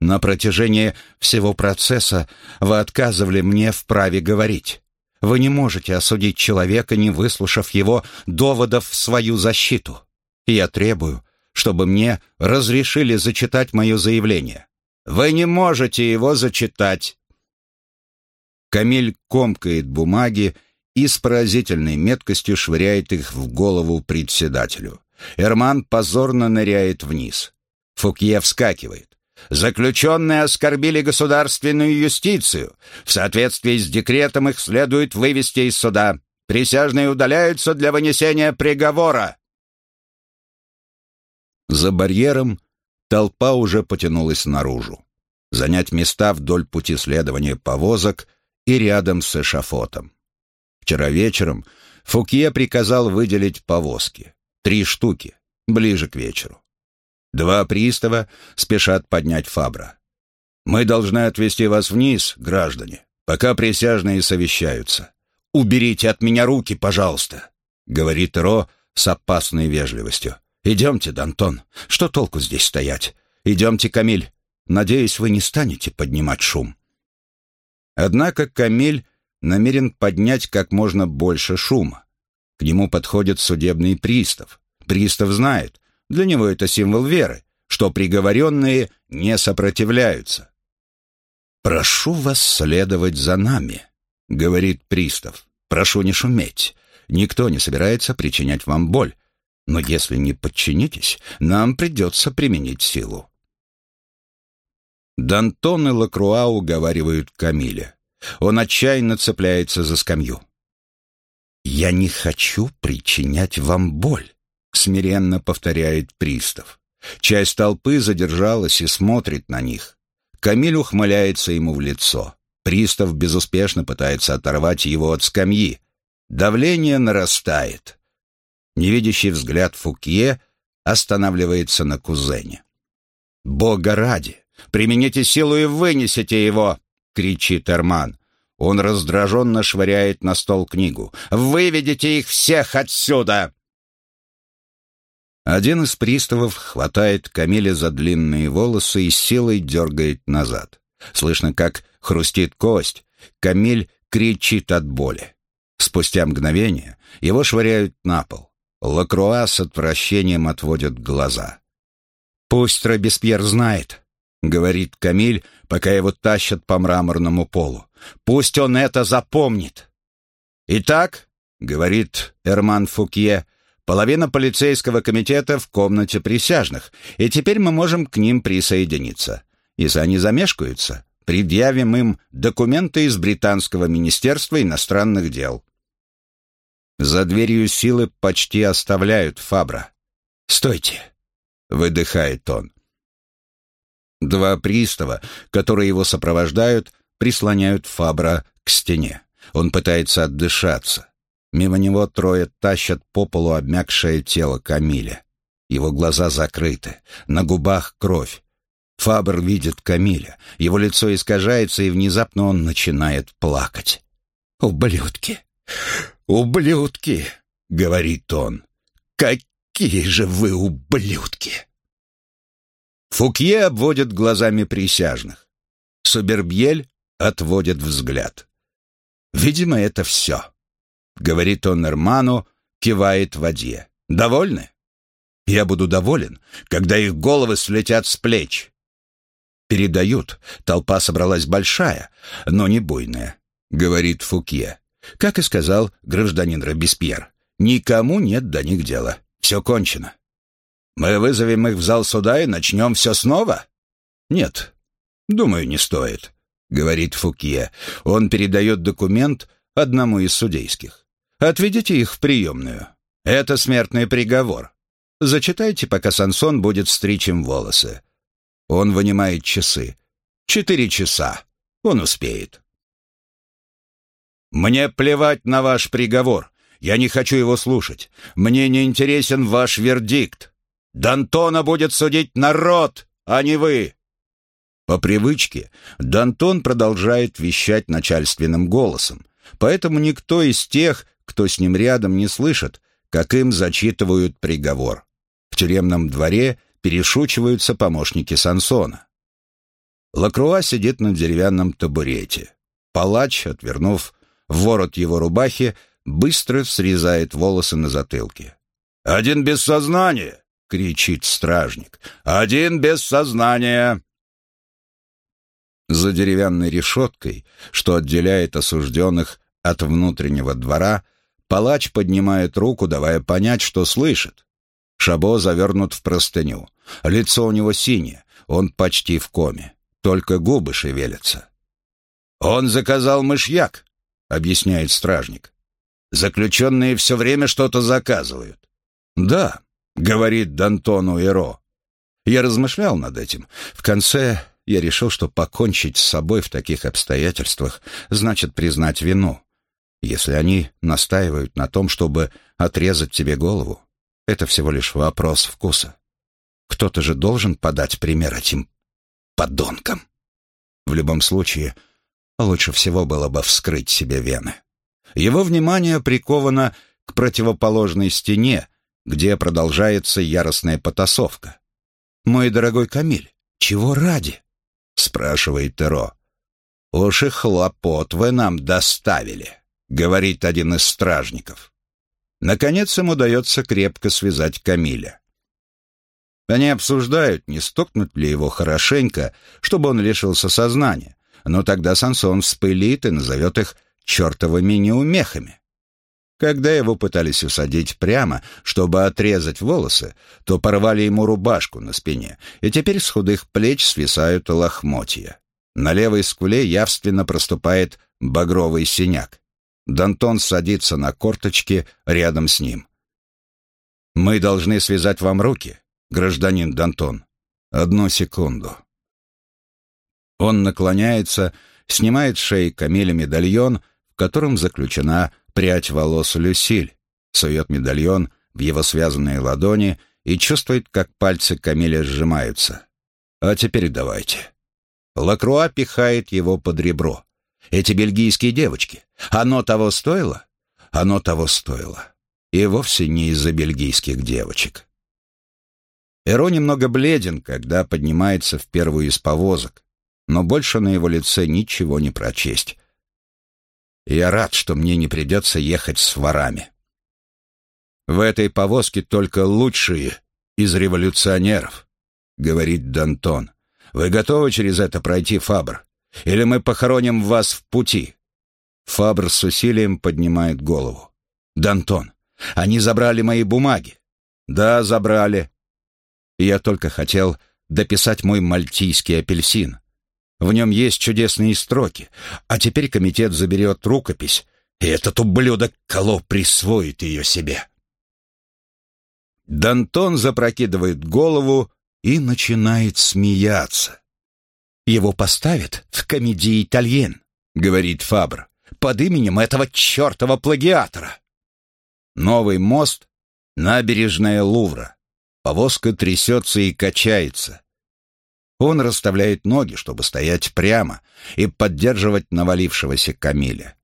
На протяжении всего процесса вы отказывали мне в праве говорить. Вы не можете осудить человека, не выслушав его доводов в свою защиту. Я требую, чтобы мне разрешили зачитать мое заявление. Вы не можете его зачитать. Камиль комкает бумаги и с поразительной меткостью швыряет их в голову председателю. Эрман позорно ныряет вниз. Фукье вскакивает. Заключенные оскорбили государственную юстицию. В соответствии с декретом их следует вывести из суда. Присяжные удаляются для вынесения приговора. За барьером толпа уже потянулась наружу. Занять места вдоль пути следования повозок и рядом с эшафотом. Вчера вечером Фукье приказал выделить повозки. Три штуки, ближе к вечеру. Два пристава спешат поднять Фабра. «Мы должны отвезти вас вниз, граждане, пока присяжные совещаются. Уберите от меня руки, пожалуйста», — говорит Ро с опасной вежливостью. «Идемте, Дантон. Что толку здесь стоять? Идемте, Камиль. Надеюсь, вы не станете поднимать шум». Однако Камиль намерен поднять как можно больше шума. К нему подходит судебный пристав. Пристав знает, для него это символ веры, что приговоренные не сопротивляются. «Прошу вас следовать за нами», — говорит пристав. «Прошу не шуметь. Никто не собирается причинять вам боль. Но если не подчинитесь, нам придется применить силу». Дантон и Лакруа уговаривают Камиля. Он отчаянно цепляется за скамью. «Я не хочу причинять вам боль смиренно повторяет пристав. Часть толпы задержалась и смотрит на них. Камиль ухмыляется ему в лицо. Пристав безуспешно пытается оторвать его от скамьи. Давление нарастает. Невидящий взгляд Фукье останавливается на кузене. «Бога ради! Примените силу и вынесите его!» — кричит Эрман. Он раздраженно швыряет на стол книгу. «Выведите их всех отсюда!» Один из приставов хватает Камиля за длинные волосы и силой дергает назад. Слышно, как хрустит кость. Камиль кричит от боли. Спустя мгновение его швыряют на пол. Лакруа с отвращением отводит глаза. «Пусть Робеспьер знает», — говорит Камиль, пока его тащат по мраморному полу. «Пусть он это запомнит». «Итак», — говорит Эрман Фукье, Половина полицейского комитета в комнате присяжных, и теперь мы можем к ним присоединиться. Если они замешкаются, предъявим им документы из Британского министерства иностранных дел. За дверью силы почти оставляют Фабра. «Стойте!» — выдыхает он. Два пристава, которые его сопровождают, прислоняют Фабра к стене. Он пытается отдышаться. Мимо него трое тащат по полу обмякшее тело Камиля. Его глаза закрыты, на губах кровь. Фабр видит Камиля, его лицо искажается, и внезапно он начинает плакать. «Ублюдки! Ублюдки!» — говорит он. «Какие же вы ублюдки!» Фукье обводит глазами присяжных. Субербьель отводит взгляд. Видимо, это все. — говорит он Эрману, кивает воде. «Довольны? Я буду доволен, когда их головы слетят с плеч». «Передают. Толпа собралась большая, но не буйная», — говорит Фукье. Как и сказал гражданин Робеспьер, никому нет до них дела. Все кончено. Мы вызовем их в зал суда и начнем все снова? Нет, думаю, не стоит, — говорит Фукье. Он передает документ одному из судейских. Отведите их в приемную. Это смертный приговор. Зачитайте, пока Сансон будет стричь им волосы. Он вынимает часы. Четыре часа. Он успеет. «Мне плевать на ваш приговор. Я не хочу его слушать. Мне не интересен ваш вердикт. Д'Антона будет судить народ, а не вы!» По привычке Д'Антон продолжает вещать начальственным голосом, поэтому никто из тех, кто с ним рядом, не слышит, как им зачитывают приговор. В тюремном дворе перешучиваются помощники Сансона. Лакруа сидит на деревянном табурете. Палач, отвернув ворот его рубахи, быстро срезает волосы на затылке. «Один без сознания!» — кричит стражник. «Один без сознания!» За деревянной решеткой, что отделяет осужденных от внутреннего двора, палач поднимает руку, давая понять, что слышит. Шабо завернут в простыню. Лицо у него синее, он почти в коме. Только губы шевелятся. «Он заказал мышьяк», — объясняет стражник. «Заключенные все время что-то заказывают». «Да», — говорит Д'Антону Эро. Я размышлял над этим. В конце я решил, что покончить с собой в таких обстоятельствах значит признать вину. Если они настаивают на том, чтобы отрезать тебе голову, это всего лишь вопрос вкуса. Кто-то же должен подать пример этим подонкам. В любом случае, лучше всего было бы вскрыть себе вены. Его внимание приковано к противоположной стене, где продолжается яростная потасовка. «Мой дорогой Камиль, чего ради?» — спрашивает Теро. «Уж и хлопот вы нам доставили», — говорит один из стражников. Наконец им удается крепко связать Камиля. Они обсуждают, не стукнуть ли его хорошенько, чтобы он лишился сознания, но тогда Сансон вспылит и назовет их чертовыми неумехами. Когда его пытались усадить прямо, чтобы отрезать волосы, то порвали ему рубашку на спине, и теперь с худых плеч свисают лохмотья. На левой скуле явственно проступает багровый синяк. Дантон садится на корточки рядом с ним. «Мы должны связать вам руки, гражданин Дантон. Одну секунду». Он наклоняется, снимает с шеи Камиля медальон, в котором заключена прядь волос Люсиль, сует медальон в его связанные ладони и чувствует, как пальцы Камиля сжимаются. «А теперь давайте». Лакруа пихает его под ребро. Эти бельгийские девочки. Оно того стоило? Оно того стоило. И вовсе не из-за бельгийских девочек. Эро немного бледен, когда поднимается в первую из повозок, но больше на его лице ничего не прочесть. Я рад, что мне не придется ехать с ворами. В этой повозке только лучшие из революционеров, говорит Д'Антон. Вы готовы через это пройти, Фабр? или мы похороним вас в пути». Фабр с усилием поднимает голову. «Дантон, они забрали мои бумаги». «Да, забрали». Я только хотел дописать мой мальтийский апельсин. В нем есть чудесные строки, а теперь комитет заберет рукопись, и этот ублюдок Коло присвоит ее себе. Дантон запрокидывает голову и начинает смеяться. Его поставят в комедии «Итальен», — говорит Фабр, под именем этого чертова плагиатора. Новый мост, набережная Лувра. Повозка трясется и качается. Он расставляет ноги, чтобы стоять прямо и поддерживать навалившегося Камиля.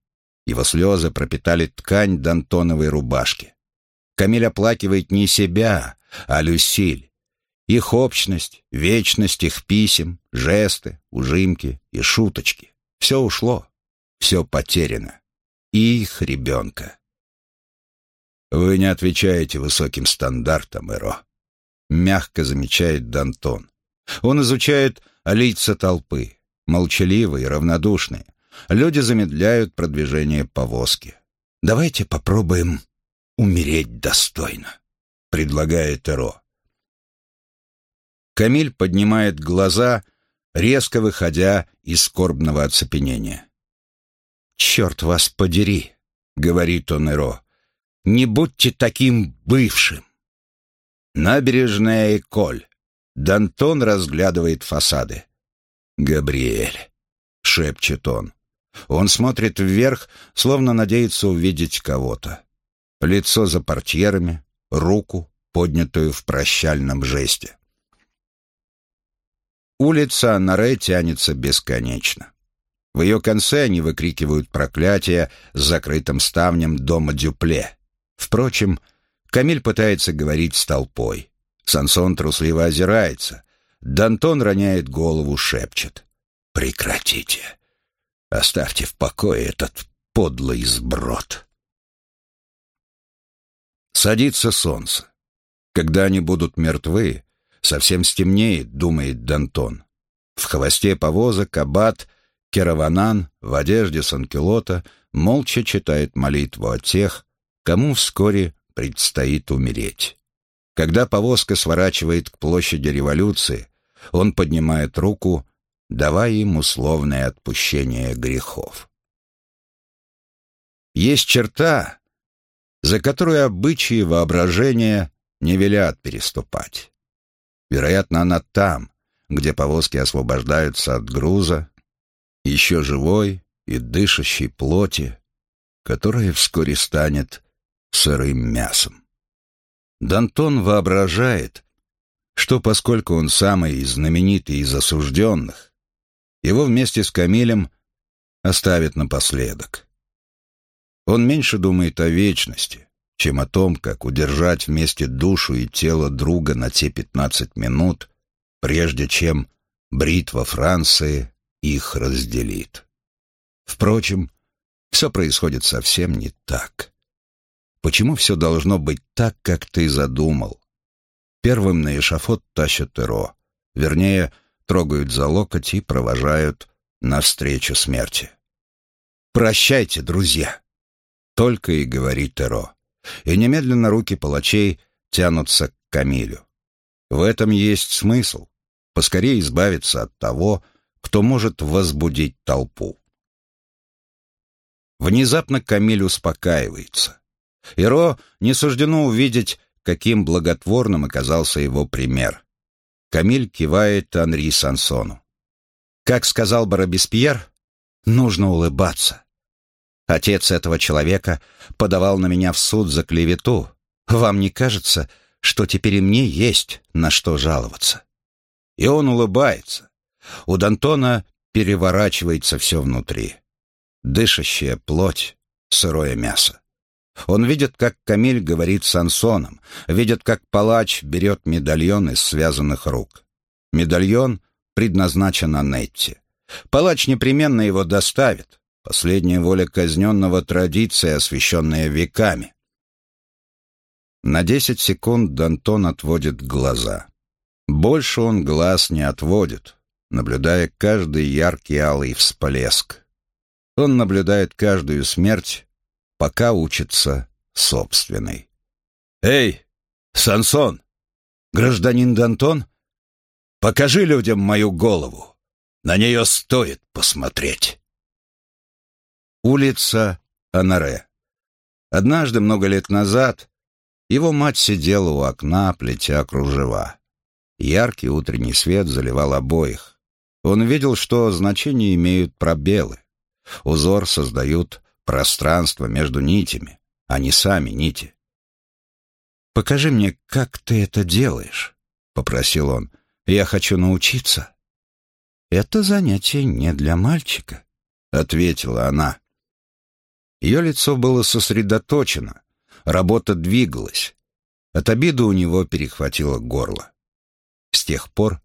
Его слезы пропитали ткань дантоновой рубашки. Камиль оплакивает не себя, а Люсиль. Их общность, вечность их писем, жесты, ужимки и шуточки. Все ушло, все потеряно. И их ребенка. «Вы не отвечаете высоким стандартам, Эро», — мягко замечает Дантон. Он изучает лица толпы, молчаливые, равнодушные. Люди замедляют продвижение повозки. «Давайте попробуем умереть достойно», — предлагает Эро. Камиль поднимает глаза, резко выходя из скорбного оцепенения. «Черт вас подери!» — говорит он Эро. «Не будьте таким бывшим!» Набережная Эколь. Дантон разглядывает фасады. «Габриэль», — шепчет он. Он смотрит вверх, словно надеется увидеть кого-то. Лицо за портьерами, руку, поднятую в прощальном жесте. Улица Наре тянется бесконечно. В ее конце они выкрикивают проклятие с закрытым ставнем дома Дюпле. Впрочем, Камиль пытается говорить с толпой. Сансон трусливо озирается. Дантон роняет голову, шепчет. «Прекратите! Оставьте в покое этот подлый сброд!» Садится солнце. Когда они будут мертвы, совсем стемнеет, думает Дантон. В хвосте повозок аббат Кераванан в одежде санкелота молча читает молитву о тех, кому вскоре предстоит умереть. Когда повозка сворачивает к площади революции, он поднимает руку, давая им условное отпущение грехов. Есть черта, за которую обычаи и воображение не велят переступать. Вероятно, она там, где повозки освобождаются от груза, еще живой и дышащей плоти, которая вскоре станет сырым мясом. Дантон воображает, что поскольку он самый знаменитый из осужденных, его вместе с Камилем оставят напоследок. Он меньше думает о вечности, чем о том, как удержать вместе душу и тело друга на те пятнадцать минут, прежде чем бритва Франции их разделит. Впрочем, все происходит совсем не так. Почему все должно быть так, как ты задумал? Первым на эшафот тащат Эро, вернее, трогают за локоть и провожают навстречу смерти. «Прощайте, друзья!» Только и говорит Эро. И немедленно руки палачей тянутся к Камилю. В этом есть смысл. Поскорее избавиться от того, кто может возбудить толпу. Внезапно Камиль успокаивается. Иро не суждено увидеть, каким благотворным оказался его пример. Камиль кивает Анри Сансону. Как сказал бы Робеспьер, нужно улыбаться. Отец этого человека подавал на меня в суд за клевету. Вам не кажется, что теперь и мне есть на что жаловаться?» И он улыбается. У Д'Антона переворачивается все внутри. Дышащая плоть, сырое мясо. Он видит, как Камиль говорит с Ансоном, видит, как палач берет медальон из связанных рук. Медальон предназначен Анетте. Палач непременно его доставит. Последняя воля казненного традиция, освященная веками. На десять секунд Д'Антон отводит глаза. Больше он глаз не отводит, наблюдая каждый яркий алый всплеск. Он наблюдает каждую смерть, пока учится собственной. «Эй, Сансон! Гражданин Д'Антон, покажи людям мою голову. На нее стоит посмотреть». Улица Анаре. Однажды, много лет назад, его мать сидела у окна, плетя кружева. Яркий утренний свет заливал обоих. Он видел, что значение имеют пробелы. Узор создают пространство между нитями, а не сами нити. «Покажи мне, как ты это делаешь», — попросил он. «Я хочу научиться». «Это занятие не для мальчика», — ответила она. Ее лицо было сосредоточено, работа двигалась. От обиды у него перехватило горло. С тех пор,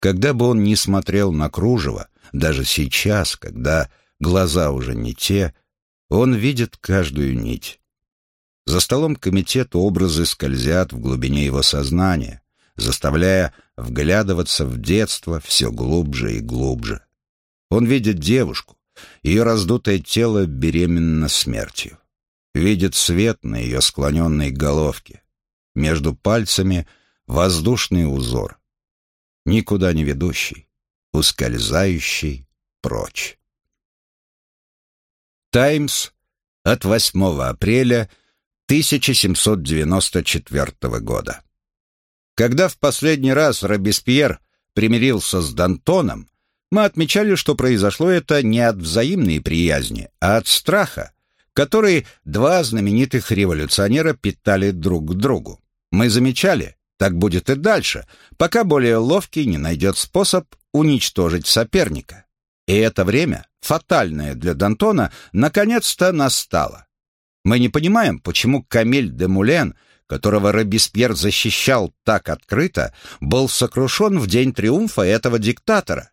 когда бы он не смотрел на кружево, даже сейчас, когда глаза уже не те, он видит каждую нить. За столом комитета образы скользят в глубине его сознания, заставляя вглядываться в детство все глубже и глубже. Он видит девушку, ее раздутое тело беременно смертью. Видит свет на ее склоненной головке. Между пальцами воздушный узор. Никуда не ведущий, ускользающий прочь. «Таймс» от 8 апреля 1794 года. Когда в последний раз Робеспьер примирился с Д'Антоном, Мы отмечали, что произошло это не от взаимной приязни, а от страха, который два знаменитых революционера питали друг к другу. Мы замечали, так будет и дальше, пока более ловкий не найдет способ уничтожить соперника. И это время, фатальное для Д'Антона, наконец-то настало. Мы не понимаем, почему Камиль де Мулен, которого Робеспьер защищал так открыто, был сокрушен в день триумфа этого диктатора.